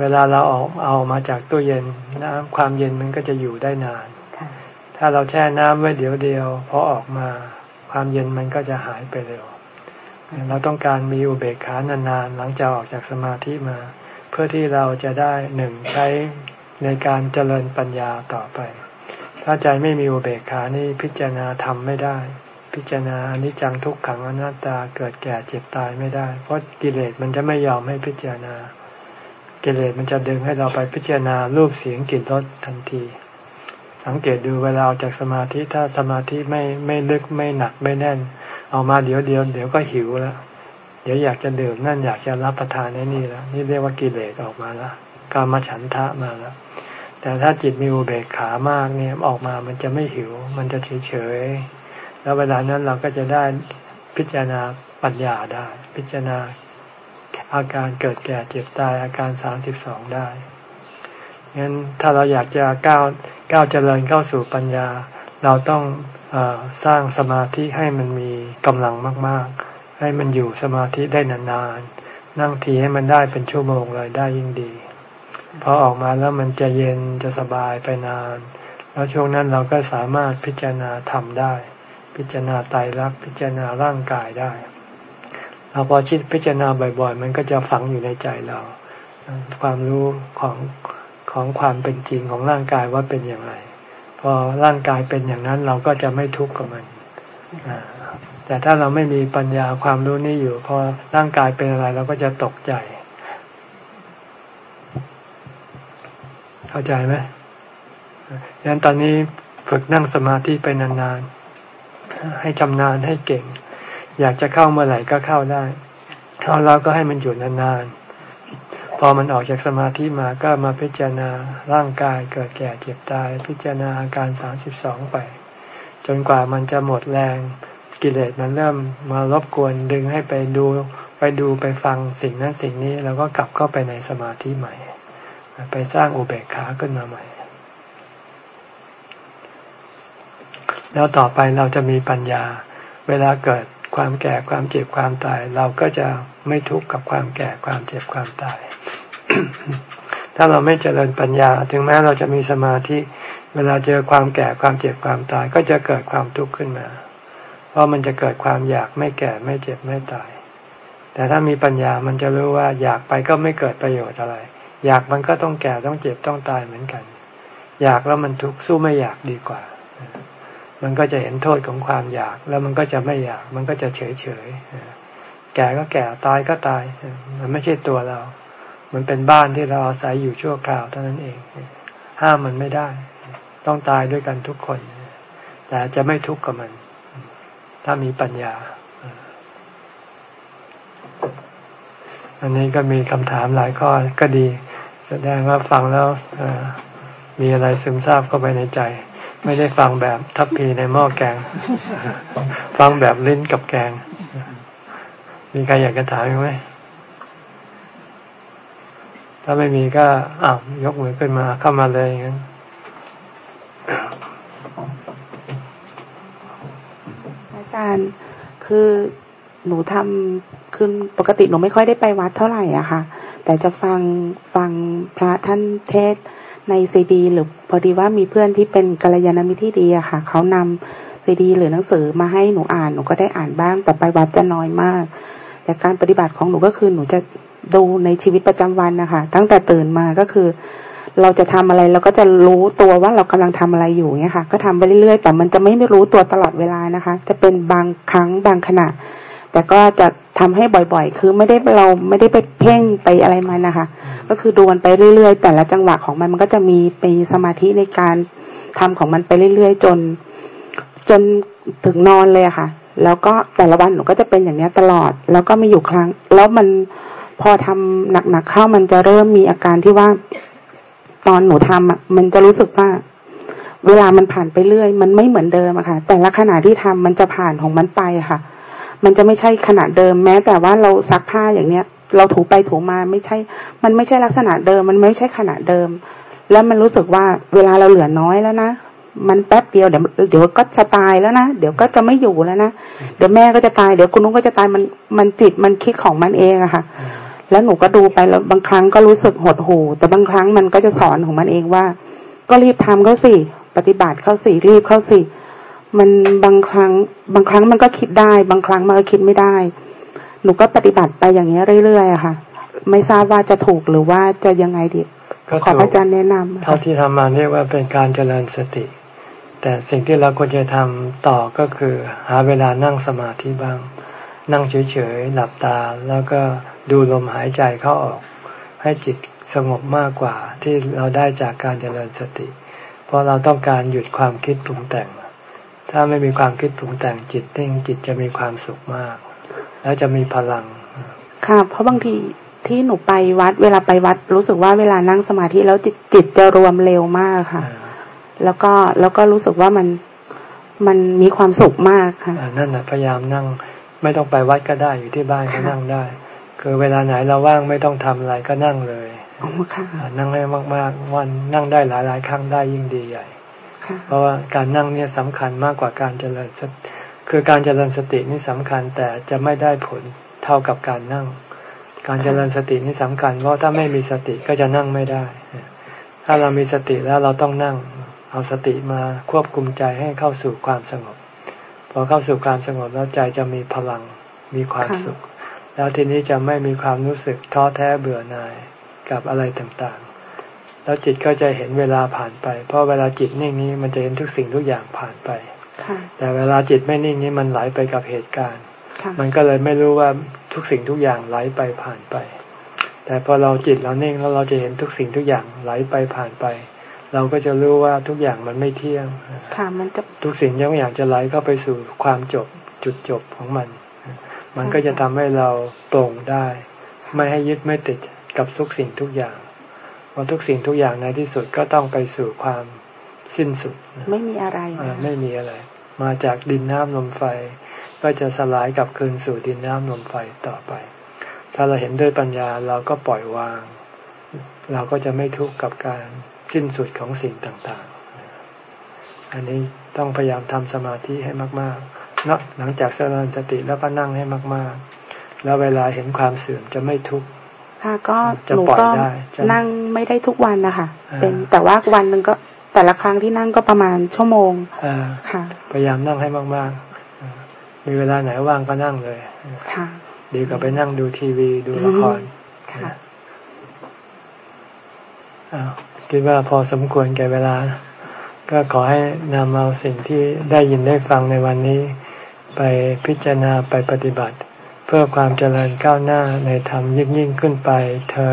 เวลาเราออกเอามาจากตู้เย็นน้ำความเย็นมันก็จะอยู่ได้นาน ถ้าเราแช่น้ำไว้เดี๋ยวเดียวพอออกมาความเย็นมันก็จะหายไปเร็ว เราต้องการมีอุเบกขานานๆหลังจากออกจากสมาธิมา เพื่อที่เราจะได้หนึ่งใช้ในการเจริญปัญญาต่อไป ถ้าใจไม่มีอุเบกขานี่พิจารณาทำไม่ได้ พิจารณาอนิจจังทุกขังอนัตตาเกิดแก่เจ็บตายไม่ได้ เพราะกิเลสมันจะไม่ยอมให้พิจารณา กิเลสมันจะดึงให้เราไปพิจารณารูปเสียงกลิ่นรสทันที สังเกตดูเวลาออกจากสมาธิถ้าสมาธิไม่ไม่ลึกไม่หนักไม่แน่น เอามาเดี๋ยวเดียวเดี๋ยวก็หิวแล้วเดี๋ยวอยากจะดื่มนั่นอยากจะรับประทานในนี่แล้วนี่เรียกว่ากิเลสออกมาแล้วกามฉันทะมาแล้วแต่ถ้าจิตมีอุเบกขามากเนี่ยออกมามันจะไม่หิว มันจะเฉยเฉยแล้วเวลานั้นเราก็จะได้พิจารณาปัญญาได้ พิจารณาอาการเกิดแก่เจ็บตายอาการสามสิบสองได้งั้นถ้าเราอยากจะก้าว ก้าวเจริญเข้าสู่ปัญญา เราต้องอสร้างสมาธิให้มันมีกำลังมาก ๆ ให้มันอยู่สมาธิได้นานๆ นั่งทีให้มันได้เป็นชั่วโมงเลยได้ยิ่งดีพอออกมาแล้วมันจะเย็นจะสบายไปนาน แล้วช่วงนั้นเราก็สามารถพิจารณาทำได้ พิจารณาไตรลักษณ์พิจารณาร่างกายได้เราพอชิดพิจารณาบ่อย ๆ มันก็จะฝังอยู่ในใจเรา ความรู้ของ ของความเป็นจริงของร่างกายว่าเป็นอย่างไร พอร่างกายเป็นอย่างนั้นเราก็จะไม่ทุกข์กับมันแต่ถ้าเราไม่มีปัญญาความรู้นี่อยู่ พอร่างกายเป็นอะไรเราก็จะตกใจ เข้าใจไหมดังนั้นตอนนี้ฝึกนั่งสมาธิไปนานๆ ให้จำนานให้เก่ง อยากจะเข้าเมื่อไหร่ก็เข้าได้เข้าแล้วก็ให้มันอยู่นานๆ พอมันออกจากสมาธิมาก็มาพิจารณาร่างกายเกิดแก่เจ็บตาย พิจารณาอาการสามสิบสองไป จนกว่ามันจะหมดแรงกิเลสมันเริ่มมารบกวนดึงให้ไปดูไปดูไปฟังสิ่งนั้นสิ่งนี้แล้วก็กลับเข้าไปในสมาธิใหม่ ไปสร้างอุเบกขาขึ้นมาใหม่ แล้วต่อไปเราจะมีปัญญา เวลาเกิดความแก่ความเจ็บความตาย เราก็จะไม่ทุกข์กับความแก่ความเจ็บความตาย ถ้าเราไม่เจริญปัญญา ถึงแม้เราจะมีสมาธิ เวลาเจอความแก่ความเจ็บความตาย ก็จะเกิดความทุกข์ขึ้นมา เพราะมันจะเกิดความอยากไม่แก่ไม่เจ็บไม่ตาย แต่ถ้ามีปัญญามันจะรู้ว่าอยากไปก็ไม่เกิดประโยชน์อะไร อยากมันก็ต้องแก่ต้องเจ็บต้องตายเหมือนกัน อยากแล้วมันทุกข์สู้ไม่อยากดีกว่า มันก็จะเห็นโทษของความอยากแล้วมันก็จะไม่อยาก มันก็จะเฉยเฉยแก่ก็แก่ตายก็ตาย มันไม่ใช่ตัวเรา มันเป็นบ้านที่เราอาศัยอยู่ชั่วคราวเท่านั้นเอง ห้ามมันไม่ได้ ต้องตายด้วยกันทุกคน แต่จะไม่ทุกข์กับมัน ถ้ามีปัญญา อันนี้ก็มีคำถามหลายข้อก็ดี แสดงว่าฟังแล้วมีอะไรซึมซาบเข้าไปในใจ ไม่ได้ฟังแบบทัพพีในหม้อแกง ฟังแบบลิ้นกับแกง มีใครอยากจะถามไหม ถ้าไม่มีก็อ้าวยกมือขึ้นมาเข้ามาเลยอย่างนั้นอาจารย์คือหนูทำคือปกติหนูไม่ค่อยได้ไปวัดเท่าไหร่อะค่ะ แต่จะฟังฟังพระท่านเทศในซีดี หรือพอดีว่ามีเพื่อนที่เป็นกัลยาณมิตรที่ดีอะค่ะ เขานำซีดี หรือหนังสือมาให้หนูอ่านหนูก็ได้อ่านบ้างแต่ไปวัดจะน้อยมาก แต่การปฏิบัติของหนูก็คือหนูจะ ดูในชีวิตประจำวันนะคะตั้งแต่ตื่นมาก็คือ เราจะทำอะไรเราก็จะรู้ตัวว่าเรากำลังทำอะไรอยู่เนี่ยค่ะ ก็ทำไปเรื่อยๆ แต่มันจะไม่ไม่รู้ตัวตลอดเวลานะคะ จะเป็นบางครั้งบางขณะ แต่ก็จะทำให้บ่อยๆ คือไม่ได้เราไม่ได้ไปเพ่งไปอะไรมันนะคะ ก็คือดูมันไปเรื่อยๆ แต่ละจังหวะของมันมันก็จะมีไปสมาธิในการทำของมันไปเรื่อยๆ จน จนถึงนอนเลยค่ะ แล้วก็แต่ละวันหนูก็จะเป็นอย่างนี้ตลอด แล้วก็มีอยู่ครั้ง แล้วมัน พอทำหนักๆเข้ามันจะเริ่มมีอาการที่ว่าตอนหนูทำอะ มันจะรู้สึกว่า เวลามันผ่านไปเรื่อย มันไม่เหมือนเดิมอะค่ะ แต่ละขณะที่ทำมันจะผ่านของมันไปค่ะ มันจะไม่ใช่ขณะเดิมแม้ แต่ว่าเราซักผ้าอย่างเนี้ย เราถูไปถูมาไม่ใช่ มันไม่ใช่ลักษณะเดิม มันไม่ใช่ขณะเดิม แล้วมันรู้สึกว่าเวลาเราเหลือน้อยแล้วนะมันแป๊บเดียวเดี๋ยวเดี๋ยวก็จะตายแล้วนะเดี๋ยวก็จะไม่อยู่แล้วนะเดี๋ยวแม่ก็จะตายเดี๋ยวคุณนุ้งก็จะตายมันมันจิตมันคิดของมันเองอะค่ะ แล้วหนูก็ดูไปแล้วบางครั้งก็รู้สึกหดหู่แต่บางครั้งมันก็จะสอนของมันเองว่า ก็รีบทำเข้าสิปฏิบัติเข้าสิรีบเข้าสิมันบางครั้ง บางครั้งมันก็คิดได้ บางครั้งมันก็คิดไม่ได้ หนูก็ปฏิบัติไปอย่างนี้เรื่อยๆอะค่ะ ไม่ทราบว่าจะถูกหรือว่าจะยังไงดีขอพระอาจารย์แนะนำเท่าที่ทำมาเรียกว่าเป็นการเจริญสติ แต่สิ่งที่เราควรจะทำต่อก็คือ หาเวลานั่งสมาธิบ้าง นั่งเฉยๆหลับตาแล้วก็ ดูลมหายใจเข้าออก ให้จิตสงบมากกว่าที่เราได้จากการเจริญสติ เพราะเราต้องการหยุดความคิดปรุงแต่ง ถ้าไม่มีความคิดปรุงแต่งจิตนิ่งจิตจะมีความสุขมาก แล้วจะมีพลัง ค่ะ เพราะบางทีที่หนูไปวัด เวลาไปวัด รู้สึกว่าเวลานั่งสมาธิแล้วจิตจิตจะรวมเร็วมากค่ะ แล้วก็แล้วก็รู้สึกว่ามันมันมีความสุขมากค่ะนั่นแหะพยายามนั่งไม่ต้องไปวัดก็ได้อยู่ที่บ้านก็นั่งได้ คือเวลาไหนเราว่างไม่ต้องทำอะไรก็นั่งเลยนั่งให้มากๆวันนั่งได้หลายๆครั้งได้ยิ่งดีใหญ่เพราะว่าการนั่งเนี่ยสำคัญมากกว่าการเจริญสติคือการเจริญสตินี่สำคัญแต่จะไม่ได้ผลเท่ากับการนั่ง การเจริญสตินี่สำคัญเพราะถ้าไม่มีสติก็จะนั่งไม่ได้ ถ้าเรามีสติแล้วเราต้องนั่ง เอาสติมาควบคุมใจให้เข้าสู่ความสงบ พอเข้าสู่ความสงบแล้วใจจะมีพลังมีความสุข แล้วทีนี้จะไม่มีความรู้สึกท้อแท้เบื่อหน่ายกับอะไรต่างๆ แล้วจิตก็จะเห็นเวลาผ่านไป เพราะเวลาจิตนิ่งนี้มันจะเห็นทุกสิ่งทุกอย่างผ่านไปแต่เวลาจิตไม่นิ่งนี้มันไหลไปกับเหตุการณ์ มันก็เลยไม่รู้ว่าทุกสิ่งทุกอย่างไหลไปผ่านไป แต่พอเราจิตเรานิ่งแล้วเราจะเห็นทุกสิ่งทุกอย่างไหลไปผ่านไป เราก็จะรู้ว่าทุกอย่างมันไม่เที่ยงค่ะมันจะทุกสิ่งทุกอย่างจะไหลเข้าไปสู่ความจบจุดจบของมัน มันก็จะทำให้เราตรงได้ ไม่ให้ยึดไม่ติดกับทุกสิ่งทุกอย่างเพราะทุกสิ่งทุกอย่างในที่สุดก็ต้องไปสู่ความสิ้นสุด ไม่มีอะไรไม่มีอะไร มาจากดินน้ำลมไฟ ก็จะสลายกับคืนสู่ดินน้ำลมไฟต่อไป ถ้าเราเห็นด้วยปัญญาเราก็ปล่อยวาง เราก็จะไม่ทุกข์กับการสิ้นสุดของสิ่งต่างๆ อันนี้ต้องพยายามทำสมาธิให้มาก ๆ นะหลังจากเจริญสติแล้วก็นั่งให้มาก ๆ แล้วเวลาเห็นความเสื่อมจะไม่ทุกข์ค่ะก็หนูก็นั่งไม่ได้ทุกวันนะคะเป็นแต่ว่าวันหนึ่งก็แต่ละครั้งที่นั่งก็ประมาณชั่วโมงค่ะ พยายามนั่งให้มากๆ มีเวลาไหนว่างก็นั่งเลยค่ะดีกว่าไปนั่งดูทีวีดูละครค่ะคิดว่าพอสมควรแก่เวลา ก็ขอให้นำเอาสิ่งที่ได้ยินได้ฟังในวันนี้ ไปพิจารณาไปปฏิบัติ เพื่อความเจริญก้าวหน้าในธรรมยิ่งยิ่งขึ้นไปเธอ